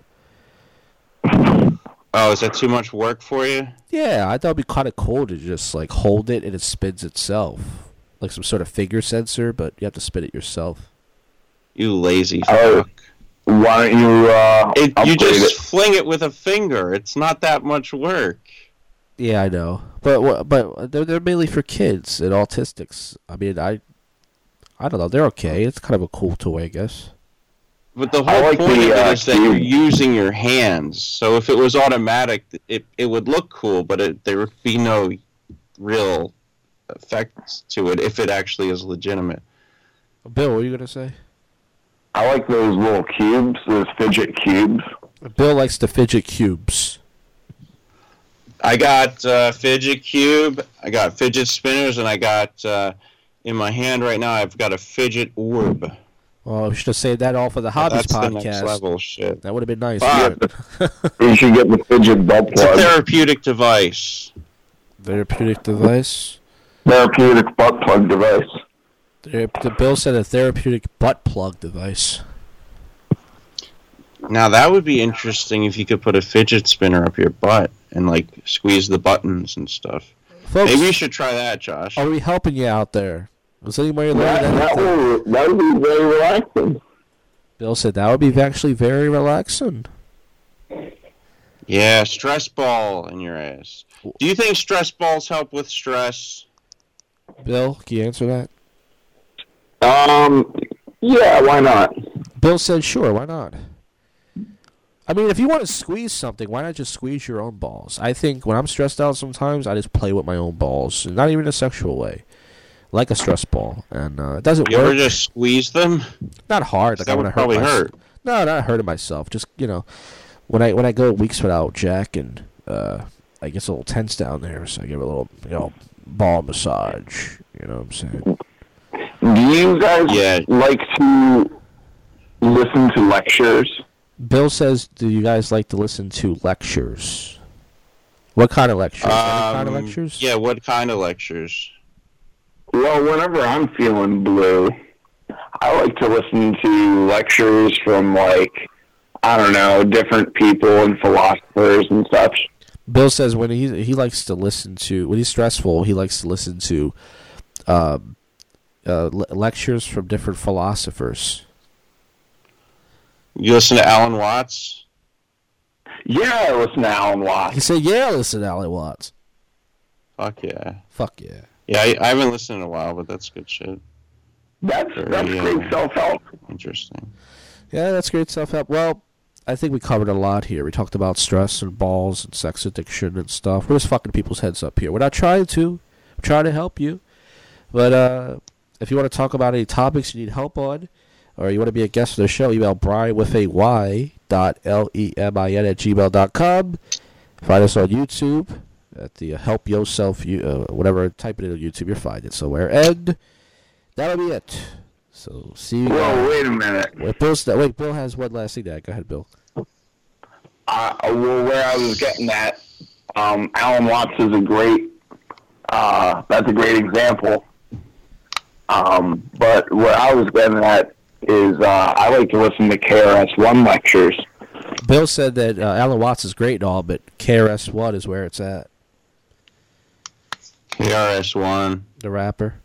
Oh, is that too much work for you? Yeah, I thought it'd be kind of cool to just like hold it and it spins itself, like some sort of finger sensor, but you have to spin it yourself. You lazy Oh, fuck. Why don't you uh, It, you just it? fling it with a finger. It's not that much work. Yeah, I know, but but they're they're mainly for kids and autistics. I mean, I I don't know, they're okay. It's kind of a cool toy, I guess. But the whole like point the, of it uh, is that you're using your hands. So if it was automatic, it it would look cool, but it, there would be no real effect to it if it actually is legitimate. Bill, what are you gonna say? I like those little cubes, those fidget cubes. Bill likes the fidget cubes. I got uh, fidget cube, I got fidget spinners, and I got uh, in my hand right now. I've got a fidget orb. Well, we should have saved that all for the hobbies That's the next podcast. level shit. That would have been nice. Fuck. You should get the fidget butt It's a therapeutic device. Therapeutic device. Therapeutic butt plug device. Ther- The Bill said a therapeutic butt plug device. Now that would be interesting if you could put a fidget spinner up your butt and like squeeze the buttons and stuff. Folks, Maybe you should try that, Josh. are we helping you out there? Was anybody That, learning that, anything? will, that would be very relaxing. Bill said that would be actually very relaxing. Yeah, stress ball in your ass. Do you think stress balls help with stress? Bill, can you answer that? Um, yeah, why not? Bill said, sure, why not? I mean, if you want to squeeze something, why not just squeeze your own balls? I think when I'm stressed out sometimes, I just play with my own balls. Not even in a sexual way. Like a stress ball. And uh, it doesn't You work. ever just squeeze them? not hard. Like That I would want to hurt probably myself. hurt. No, not hurting myself. Just you know, when I when I go weeks without Jack and uh, I get a little tense down there, so I give a little you know ball massage. You know what I'm saying? Do you guys Yeah. like to listen to lectures? Bill says, "Do you guys like to listen to lectures? What kind of lectures? Any kind of Um, lectures? Yeah, what kind of lectures? Well, whenever I'm feeling blue, I like to listen to lectures from like I don't know, different people and philosophers and such. Bill says when he he likes to listen to when he's stressful, he likes to listen to um, uh, le- lectures from different philosophers. You listen to Alan Watts? Yeah, I listen to Alan Watts. He said, "Yeah, listen, to Alan Watts. Fuck yeah. Fuck yeah." Yeah, I, I haven't listened in a while, but that's good shit. That's that's Yeah. great self help. Interesting. Yeah, that's great self help. Well, I think we covered a lot here. We talked about stress and balls and sex addiction and stuff. We're just fucking people's heads up here. We're not trying to. We're trying to help you. But uh, if you want to talk about any topics you need help on, or you want to be a guest on the show, email Brian with a Y dot L E M I N at gmail dot com. Find us on YouTube at the uh, Help Yourself, you uh, whatever. Type it in on YouTube, you'll find it somewhere. And that'll be it. So see you. Whoa, guys. wait a minute. Wait, Bill's, wait, Bill has one last thing. to add. Go ahead, Bill. Uh, well, where I was getting at, um, Alan Watts is a great. Uh, that's a great example. Um, but where I was getting at is uh, I like to listen to KRS One lectures. Bill said that uh, Alan Watts is great and all, but KRS One is where it's at. KRS One. The rapper.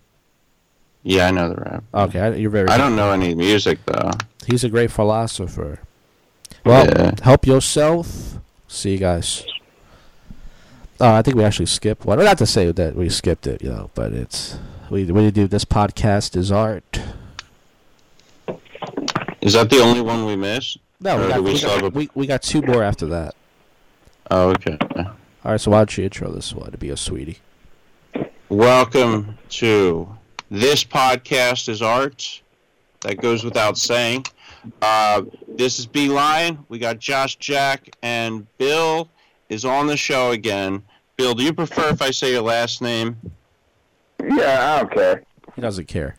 Yeah, I know the rap. Okay, I, you're very. I don't know any music though. He's a great philosopher. Well, Yeah. help yourself. See you guys. Oh, I think we actually skipped one. Not to say that we skipped it, you know, but it's we we do this podcast is art. Is that the only one we missed? No, we got we we, got, we, we got two more after that. Oh, okay. All right, so why don't you intro this one to be a sweetie? Welcome to this podcast is art. That goes without saying. Uh, This is B Line. We got Josh Jack and Bill is on the show again. Bill, do you prefer if I say your last name? Yeah, I don't care. He doesn't care.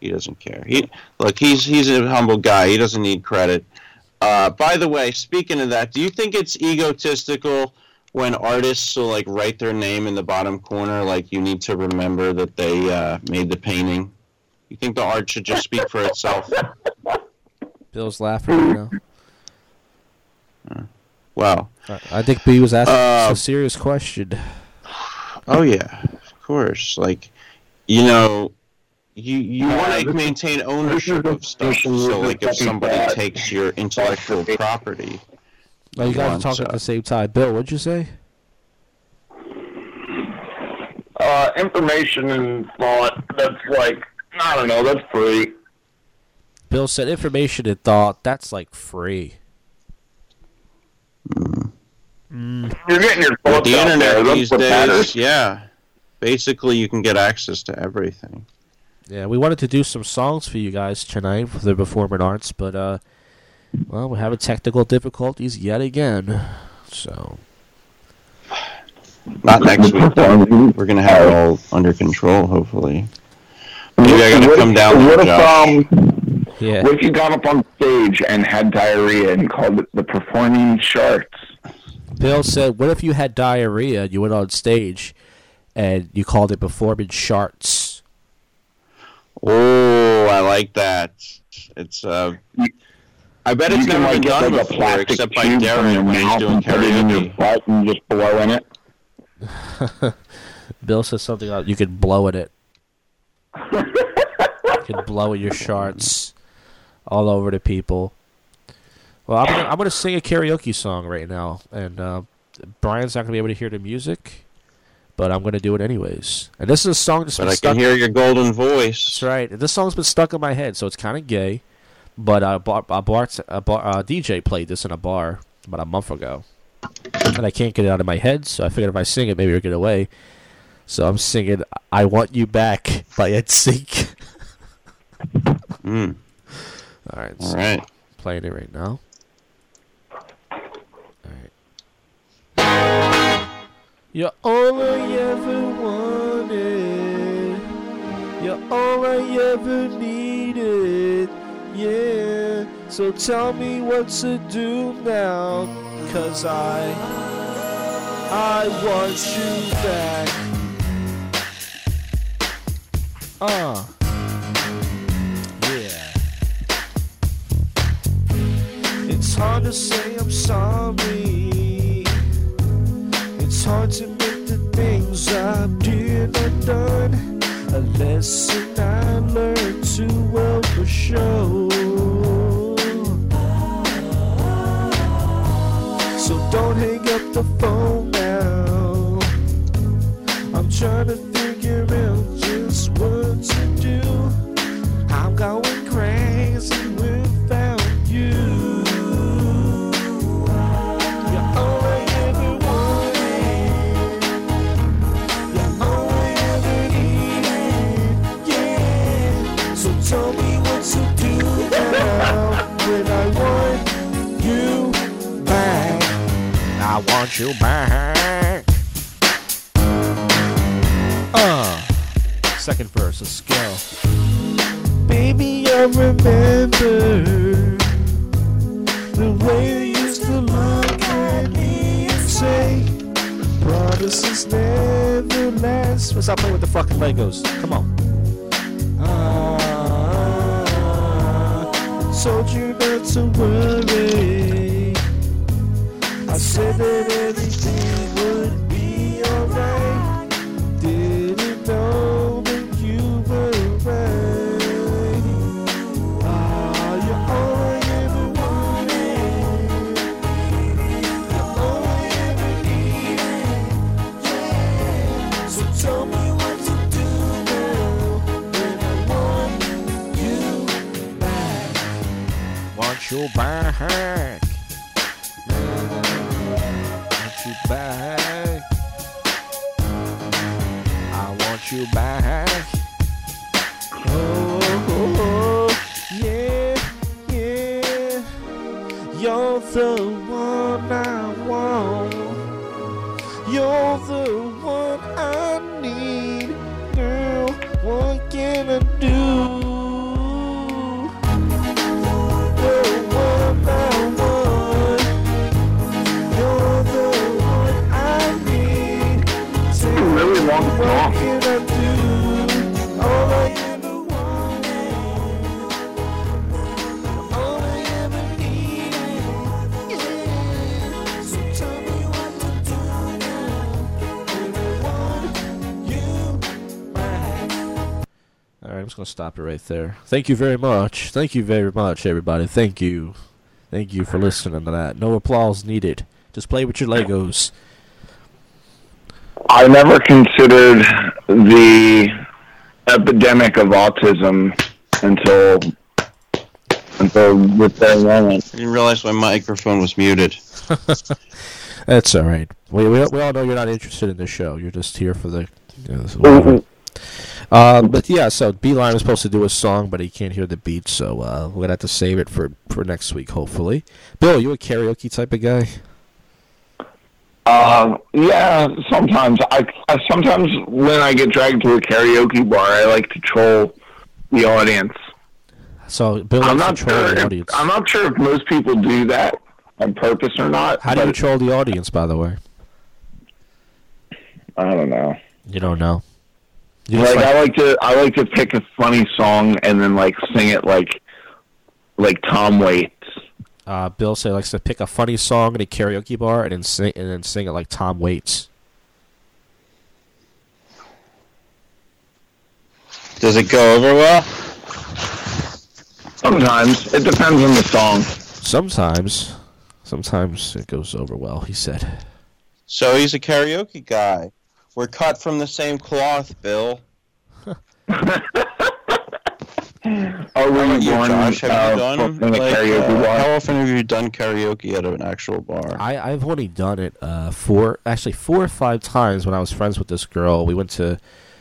He doesn't care. He look, he's he's a humble guy. He doesn't need credit. Uh, by the way, speaking of that, do you think it's egotistical when artists will like write their name in the bottom corner, like you need to remember that they uh, made the painting? You think the art should just speak for itself? Bill's laughing right now. Well, I- I think B was asking Uh, a serious question. oh yeah, of course. Like, you know, you you want to maintain ownership of stuff. So, like, if somebody takes your intellectual property, Oh, you guys are once, talking at the same time. Bill, what'd you say? Uh, information and thought. That's like I don't know. That's free. Bill said information and thought. That's like free. You're getting your with thoughts the out internet there. These what days, matters. yeah, basically you can get access to everything. Yeah, we wanted to do some songs for you guys tonight for the performing arts, but uh, well, we're having technical difficulties yet again. So Not next week. though. We're gonna have it all under control, hopefully. Maybe I gotta What come if- down there, What if Josh. um, yeah, what if you got up on stage and had diarrhea and called it the performing sharks? Bill said, "What if you had diarrhea? and You went on stage, and you called it performing charts." Oh, I like that. It's uh, I bet it's you can never like been get done like a before, plastic except by tube Darren when he's doing and put it in your karaoke. butt and just blow in it. Bill says something about you could blow at it. you could blow at your charts all over the people. Well, I'm gonna, I'm gonna sing a karaoke song right now, and uh, Brian's not gonna be able to hear the music, but I'm gonna do it anyways. And this is a song that's But been I stuck. can hear your golden voice. That's right. This song's been stuck in my head, so it's kind of gay. But uh, bar, a bar, a bar uh, DJ played this in a bar about a month ago, and I can't get it out of my head. So I figured if I sing it, maybe it'll get away. So I'm singing "I Want You Back" by NSYNC. Mm. All right, All so right. playing it right now. All right. You're all I ever wanted. You're all I ever needed. Yeah. So tell me what to do now. Cause I. I want you back. Uh. Yeah. It's hard to say I'm sorry. It's hard to admit the things I did and done. A lesson I learned too well for sure. So don't hang up the phone now. I'm trying to figure out just what to do. I'm going want you back. Uh, second verse, let's go. Baby, I remember the way you used to look at me and say, Promises never last. Let's stop playing with the fucking Legos. Come on. Ah, told you not to worry. I said that everything would be alright. Didn't know that you were right. Ah, you're all I ever wanted. You're all I ever needed. Yeah. So tell me what to do now when I want you back. Want you back. Right, I'm just gonna stop it right there. Thank you very much. Thank you very much, everybody. Thank you. Thank you for listening to that. No applause needed. Just play with your Legos. I never considered the epidemic of autism until until this very moment. I didn't realize my microphone was muted. That's all right. We, we we all know you're not interested in the show. You're just here for the. You know, whatever. Uh, but yeah, so B Line was supposed to do a song, but he can't hear the beat, so uh, we're gonna have to save it for for next week, hopefully. Bill, you a karaoke type of guy? Uh, yeah, sometimes I, I sometimes when I get dragged to a karaoke bar, I like to troll the audience. So Bill I'm not troll sure. the audience. I'm not sure if most people do that on purpose or not. How do you troll the audience, by the way? I don't know. You don't know. You just Like, like- I like to I like to pick a funny song and then like sing it like like Tom Waits. uh, Bill he likes to pick a funny song in a karaoke bar and then sing and then sing it like Tom Waits. Does it go over well? Sometimes it depends on the song. Sometimes, sometimes it goes over well. He said. So he's a karaoke guy. We're cut from the same cloth, Bill. How were about you you, born Josh? Have uh, you done like, karaoke uh, how often have you done karaoke at an actual bar? I, I've only done it uh, four, actually four or five times when I was friends with this girl. We went to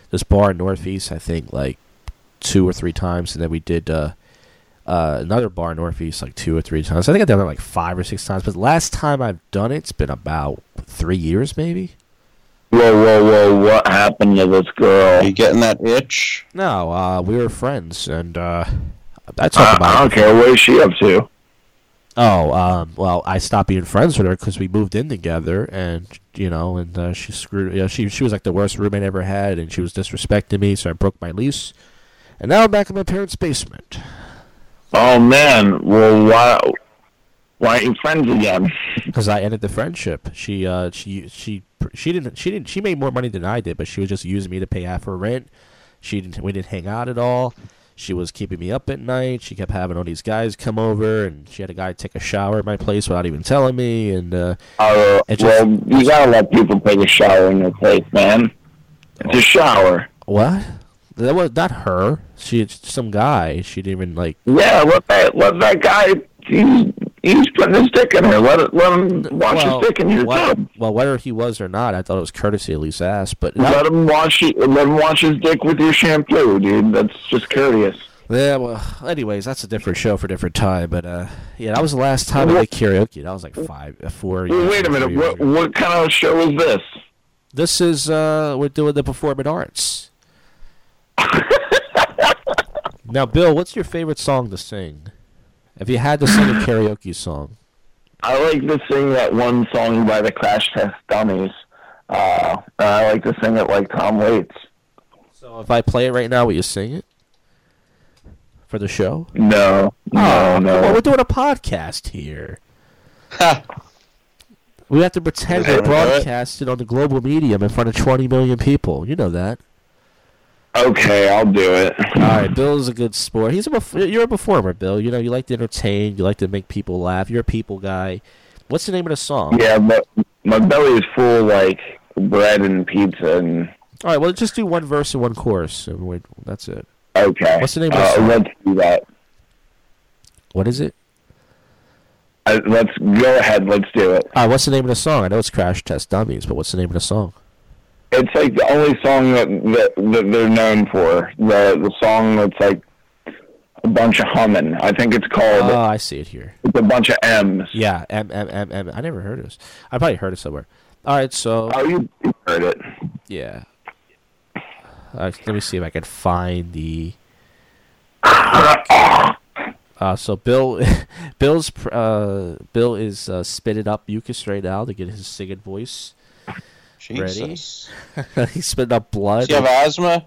this bar in Northeast, I think, like two or three times, and then we did uh, uh, another bar in Northeast like two or three times. I think I've done it like five or six times. But last time I've done it, it's been about three years, maybe. Whoa, whoa, whoa! What happened to this girl? Are you getting that itch? No, uh, we were friends, and uh, I talked I, about. I don't care. What is she up to? Oh, um, well, I stopped being friends with her because we moved in together, and you know, and uh, she screwed. You know, she she was like the worst roommate I ever had, and she was disrespecting me, so I broke my lease, and now I'm back in my parents' basement. Oh man! Well, why? Why aren't you friends again? Because I ended the friendship. She uh she she she didn't she didn't she made more money than I did, but she was just using me to pay half her rent. She didn't we didn't hang out at all. She was keeping me up at night. She kept having all these guys come over, and she had a guy take a shower at my place without even telling me. And uh, Uh, just- well, you gotta let people take a shower in your place, man. It's a shower. what? That was not her. She some guy. She didn't even like. Yeah, let that let that guy. He's he's putting his dick in her. Let it let him wash well, his dick in your well, tub. well, whether he was or not, I thought it was courtesy at least ask. But Let him wash it. Let him wash his dick with your shampoo, dude. That's just courteous. Yeah, well, anyways, that's a different show for a different time. But uh, yeah, that was the last time I did karaoke. That was like five, uh, four. Well, years, wait a minute. What what kind of show is this? This is uh, we're doing the performing arts. now, Bill, what's your favorite song to sing? If you had to sing a karaoke song, I like to sing that one song by the Crash Test Dummies. Uh, I like to sing it like Tom Waits. so if I play it right now, will you sing it for the show? No, no, Oh, no. on, we're doing a podcast here. We have to pretend we're wanna do it? broadcasted on the global medium in front of 20 million people. You know that. Okay, I'll do it. All right, Bill's a good sport. He's a you're a performer, Bill. You know you like to entertain. You like to make people laugh. You're a people guy. What's the name of the song? Yeah, but my belly is full like bread and pizza and All right, well, just do one verse and one chorus, and wait, that's it. okay. What's the name of the uh, song? Let's do that. What is it? Uh, let's go ahead. Let's do it. All right, what's the name of the song? I know it's Crash Test Dummies, but what's the name of the song? It's like the only song that that, that they're known for. The the song that's like a bunch of humming. I think it's called Oh, I see it here. it's a bunch of M's. Yeah, M M M M. I never heard of this. I probably heard it somewhere. All right, so Oh, you heard it. yeah. Uh, let me see if I can find the. Uh, so Bill, Bill's uh, Bill is uh, spitting up mucus right now to get his singing voice. Ready? Jesus. He's spitting up blood. Do you have asthma?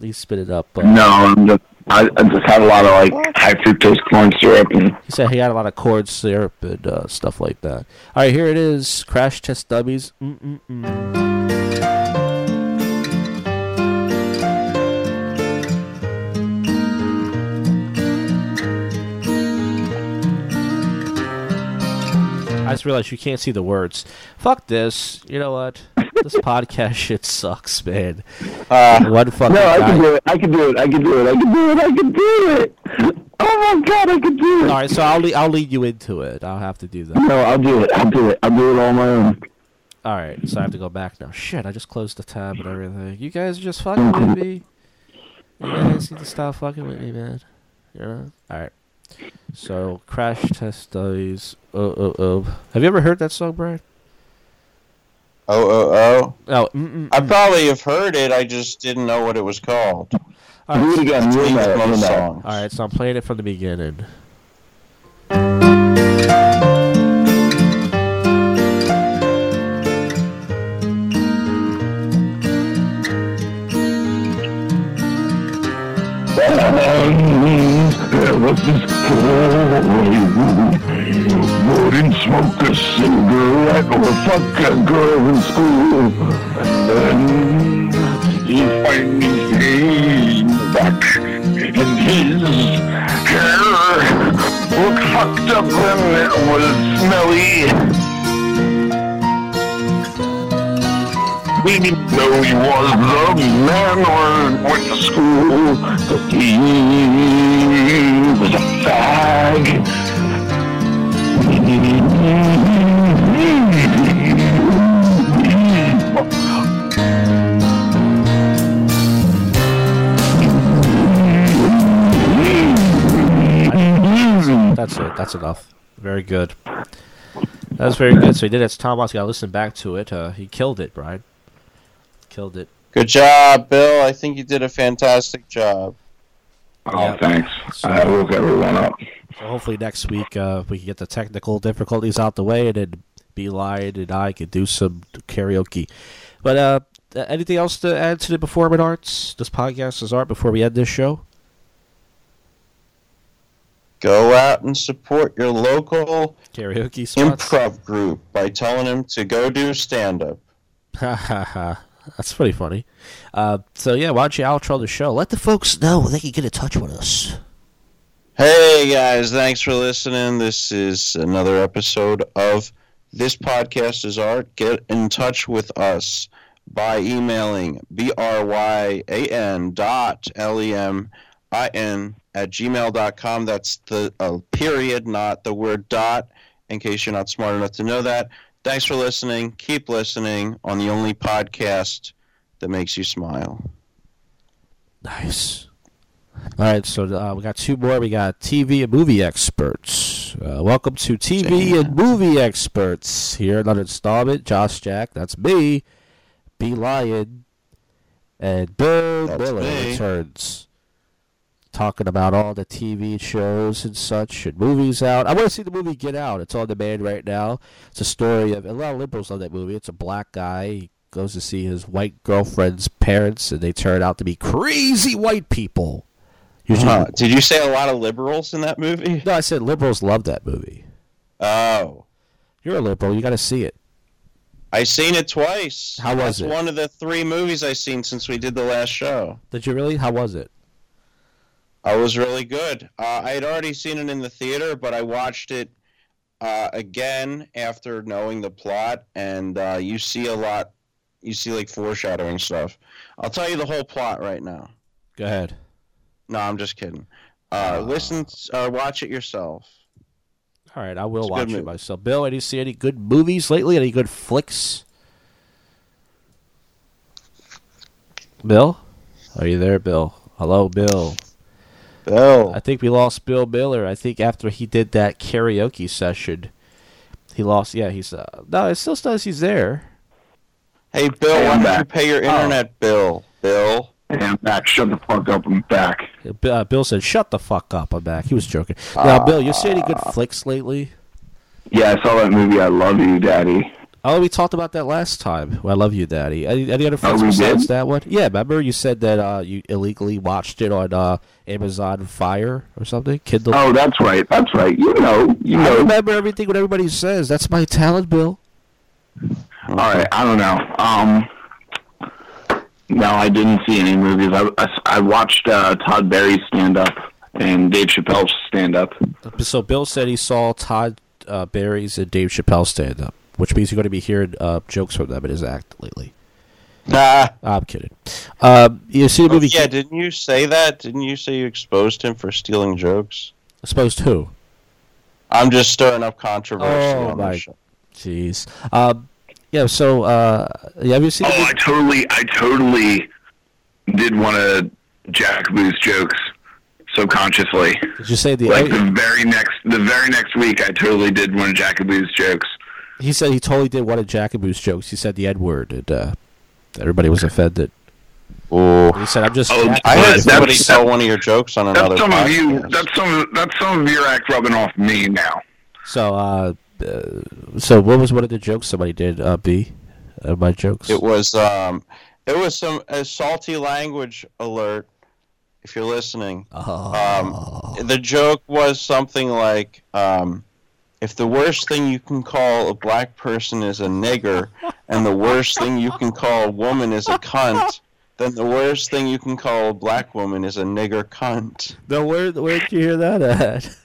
He spit it up. Uh, No, I'm just I, I just had a lot of like high fructose corn syrup and He said he had a lot of corn syrup and uh, stuff like that. All right, here it is. Crash test dummies. Mm-mm-mm. I just realized you can't see the words. Fuck this. You know what? This podcast shit sucks, man. Uh, One fucking no, I guy. can do it. I can do it. I can do it. I can do it. I can do it. Oh my god, I can do it. All right, so I'll lead, I'll lead you into it. I'll have to do that. No, I'll do it. I'll do it. I'll do it on my own. All right, so I have to go back now. Shit, I just closed the tab and everything. You guys are just fucking with me. You guys need to stop fucking with me, man. You know? All right. So, Crash Test Dummies. Oh, oh, oh. Have you ever heard that song, Brian? oh, oh, oh. Oh, mm-mm. I probably have heard it. I just didn't know what it was called. All Do right, it again. That's You me know with it. You most know it. songs. all right, so I'm playing it from the beginning. What's this Wouldn't smoke a cigarette or fuck a girl in school. And then he finally came back and his hair looked fucked up and it was smelly. We didn't know he was the man or went to school. But he was a fag. That's it. That's enough. Very good. That was very good. So he did it. It's Tom Waits. Got to listen back to it. Uh, he killed it, Brian. Killed it. Good job, Bill. I think you did a fantastic job. Oh, Yeah. thanks. So- I woke everyone up. So hopefully next week uh, we can get the technical difficulties out the way, and then B Line and I can do some karaoke. But uh, anything else to add to the performing arts? This podcast is art. Before we end this show, Go out and support your local karaoke spots. improv group by telling them to go do stand up. Ha ha ha. That's pretty funny. Uh, so yeah, why don't you outro the show? Let the folks know they can get in touch with us. Hey guys, thanks for listening. This is another episode of This Podcast is Art. Get in touch with us by emailing bryan dot l-e-m-i-n at gmail.com. That's the uh, period, not the word dot, in case you're not smart enough to know that. Thanks for listening. Keep listening on the only podcast that makes you smile. Nice. All right, so uh, we got two more. We got TV and movie experts. Uh, welcome to TV and movie experts. Here, another installment. Josh Jack, that's me. B Line, and Bill That's Miller me. returns, talking about all the TV shows and such and movies out. I want to see the movie Get Out. It's on demand right now. It's a story of a lot of liberals love that movie. It's a black guy. He goes to see his white girlfriend's parents, and they turn out to be crazy white people. Huh. Did you say a lot of liberals in that movie? no, I said liberals love that movie. Oh. You're a liberal. You got to see it. I seen it twice. How was That's it? one of the three movies I seen since we did the last show. Did you really? How was it? I was really good. Uh, I had already seen it in the theater, but I watched it uh, again after knowing the plot, and uh, you see a lot. You see like foreshadowing stuff. I'll tell you the whole plot right now. Go ahead. No, I'm just kidding. Uh, Ah. listen, uh, watch it yourself. All right, I will It's watch it myself. Bill, any see any good movies lately? Any good flicks? Bill, are you there, Bill? Hello, Bill. Bill. I think we lost Bill Miller. I think after he did that karaoke session, he lost. Yeah, he's uh, no. It still says he's there. Hey, Bill, Hey, why don't you pay your internet bill? Bill. I'm back. Shut the fuck up. I'm back. Uh, Bill said, "Shut the fuck up." I'm back. He was joking. Now, Bill, you see any good flicks lately? Yeah, I saw that movie. I love you, Daddy. Oh, we talked about that last time. I love you, Daddy. Any, any other flicks we besides did? that one? Yeah, remember you said that uh, you illegally watched it on uh, Amazon Fire or something? Kindle. Oh, that's right. That's right. You know. You I know. remember everything what everybody says. That's my talent, Bill. All right. I don't know. Um. No, I didn't see any movies. I, I, I watched uh, Todd Barry's stand up and Dave Chappelle's stand up. So Bill said he saw Todd uh, Barry's and Dave Chappelle's stand up, which means you're going to be hearing uh, jokes from them in his act lately. Nah. I'm kidding. Um, you see the Oh, movie? yeah, didn't you say that? Didn't you say you exposed him for stealing jokes? Supposed who? I'm just stirring up controversy Oh, on my- the show. Jeez. Um, yeah. So uh, yeah, have you seen? Oh, movie- I totally, I totally did one of Jack Boo's jokes subconsciously. Did you say the? Like the very next, the very next week, I totally did one of Jack Boo's jokes. he said he totally did one of Jackaboo's jokes. He said the N word, and uh, everybody was offended. Ooh. He said, "I'm just." Oh, I heard somebody that's- tell one of your jokes on another That's some of you. That's some. That's some of your act rubbing off me now. So, uh, uh, so what was one of the jokes somebody did? Uh, B, uh, my jokes. It was um, it was some a salty language alert. If you're listening, Oh. um, the joke was something like, um, if the worst thing you can call a black person is a nigger, and the worst thing you can call a woman is a cunt, then the worst thing you can call a black woman is a nigger cunt. no, where where did you hear that at?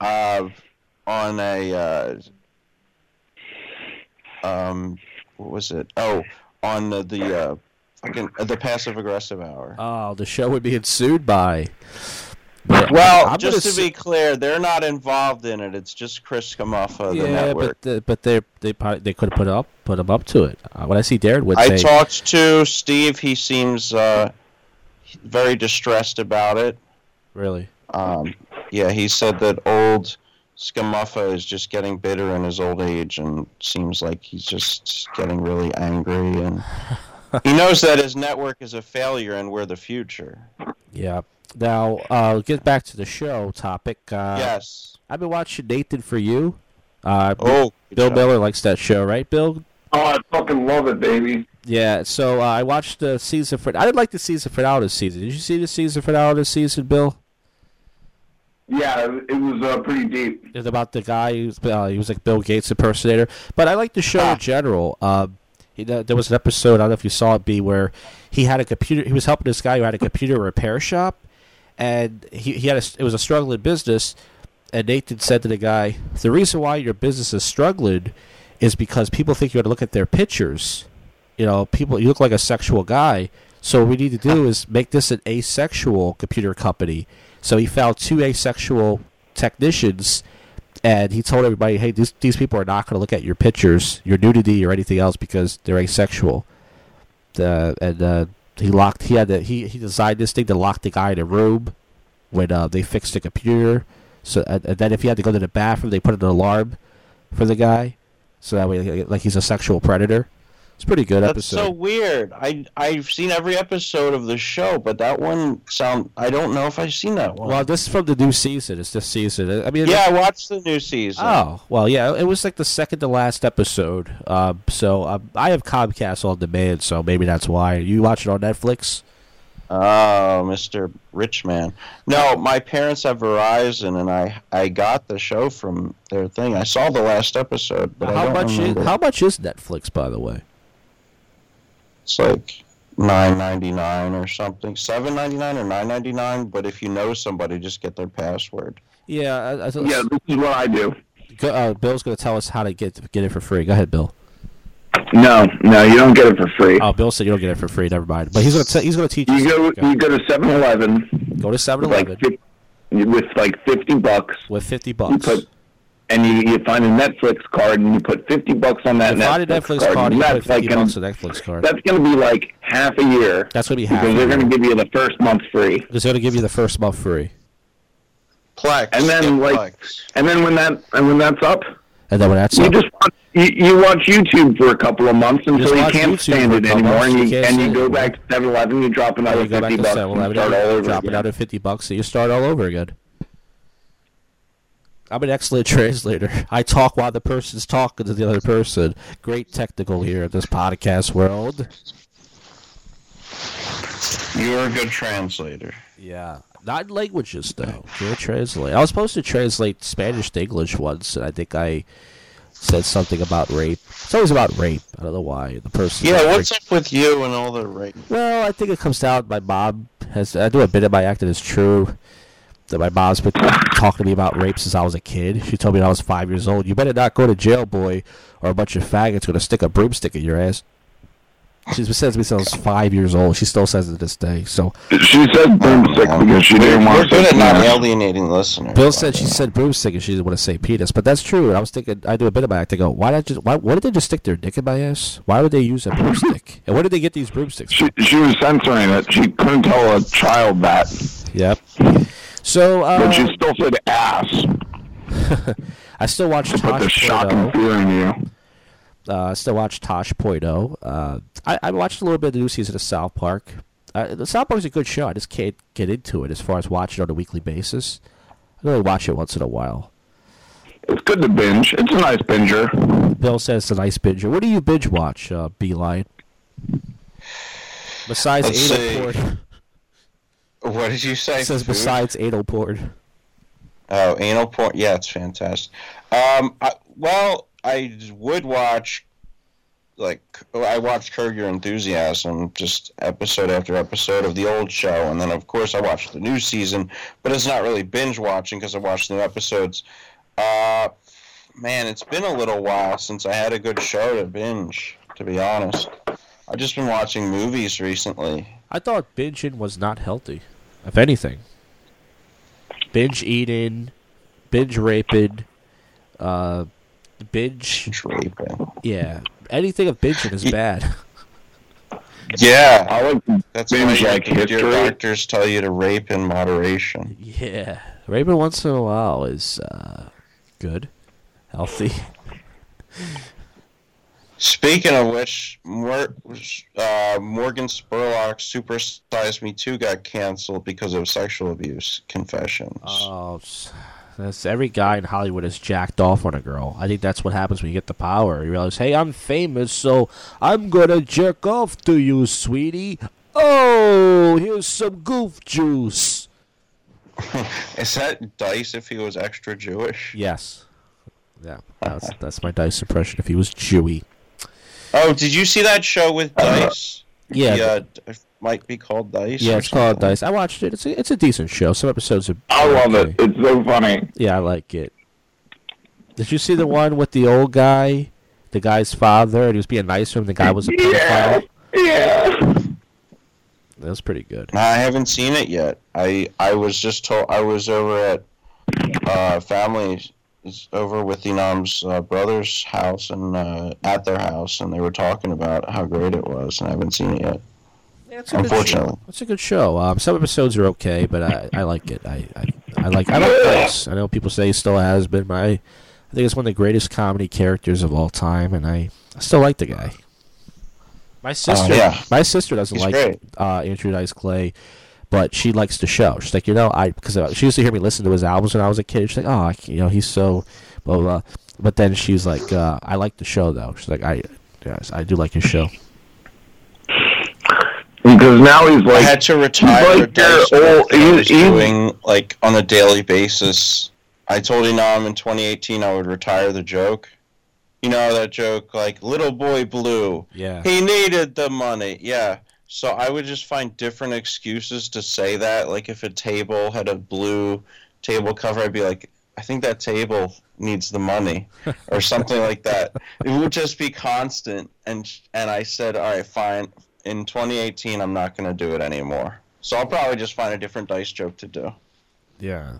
Uh, on a uh, um, what was it? Oh, on the, the uh, fucking the passive aggressive hour. Oh, the show would be sued by. Well, I'm just to be clear, they're not involved in it. It's just Chris Camuffa, the yeah, network. but the, but they they probably, they could have put up put him up to it. Uh, when I see Darren would I say, talked to Steve. He seems uh, very distressed about it. really, Um, yeah, he said that old Scamuffa is just getting bitter in his old age and seems like he's just getting really angry. And he knows that his network is a failure and we're the future. yeah. Now, uh, get back to the show topic. Uh, yes. I've been watching Nathan for You. Uh, Oh, good Bill job. Miller likes that show, right, Bill? Oh, I fucking love it, baby. Yeah. So uh, I watched the season for. I didn't like the season finale this season. Did you see the season finale this season, Bill? Yeah, it was uh, pretty deep. It's about the guy who's uh, he was like Bill Gates impersonator. But I like the show in general. Um, he, there was an episode I don't know if you saw it be where he had a computer. He was helping this guy who had a computer repair shop, and he he had a, it was a struggling business. And Nathan said to the guy, "The reason why your business is struggling is because people think you're going to look at their pictures. You know, people you look like a sexual guy. So what we need to do is make this an asexual computer company." So he found two asexual technicians and he told everybody, "Hey, these these people are not going to look at your pictures, your nudity, or anything else because they're asexual." Uh, and uh, he locked. He had to, he he designed this thing to lock the guy in a room when uh, they fixed the computer. So and, and then if he had to go to the bathroom, they put an alarm for the guy, so that way like he's a sexual predator. It's a pretty good That's episode. so weird. I I've seen every episode of the show, but that one sound I don't know if I've seen that one. well, this is from the new season. It's this season. I mean, yeah, I watched the new season. Oh well, yeah, it was like the second to last episode. Um, so um, I have Comcast on demand, so maybe that's why you watch it on Netflix. Oh, Mr. Richman. No, my parents have Verizon, and I I got the show from their thing. I saw the last episode, but I how much? Is, how much is Netflix, by the way? It's like nine ninety nine or something, seven ninety nine or nine ninety nine. But if you know somebody, just get their password. Yeah, I, I, Yeah, this is what I do. Go- uh, Bill's going to tell us how to get get it for free. Go ahead, Bill. No, no, you don't get it for free. Oh, Bill said you don't get it for free. Never mind. But he's going to he's going to teach You go, Okay. you go to 7-Eleven Go to Seven Eleven. Like with like fifty bucks. with fifty You bucks. put and you, you find a Netflix card and you put fifty bucks on that If I a Netflix, Netflix card, and you that's like gonna, Netflix card. that's going to be like half a year That's gonna be half. because a they're going to give you the first month free. Because they're gonna give you the first month free, Plex. And then, get like- Plex. And then when that and when that's up, and then when that's you up, just watch, you, you watch YouTube for a couple of months until Just you can't YouTube stand it anymore, months, and you you and you go it back to 7-Eleven, you drop another you go back fifty to bucks 7 and start all over drop again. another 50 bucks, and you start all over again. I'm an excellent translator. I talk while the person's talking to the other person. Great technical here in this podcast world. You're a good translator. Yeah, not languages though. Can't translate. I was supposed to translate Spanish to English once, and I think I said something about rape. It's always about rape. I don't know why. The person. Yeah, what's up with you and all the rape? Well, I think it comes down. My mom has. I do a bit of my acting is true. That my mom's been talking to me about rape since I was a kid. She told me when I was five years old. You better not go to jail, boy, or a bunch of faggots gonna stick a broomstick in your ass. She's been saying to me since I was five years old. She still says it to this day. So She said broomstick because she didn't We're want good to at not alienating listeners. Bill said she said broomstick and she didn't want to say penis, but that's true. And I was thinking, I do a bit of my act. I go, why not just? Why? Why did they just stick their dick in my ass? Why would they use a broomstick? And where did they get these broomsticks? She, she was censoring it. She couldn't tell a child that, Yep. So but uh, she still said ass. I still watch Tosh Put the Tosh shock and fear in you. Uh, I still watch Tosh.0. Uh, I, I watched a little bit of the new season of South Park. Uh, the South Park's a good show. I just can't get into it as far as watching it on a weekly basis. I only watch it once in a while. It's good to binge. It's a nice binger. Bill says it's a nice binger. What do you binge watch, uh, B Line? Besides Let's anal see. What did you say? It says food? besides anal porn. Oh, anal porn. Yeah, it's fantastic. Um, I, well, I would watch, like, I watched Curb Your Enthusiasm, just episode after episode of the old show, and then of course I watched the new season, but it's not really binge watching because I watched new episodes. Uh, man, it's been a little while since I had a good show to binge. To be honest, I've just been watching movies recently. I thought binging was not healthy. If anything, binge eating, binge raping, uh, binge. Raping. Yeah, anything of binging is bad. Yeah, I like to That's why binge your, like your doctors tell you to rape in moderation. Yeah, raping once in a while is uh, good, healthy. Speaking of which, Mor- uh, Morgan Spurlock Super Size Me 2 got canceled because of sexual abuse confessions. Oh, that's every guy in Hollywood is jacked off on a girl. I think that's what happens when you get the power. You realize, hey, I'm famous, so I'm gonna jerk off to you, sweetie. Oh, here's some goof juice. Is that Dice if he was extra Jewish? Yes. Yeah, that's that's my dice impression. If he was Jewy. Oh, did you see that show with Dice? Yeah, The, uh, it might be called Dice. yeah, or it's called. Dice. I watched it. It's a, it's a decent show. Some episodes are. I love okay. it. It's so funny. Yeah, I like it. Did you see the one with the old guy, the guy's father, and he was being nice to him? The guy was a Yeah. pedophile. Yeah. That was pretty good. I haven't seen it yet. I I was just told I was over at uh, family over with Enam's uh, brother's house and uh, at their house, and they were talking about how great it was, and I haven't seen it yet. Yeah, it's a good Unfortunately. show. It's a good show. Um, some episodes are okay, but I, I like it. I, I, I like I like Dice. I know people say he still has been, but I, I think it's one of the greatest comedy characters of all time, and I, I still like the guy. My sister, yeah. my sister doesn't He's like great. uh, Andrew Dice Clay, but she likes the show. She's like, you know, I because uh, she used to hear me listen to his albums when I was a kid. She's like, oh, I you know, he's so blah blah. blah. But then she's like, uh, I like the show though. She's like, I, yes, I do like his show. Because now he's like I like, had to retire like a Dice your work old- that he's- he's- doing like on a daily basis. I told Enam in 2018 I would retire the joke. You know that joke, like little boy blue. Yeah. He needed the money. Yeah. So I would just find different excuses to say that. Like if a table had a blue table cover, I'd be like, I think that table needs the money, or something like that. It would just be constant. And and I said, all right, fine. In 2018, I'm not going to do it anymore. So I'll probably just find a different dice joke to do. Yeah.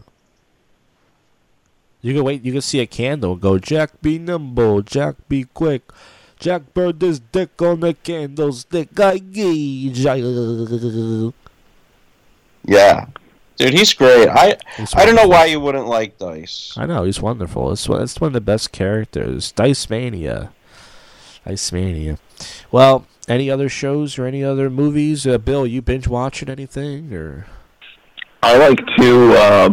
You can wait. You can see a candle. Go, Jack, be nimble. Jack, be quick. Jack, burn this dick on the candlestick. I gauge. Yeah, dude, he's great. I He's I don't know why you wouldn't like Dice. I know he's wonderful. It's one. It's one of the best characters. Dice Mania. Dice Mania. Well, any other shows or any other movies? Uh, Bill, you binge watching anything or? I like to uh,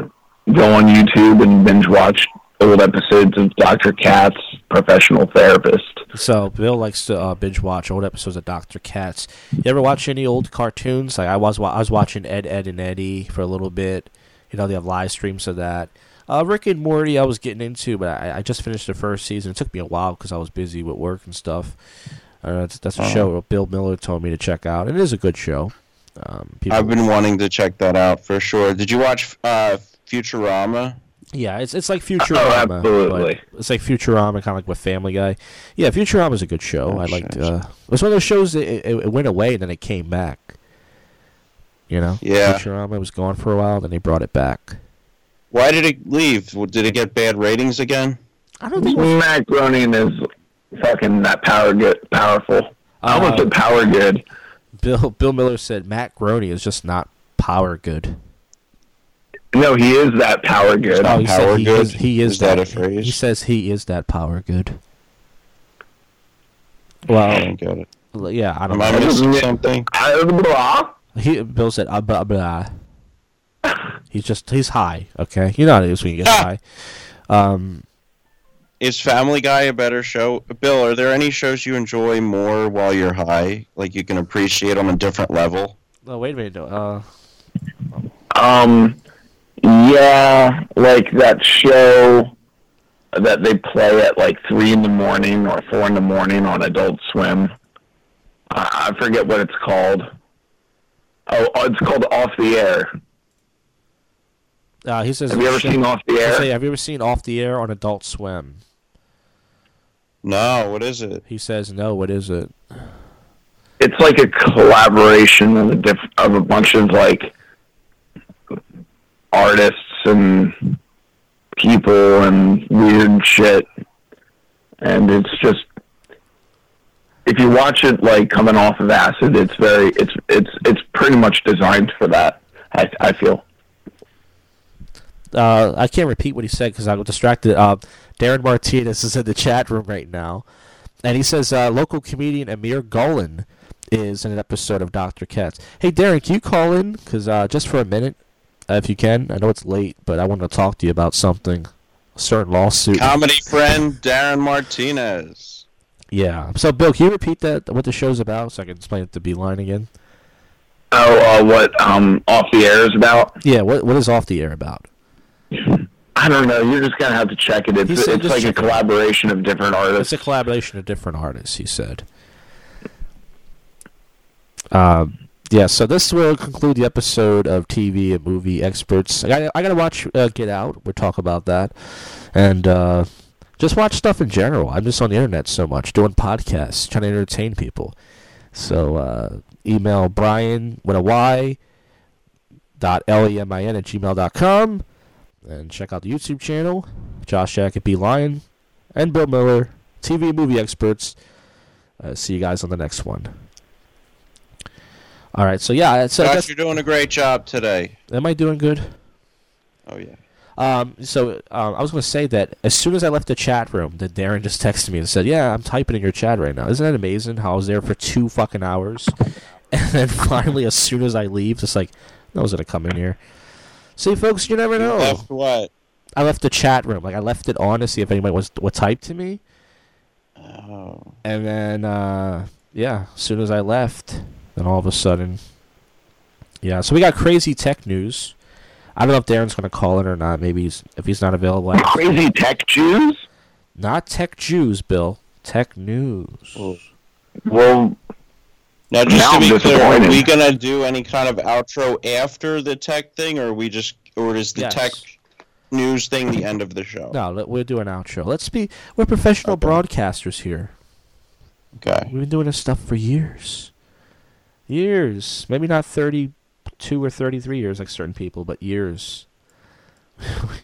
go on YouTube and binge watch old episodes of Dr. Katz, Professional Therapist. So Bill likes to uh, binge watch old episodes of Doctor Katz. You ever watch any old cartoons? Like I was, I was watching Ed, Ed and Eddie for a little bit. You know, they have live streams of that. Uh, Rick and Morty, I was getting into, but I, I just finished the first season. It took me a while because I was busy with work and stuff. Uh, that's, that's a Oh. show Bill Miller told me to check out. It is a good show. Um, I've been wanting to check that out for sure. Did you watch uh, Futurama? Yeah, it's it's like Futurama. Oh, absolutely. but It's like Futurama, kind of like with Family Guy. Yeah, Futurama's a good show. Oh, I liked. shit. Uh, it was one of those shows that it, it, it went away and then it came back. You know, Yeah. Futurama was gone for a while, then they brought it back. Why did it leave? Did it get bad ratings again? I don't think. It was, Matt Groening is fucking that power good, powerful. I almost Uh, said power good. Bill Bill Miller said Matt Groening is just not power good. No, he is that power good. Oh, he power he good? is. He is, Is that a phrase? He says he is that power good. I Well, don't get it. yeah, I don't Am I know. missing something? Blah. He Bill said uh, blah blah. He's just he's high. Okay, you know how it is when you get high. Um, Is Family Guy a better show? Bill, are there any shows you enjoy more while you're high? Like you can appreciate on a different level? oh wait a minute. Uh, Um, yeah, like that show that they play at like three in the morning or four in the morning on Adult Swim. I, I forget what it's called. Oh, oh, it's called Off the Air. uh, he says. Have you ever shit- seen Off the Air? say, have you ever seen Off the Air on Adult Swim? No, what is it? He says no. What is it? It's like a collaboration of a diff- of a bunch of like artists and people and weird shit, and it's just if you watch it like coming off of acid, it's very it's it's it's pretty much designed for that. I I feel. Uh, I can't repeat what he said because I got distracted. Uh, Darren Martinez is in the chat room right now, and he says uh, local comedian Amir Golan is in an episode of Doctor Katz. Hey, Darren, can you call in? Because uh, just for a minute, if you can. I know it's late, but I want to talk to you about something, a certain lawsuit. Comedy friend Darren Martinez. yeah. So, Bill, can you repeat that? What the show's about, so I can explain it to B Line again? Oh, uh, what um off the air is about? Yeah. What What is off the air about? I don't know. You're just gonna have to check it. It's said it's like a check it. collaboration of different artists. It's a collaboration of different artists, he said. Um, yeah, so this will conclude the episode of TV and movie experts. I got I got to watch uh, Get Out. We'll talk about that, and uh, just watch stuff in general. I'm just on the internet so much, doing podcasts, trying to entertain people. So uh, email Brian with a Y dot L E M I N at gmail dot com and check out the YouTube channel, Josh Jack at B Line and Bill Miller, TV movie experts. Uh, see you guys on the next one. All right, so yeah, uh, Josh, you're doing a great job today. am I doing good? Oh yeah. Um, so um, I was going to say that as soon as I left the chat room, that Darren just texted me and said, "Yeah, I'm typing in your chat right now." Isn't that amazing? How I was there for two fucking hours, and then finally, as soon as I leave, it's like, "No one's going to come in here." See, folks, you never know. You left what? I left the chat room, like I left it on to see if anybody was what typed to me, Oh. and then uh, yeah, as soon as I left, then all of a sudden, yeah. So we got crazy tech news. I don't know if Darren's going to call it or not. Maybe he's, if he's not available, I Crazy tech Jews? Not tech Jews, Bill. Tech news. Well, now just now to be clear, are we gonna do any kind of outro after the tech thing, or are we just, or is the Yes. tech news thing the end of the show? No, we'll do an outro. Let's be. We're professional Okay. broadcasters here. Okay. We've been doing this stuff for years. Years. Maybe not 32 or 33 years like certain people, but years. Why-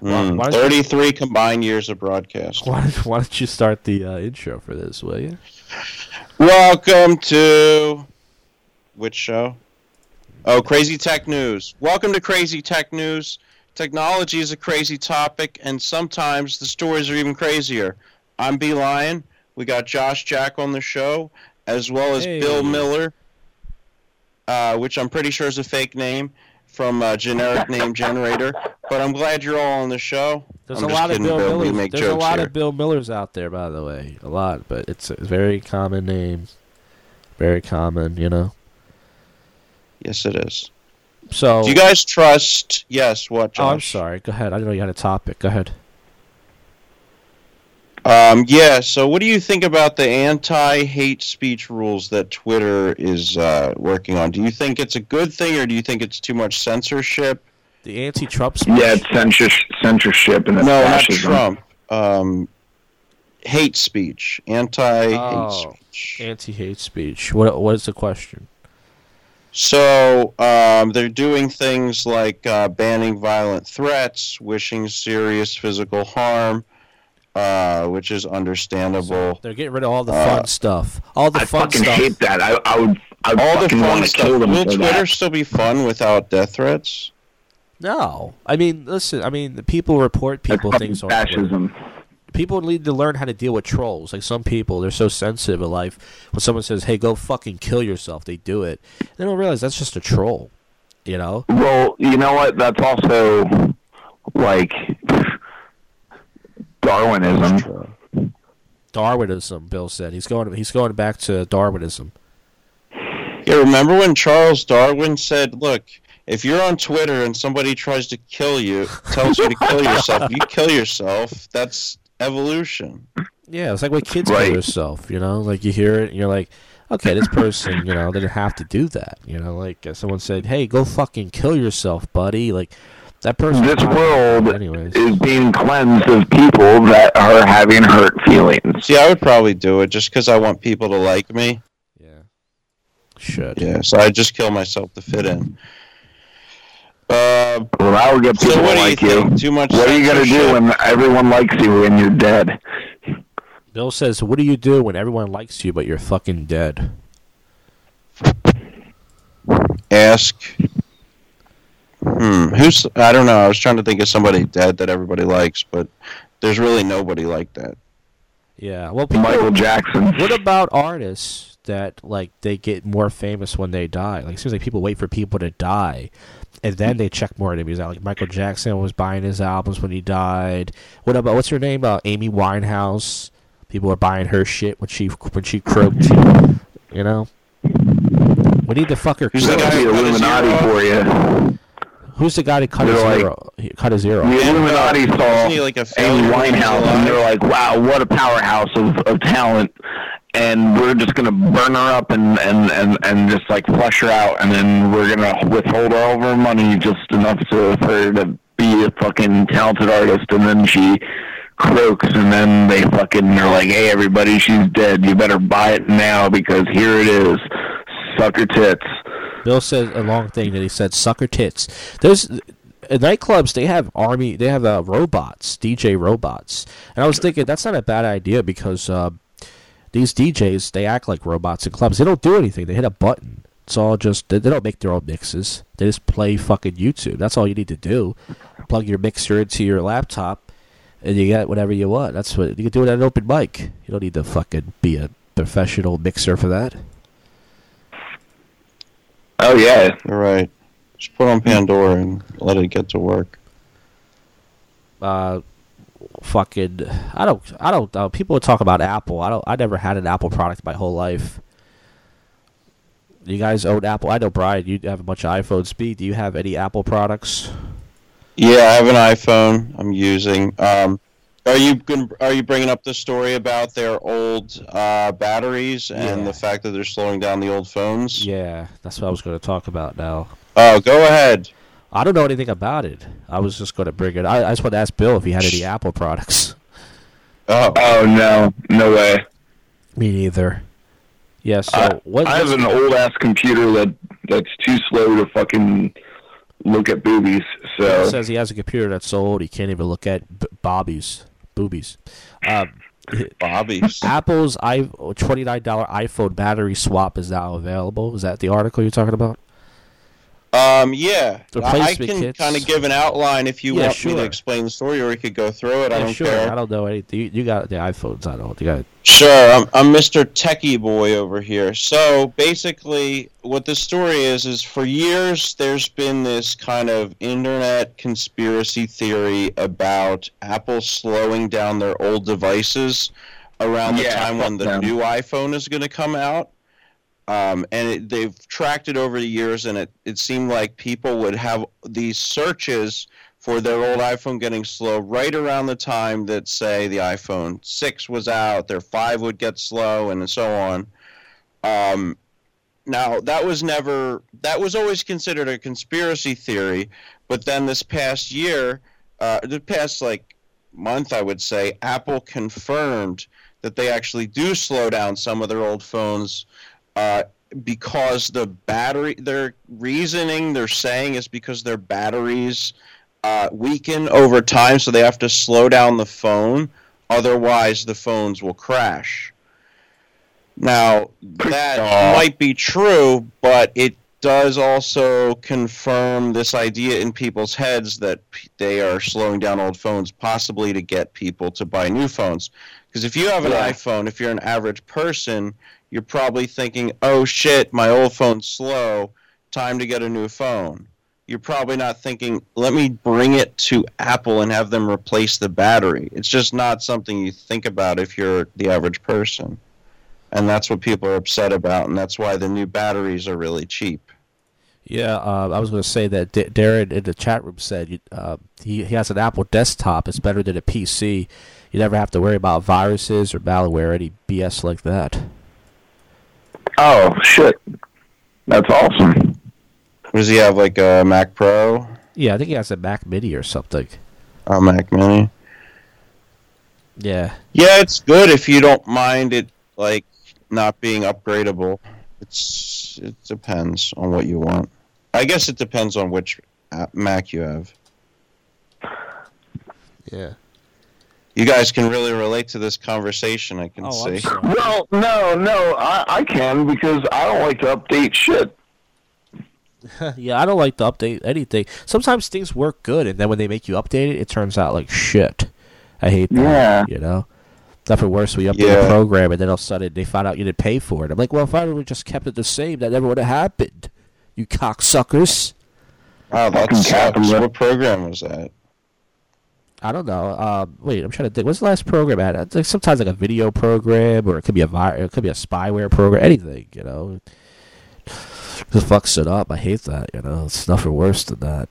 Mm, why don't you- 33 combined years of broadcast. Why, don't- why don't you start the uh, intro for this, will you? Welcome to which show? Oh, Crazy Tech News. Welcome to Crazy Tech News. Technology is a crazy topic, and sometimes the stories are even crazier. I'm B Line. We got Josh Jack on the show, as well as Hey. Bill Miller, uh, which I'm pretty sure is a fake name from a generic name generator. But I'm glad you're all on the show. There's I'm a just lot of Bill Bill. Millers. There's a lot here. of Bill Millers out there, by the way. A lot, but it's a very common name. Very common, you know. Yes, it is. So, Do you guys trust? Yes. What? Josh? oh, I'm sorry. Go ahead. I didn't know you had a topic. Go ahead. Um, yeah. So, what do you think about the anti-hate speech rules that Twitter is uh, working on? Do you think it's a good thing, or do you think it's too much censorship? The anti-Trump speech. Yeah, it's censors- censorship and it's No, not fascism. Trump. Um, hate speech, anti-hate Oh, speech. Anti-hate speech. What What is the question? So um, they're doing things like uh, banning violent threats, wishing serious physical harm, uh, which is understandable. They're getting rid of all the Uh, fun stuff. All the I fun fucking stuff. hate that. I, I would, I would All the fun want to stuff. kill them Will for Twitter that. still be fun without death threats? No, I mean, listen. I mean, the people report people fucking things on Twitter. fascism. people need to learn how to deal with trolls. Like some people, they're so sensitive in life. When someone says, "Hey, go fucking kill yourself," they do it. They don't realize that's just a troll. You know? Well, you know what? That's also like Darwinism. Darwinism. Bill said he's going. He's going back to Darwinism. Yeah, remember when Charles Darwin said, "Look, if you're on Twitter and somebody tries to kill you, tells you to kill yourself, you kill yourself. That's evolution." Yeah, it's like when kids Right. kill themselves. You know, like you hear it, and you're like, okay, this person, you know, they didn't have to do that. You know, like uh, someone said, "Hey, go fucking kill yourself, buddy." Like that person. This world anyways. is being cleansed of people that are having hurt feelings. See, I would probably do it just because I want people to like me. yeah. Should. Yeah, so I just kill myself to fit in. Uh, Well, that would get people so what do like you you. Too much? What are you gonna do when everyone likes you when you're dead? Bill says, "What do you do when everyone likes you but you're fucking dead?" ask? Hmm. Who's? I don't know. I was trying to think of somebody dead that everybody likes, but there's really nobody like that. Yeah. Well, people, Michael Jackson. What about artists that like they get more famous when they die? Like it seems like people wait for people to die, and then they check more of interviews out. Like Michael Jackson was buying his albums when he died. What about what's her name? Uh, Amy Winehouse. People were buying her shit when she when she croaked. You know. We need to fuck her. Who's the That's guy the who Illuminati for you. Who's the guy that cut his They're like- ear? He cut his ear off. The Illuminati saw he like a Amy failure when he was Winehouse, and they're like, "Wow, what a powerhouse of, of talent!" And we're just gonna burn her up and, and, and, and just like flush her out, and then we're gonna withhold all of her money just enough to for her to be a fucking talented artist, and then she croaks, and then they fucking are like, "Hey, everybody, she's dead. You better buy it now because here it is. Suck her tits." Bill said a long thing that he said sucker tits. There's at nightclubs they have army they have uh, robots DJ robots, and I was thinking that's not a bad idea because uh, these DJs they act like robots in clubs. They don't do anything. They hit a button. It's all just they, they don't make their own mixes. They just play fucking YouTube. That's all you need to do. Plug your mixer into your laptop, and you get whatever you want. That's what you can do it at an open mic. You don't need to fucking be a professional mixer for that. Oh yeah, You're right. Just put on Pandora and let it get to work. uh, fucking I don't I don't uh, people talk about Apple. I don't I never had an Apple product my whole life. You guys own Apple? I know Brian. You have a bunch of iPhone speed. Do you have any Apple products? Yeah, I have an iPhone. I'm using. Um, are you gonna, are you bringing up the story about their old uh, batteries and Yeah. the fact that they're slowing down the old phones? Yeah, that's what I was going to talk about now. Oh, go ahead. I don't know anything about it. I was just going to bring it. I, I just want to ask Bill if he had any Apple products. Oh, Oh no, no way. Me neither. Yeah. So I, what? I have an old ass computer that that's too slow to fucking look at boobies. He So says he has a computer that's so old he can't even look at b- Bobby's boobies. Uh, Bobby's. Apple's i twenty nine dollar iPhone battery swap is now available. Is that the article you're talking about? Um, yeah, The I, I can kind of give an outline if you Yeah, want me to explain the story, or we could go through it. I Yeah, don't sure. care. I don't know anything. You, you got the iPhones. I don't. You got Sure, I'm, I'm Mr. Techie Boy over here. So basically, what the story is is for years there's been this kind of internet conspiracy theory about Apple slowing down their old devices around the Yeah, time when the them. new iPhone is going to come out. Um, and it, they've tracked it over the years, and it, it seemed like people would have these searches for their old iPhone getting slow right around the time that, say, the iPhone 6 was out, their 5 would get slow, and so on. Um, now, that was never, that was always considered a conspiracy theory, but then this past year, uh, the past like month, I would say, Apple confirmed that they actually do slow down some of their old phones uh, because the battery, their reasoning, they're saying is because their batteries uh, weaken over time, so they have to slow down the phone. Otherwise, the phones will crash. Now, that might be true, but it does also confirm this idea in people's heads that p- they are slowing down old phones, possibly to get people to buy new phones. Because if you have an Yeah. iPhone, if you're an average person, you're probably thinking, oh shit, my old phone's slow, time to get a new phone. You're probably not thinking, let me bring it to Apple and have them replace the battery. It's just not something you think about if you're the average person. And that's what people are upset about, and that's why the new batteries are really cheap. Yeah, uh, I was going to say that D- Darren in the chat room said uh, he, he has an Apple desktop. It's better than a PC. You never have to worry about viruses or malware, or any BS like that. Oh shit, that's awesome. Does he have like a Mac Pro, Yeah, I think he has a Mac Mini or something. a Mac Mini? Yeah, Yeah, it's good if you don't mind it like not being upgradable. It's it depends on what you want. I guess it depends on which uh, Mac you have. yeah. You guys can really relate to this conversation. I can Oh, see. sorry. Well, no, no, I, I can because I don't like to update shit. yeah, I don't like to update anything. Sometimes things work good, and then when they make you update it, it turns out like shit. I hate that. Yeah. You know? Nothing worse when you update Yeah. a program and then all of a sudden they find out you didn't pay for it. I'm like, well, if I would have just kept it the same, that never would have happened. You cocksuckers. Wow, that sucks. What program was that? I don't know. Um, wait, I'm trying to think. What's the last program had? It's like sometimes like a video program, or it could be a it could be a spyware program, anything. You know, just fucks it up. I hate that. You know, it's nothing worse than that.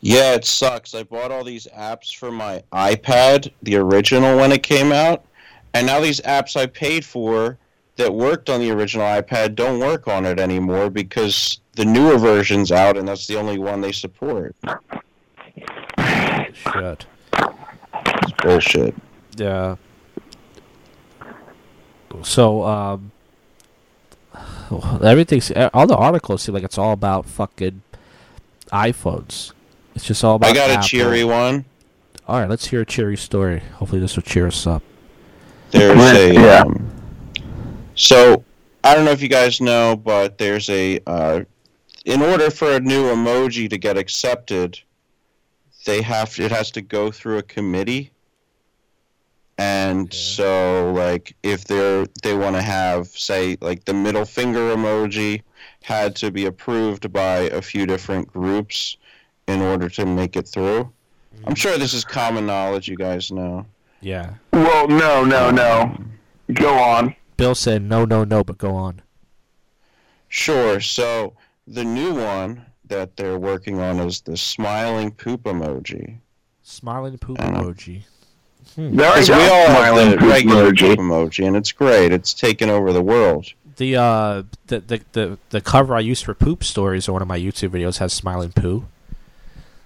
Yeah, it sucks. I bought all these apps for my iPad, the original when it came out, and now these apps I paid for that worked on the original iPad don't work on it anymore because the newer version's out and that's the only one they support. Shit. It's bullshit. Yeah. So, um, everything's all the articles seem like it's all about fucking iPhones. It's just all about. I got a cheery one. All right, let's hear a cheery story. Hopefully, this will cheer us up. There's a Yeah. um, so I don't know if you guys know, but there's a uh, in order for a new emoji to get accepted, they have it has to go through a committee. And Okay. so, like, if they're they want to have, say, like the middle finger emoji had to be approved by a few different groups in order to make it through. I'm sure this is common knowledge. You guys know. Yeah. Well, no, no, no. Go on. Bill said no, no, no, but go on. Sure. So the new one that they're working on is the smiling poop emoji. Smiling poop Uh, emoji. There I we go. all have Smiling the poop regular emoji. poop emoji, and it's great. It's taken over the world. The uh, the, the the the cover I used for poop stories on one of my YouTube videos has smiling poo.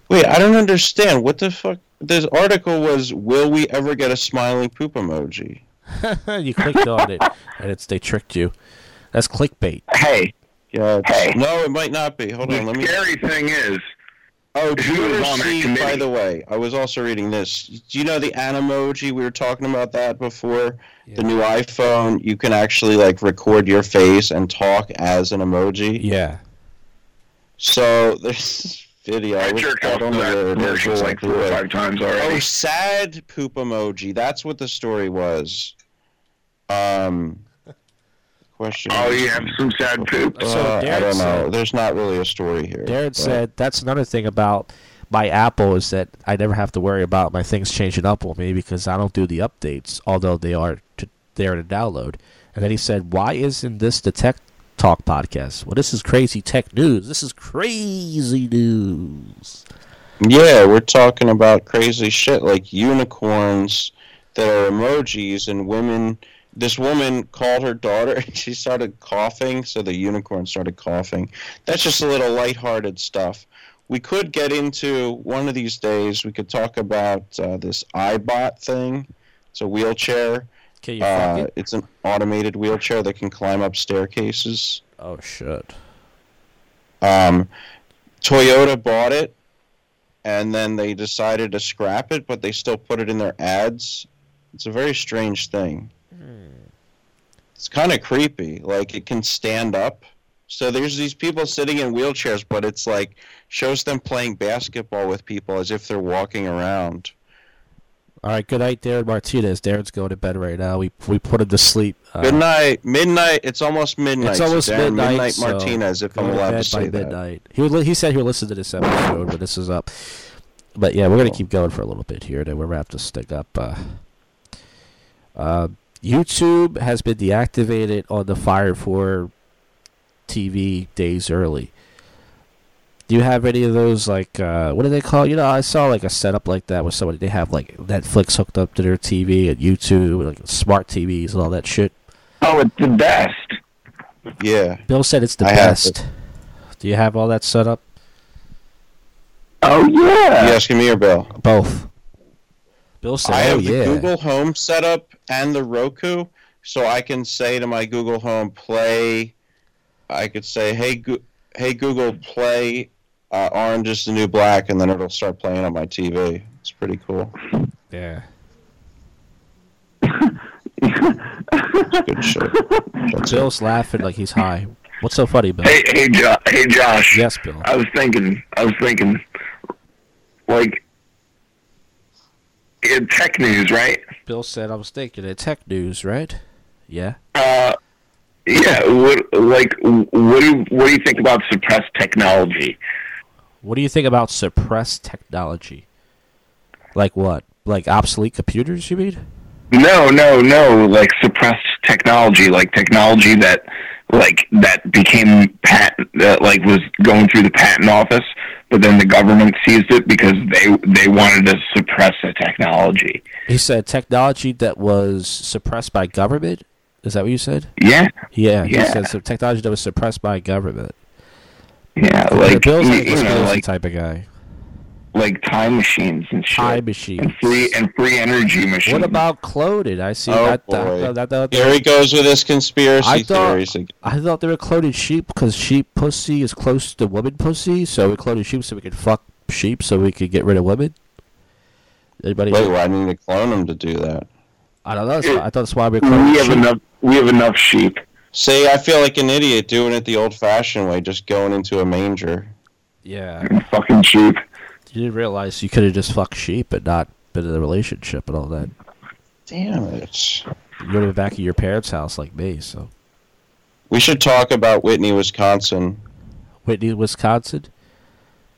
Wait, I don't understand. What the fuck? This article was, "Will we ever get a smiling poop emoji?" you clicked on it, and it's they tricked you. That's clickbait. Hey, Yeah. it's- Hey. No, it might not be. Hold The on. Let me. The scary thing is, Oh, do Who you was ever on that see? By the way, I was also reading this. Do you know the Animoji? We were talking about that before. The new iPhone, you can actually like record your face and talk as an emoji. Yeah. So there's this video. I wish- jerked I off don't know that it is version like exactly four or five times already. Oh, sad poop emoji. That's what the story was. Um, question. Oh, you have some sad poop. So Uh, I don't know. said- There's not really a story here. Darren but- said that's another thing about my Apple is that I never have to worry about my things changing up on me because I don't do the updates, although they are to, there to download. And then he said, "Why isn't this the Tech Talk podcast? Well, this is crazy tech news. This is crazy news." Yeah, we're talking about crazy shit like unicorns that are emojis and women. This woman called her daughter and she started coughing, so the unicorn started coughing. That's just a little lighthearted stuff. We could get into one of these days, we could talk about uh, this iBot thing. It's a wheelchair. Fuck Uh, it? it's an automated wheelchair that can climb up staircases. Oh shit! Um, Toyota bought it, and then they decided to scrap it, but they still put it in their ads. It's a very strange thing. It's kind of creepy. Like it can stand up. So there's these people sitting in wheelchairs, but it's like shows them playing basketball with people as if they're walking around. All right, good night, Darren Martinez. Darren's going to bed right now. We we put him to sleep. Uh, Good night. Midnight. It's almost midnight. It's so almost Darren, midnight. Midnight so Martinez, if I'm allowed to say by that. midnight. He would, he said he'll listen to this episode, but this is up. But yeah, we're gonna keep going for a little bit here. Then we'll wrap this thing up. Uh, uh, YouTube has been deactivated on the Fire for TV days early. Do you have any of those like uh, what do they call? You know, I saw like a setup like that with somebody. They have like Netflix hooked up to their TV and YouTube, like smart TVs and all that shit. Oh, it's the best. Yeah. Bill said it's the I best. Do you have all that set up? Oh yeah. You asking me or Bill? Both. Bill said, I "Oh have the yeah." Google Home setup and the Roku, so I can say to my Google Home, play. I could say, "Hey, Go- hey Google, play uh, Orange is the New Black," and then it'll start playing on my TV. It's pretty cool. Yeah. It's good shit. That's it. Bill's laughing like he's high. What's so funny, Bill? Hey, hey, jo- hey, Josh. Yes, Bill. I was thinking. I was thinking. Like, in tech news, right? Bill said I was thinking of tech news, right? Yeah. Uh, yeah. What, like, what do what do you think about suppressed technology? What do you think about suppressed technology? Like what? Like obsolete computers, you mean? No, no, no. Like suppressed technology, like technology that, like that became patent, that like was going through the patent office, but then the government seized it because they they wanted to suppress the technology. He said technology that was suppressed by government. Is that what you said? Yeah, Yeah. He said so technology that was suppressed by government. yeah. Yeah, Like Bill's you, like you know, like type of guy. Like time machines and shit, Time machines. and free and free energy machines. What about cloning? I see Oh, that, boy. that, that, that, Here he goes with his conspiracy I thought- theories. again. I thought they were cloning sheep because sheep pussy is close to woman pussy, so we cloned sheep so we could fuck sheep so we could get rid of women. Anybody? Wait, why didn't you clone them to do that? I don't know. That's why, I thought that's why we were cloning We have sheep. enough. We have enough sheep. See, I feel like an idiot doing it the old-fashioned way, just going into a manger. Yeah, Fucking sheep. You didn't realize you could have just fucked sheep and not been in a relationship and all that. Damn it. You would have been back of your parents' house like me. So We should talk about Whitney, Wisconsin. Whitney, Wisconsin.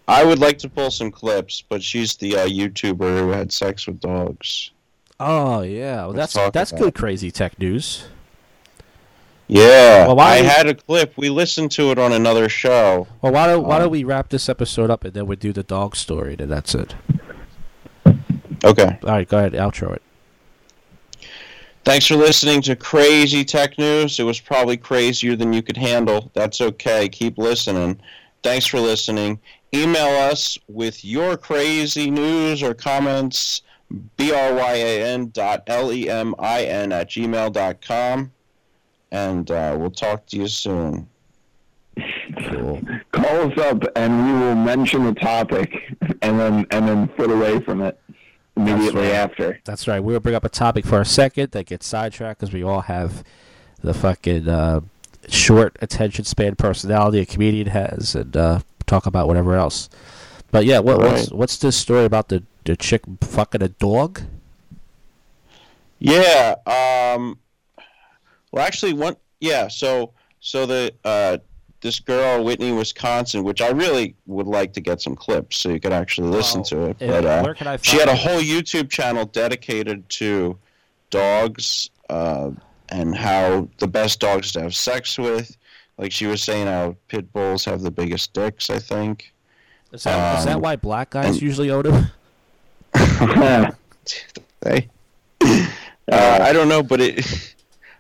I would like to pull some clips, but she's the uh, YouTuber who had sex with dogs. Oh yeah, well, that's that's good. Crazy tech news. Yeah, Well, why I would- had a clip. We listened to it on another show. Well, why don't why Um, don't we wrap this episode up and then we do the dog story? Then that's it. Okay. All right, go ahead, outro it. Thanks for listening to Crazy Tech News. It was probably crazier than you could handle. That's okay. Keep listening. Thanks for listening. Email us with your crazy news or comments, bryan dot L-E-M-I-N at gmail dot com. And uh, we'll talk to you soon. Cool. Call us up and we will mention the topic and then and then foot away from it immediately right. after. That's right. We'll bring up a topic for a second that gets sidetracked because we all have the fucking uh, short attention span personality a comedian has, and uh, talk about whatever else. But yeah, what, what's what's this story about the the chick fucking a dog? Yeah. Um. Well, actually, one. Yeah. So, so the uh, this girl, Whitney, Wisconsin, which I really would like to get some clips so you could actually listen to it. But uh, where can I she had a whole YouTube channel dedicated to dogs uh, and how the best dogs to have sex with. Like she was saying, how pit bulls have the biggest dicks. I think. Is that Um, why black guys and- usually own them? Hey. Uh, I don't know, but it.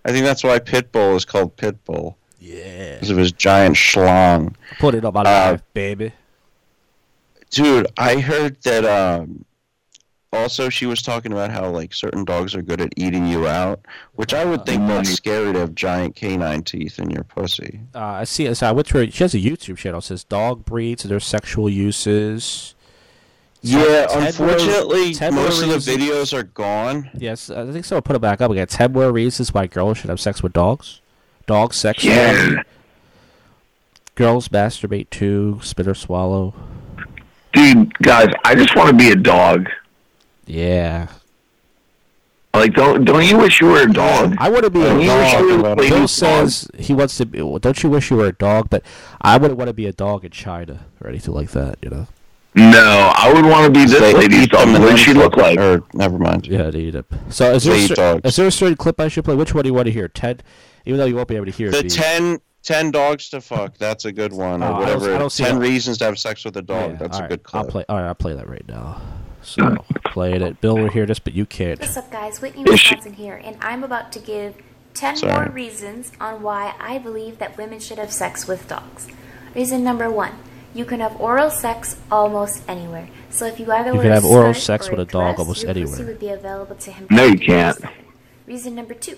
I think that's why pit bull is called pit bull Yeah. because of his giant schlong. Put it on my Uh, life, baby. Dude, I heard that. Um, also, she was talking about how like certain dogs are good at eating you out, which I would think that's scary to have giant canine teeth in your pussy. Uh, I see. So I went to her. She has a YouTube channel. It says dog breeds and their sexual uses. Yeah, more- unfortunately, more most of the videos are gone. Yes, I think so. I'll Put it back up again. Ted more reasons why girls should have sex with dogs. Dog sex. Yeah. Girls masturbate too. Spit or swallow. Dude, guys, I just want to be a dog. Yeah. Like, don't don't you wish you were a dog? I want to be a Don't you wish you were dog. a Bill lady says he wants to be. well, Don't you wish you were a dog? But I wouldn't want to be a dog in China or anything like that. You know. No, I would want to be this They lady's dog. What then does she look like? Or never mind. Yeah, they eat it. So is there, They a eat is there a certain clip I should play? Which one do you want to hear? Ted, even though you won't be able to hear The it. the- 10, 10 dogs to fuck. That's a good one. Oh, I Or don't- whatever. I don't Ten reasons to have sex with a dog. Yeah, That's a alright, good clip. I'll play. All right, I'll play that right now. So playing it. Bill will hear this, but you can't. What's up, guys? Whitney Is Wisconsin here, and I'm about to give 10 Sorry. more reasons on why I believe that women should have sex with dogs. Reason number one you can have oral sex almost anywhere. So if you either You wear can a have oral sex with a dog dress, almost anywhere. Pussy would be available to him. No, you can't. Reason number two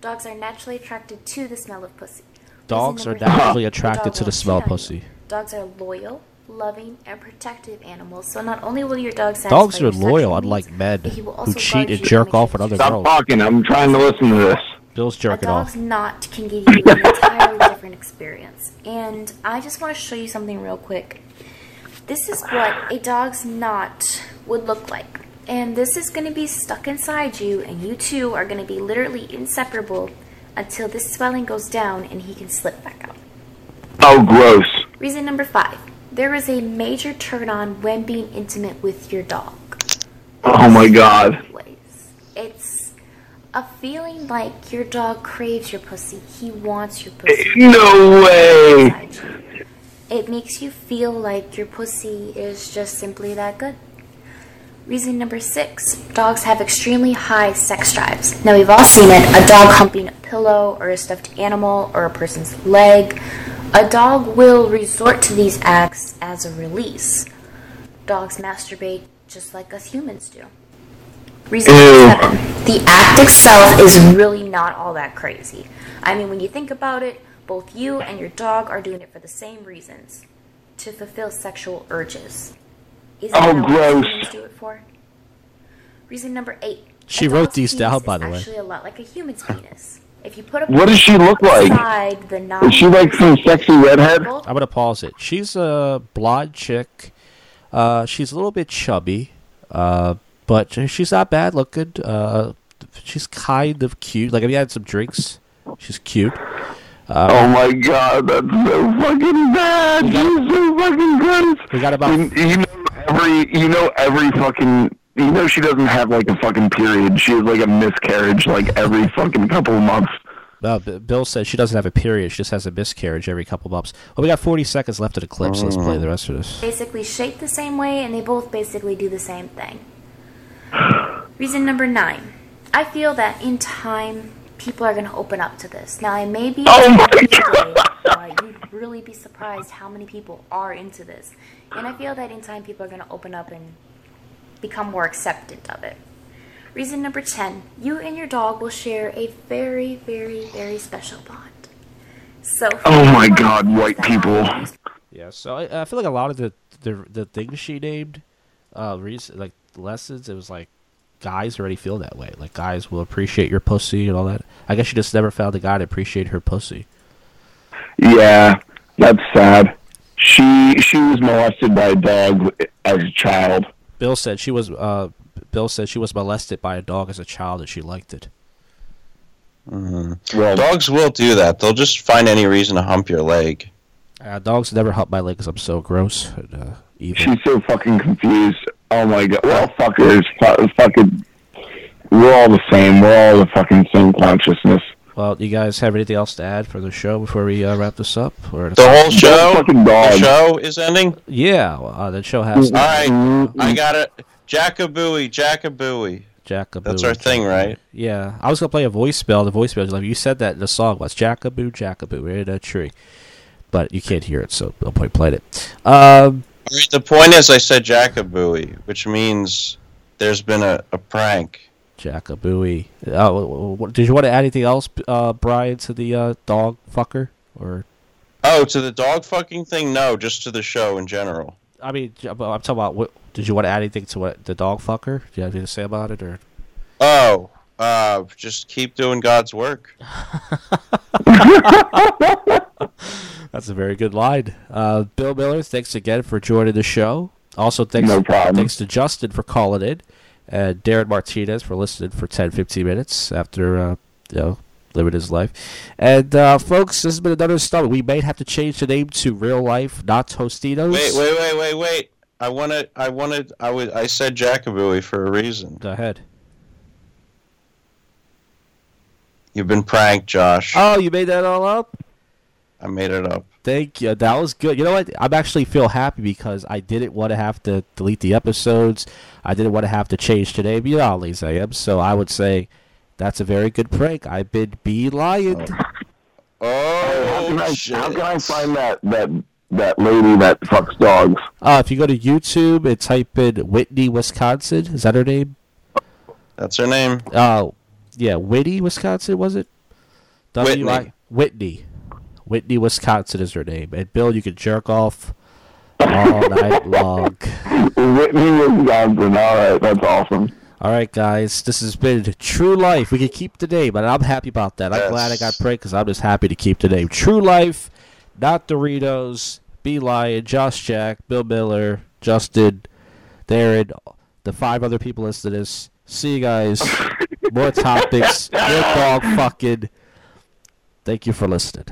dogs are naturally attracted to the smell of pussy. Dogs are number three, naturally the attracted to the smell of cheat on you. pussy. Dogs are loyal, loving, and protective animals. So not only will your dog satisfy Dogs are your loyal, needs, unlike men but he will who also cheat and jerk off sure on that other you Stop girls. talking. I'm trying to listen to this. Bill's a jerking off. dog's knot can give you an entirely different experience. And I just want to show you something real quick. This is what a dog's knot would look like. And this is going to be stuck inside you, and you two are going to be literally inseparable until this swelling goes down and he can slip back out. Oh, gross. Reason number five there is a major turn on when being intimate with your dog. Oh my God. It's a feeling like your dog craves your pussy. He wants your pussy. No way. It makes you feel like your pussy is just simply that good. Reason number six dogs have extremely high sex drives. Now, we've all seen it a dog humping a pillow or a stuffed animal or a person's leg. A dog will resort to these acts as a release. Dogs masturbate just like us humans do. Reason Ew. number seven the act itself is really not all that crazy. I mean, when you think about it, both you and your dog are doing it for the same reasons to fulfill sexual urges. Isn't Oh, that what gross. humans do it for? Reason number eight. She a wrote dog's these down, by the way. Actually, a lot like a human's penis. If you put a What does she look like? inside the Is she like some sexy redhead? I'm gonna pause it. She's a blonde chick. Uh, she's a little bit chubby, uh, but she's not bad looking. Uh, she's kind of cute. Like if you had some drinks, she's cute. Oh my god, that's so fucking bad. She's so fucking gross. We got about You, you know every, you know every fucking, you know she doesn't have like a fucking period. She has like a miscarriage like every fucking couple of months. Uh, Bill says she doesn't have a period; she just has a miscarriage every couple months. Well, we got 40 seconds left of the clip, so let's play the rest of this. basically shaped the same way and they both basically do the same thing. Reason number nine. I feel that in time, people are going to open up to this. Now, I may be Oh my today, but you'd really be surprised how many people are into this. And I feel that in time, people are going to open up and become more acceptant of it. Reason number 10. You and your dog will share a very, very, very special bond. So Oh my God, white people. Yeah, so I, I feel like a lot of the the, the things she named, uh, rec- like lessons, it was like guys already feel that way. Like guys will appreciate your pussy and all that. I guess she just never found a guy to appreciate her pussy. Yeah, that's sad. She she was molested by a dog as a child. Bill said she was. Uh, Bill said she was molested by a dog as a child and she liked it. Well, Dogs will do that. They'll just find any reason to hump your leg. Uh, dogs never hump my leg because I'm so gross and uh, evil. she's so fucking confused. Oh my god. Well, fuckers, fu- fucking. We're all the same. We're all the fucking same consciousness. Well, you guys have anything else to add for the show before we uh, wrap this up? Or The whole show, fucking the dog. show is ending. yeah, well, uh, the show has All right, Mm-hmm. I got it. Jackabooey, Jackabooey. Jackaboo. That's our thing, right? Yeah, I was gonna play a voicemail. The voicemail is like you said that in the song was Jackaboo, Jackaboo, in a tree, but you can't hear it, so no point playing it. Um, All right, The point is, I said Jackabooey, which means there's been a, a prank. Jackabooey. Oh, did you want to add anything else, uh, Brian, to the uh, dog fucker? Or Oh, to the dog fucking thing? No, just to the show in general. I mean, I'm talking about. What, did you want to add anything to what the dog fucker? Do you have anything to say about it, or? Oh, uh, just keep doing God's work. That's a very good line. Uh, Bill Miller, thanks again for joining the show. Also, thanks, No problem. thanks to Justin for calling in, and Darren Martinez for listening for 10, 15 minutes after uh, you know living his life. And uh, folks, this has been another installment. We may have to change the name to Real Life, not Tostitos. Wait, wait, wait, wait, wait. I wanted, I wanted, I would, I said Jackabooey for a reason. Go ahead. You've been pranked, Josh. Oh, you made that all up? I made it up. Thank you. That was good. You know what? I'm actually feel happy because I didn't want to have to delete the episodes. I didn't want to have to change today. name. You know how I am. So I would say that's a very good prank. I've been be lying. Oh, How can I shit. how can I find that that that lady that fucks dogs? Uh, if you go to YouTube and type in Whitney, Wisconsin, is that her name? That's her name. Uh, yeah, Whitney, Wisconsin, was it? Whitney. W-I- Whitney. Whitney, Wisconsin is her name. And Bill, you can jerk off all night long. Whitney, Wisconsin. All right, that's awesome. All right, guys, this has been True Life. We can keep the name, and I'm happy about that. I'm Yes. glad I got pranked because I'm just happy to keep the name. True Life, not Doritos, B Line, Josh Jack, Bill Miller, Justin, Darren, the five other people listening to this. See you guys. More topics, more dog fucking. Thank you for listening.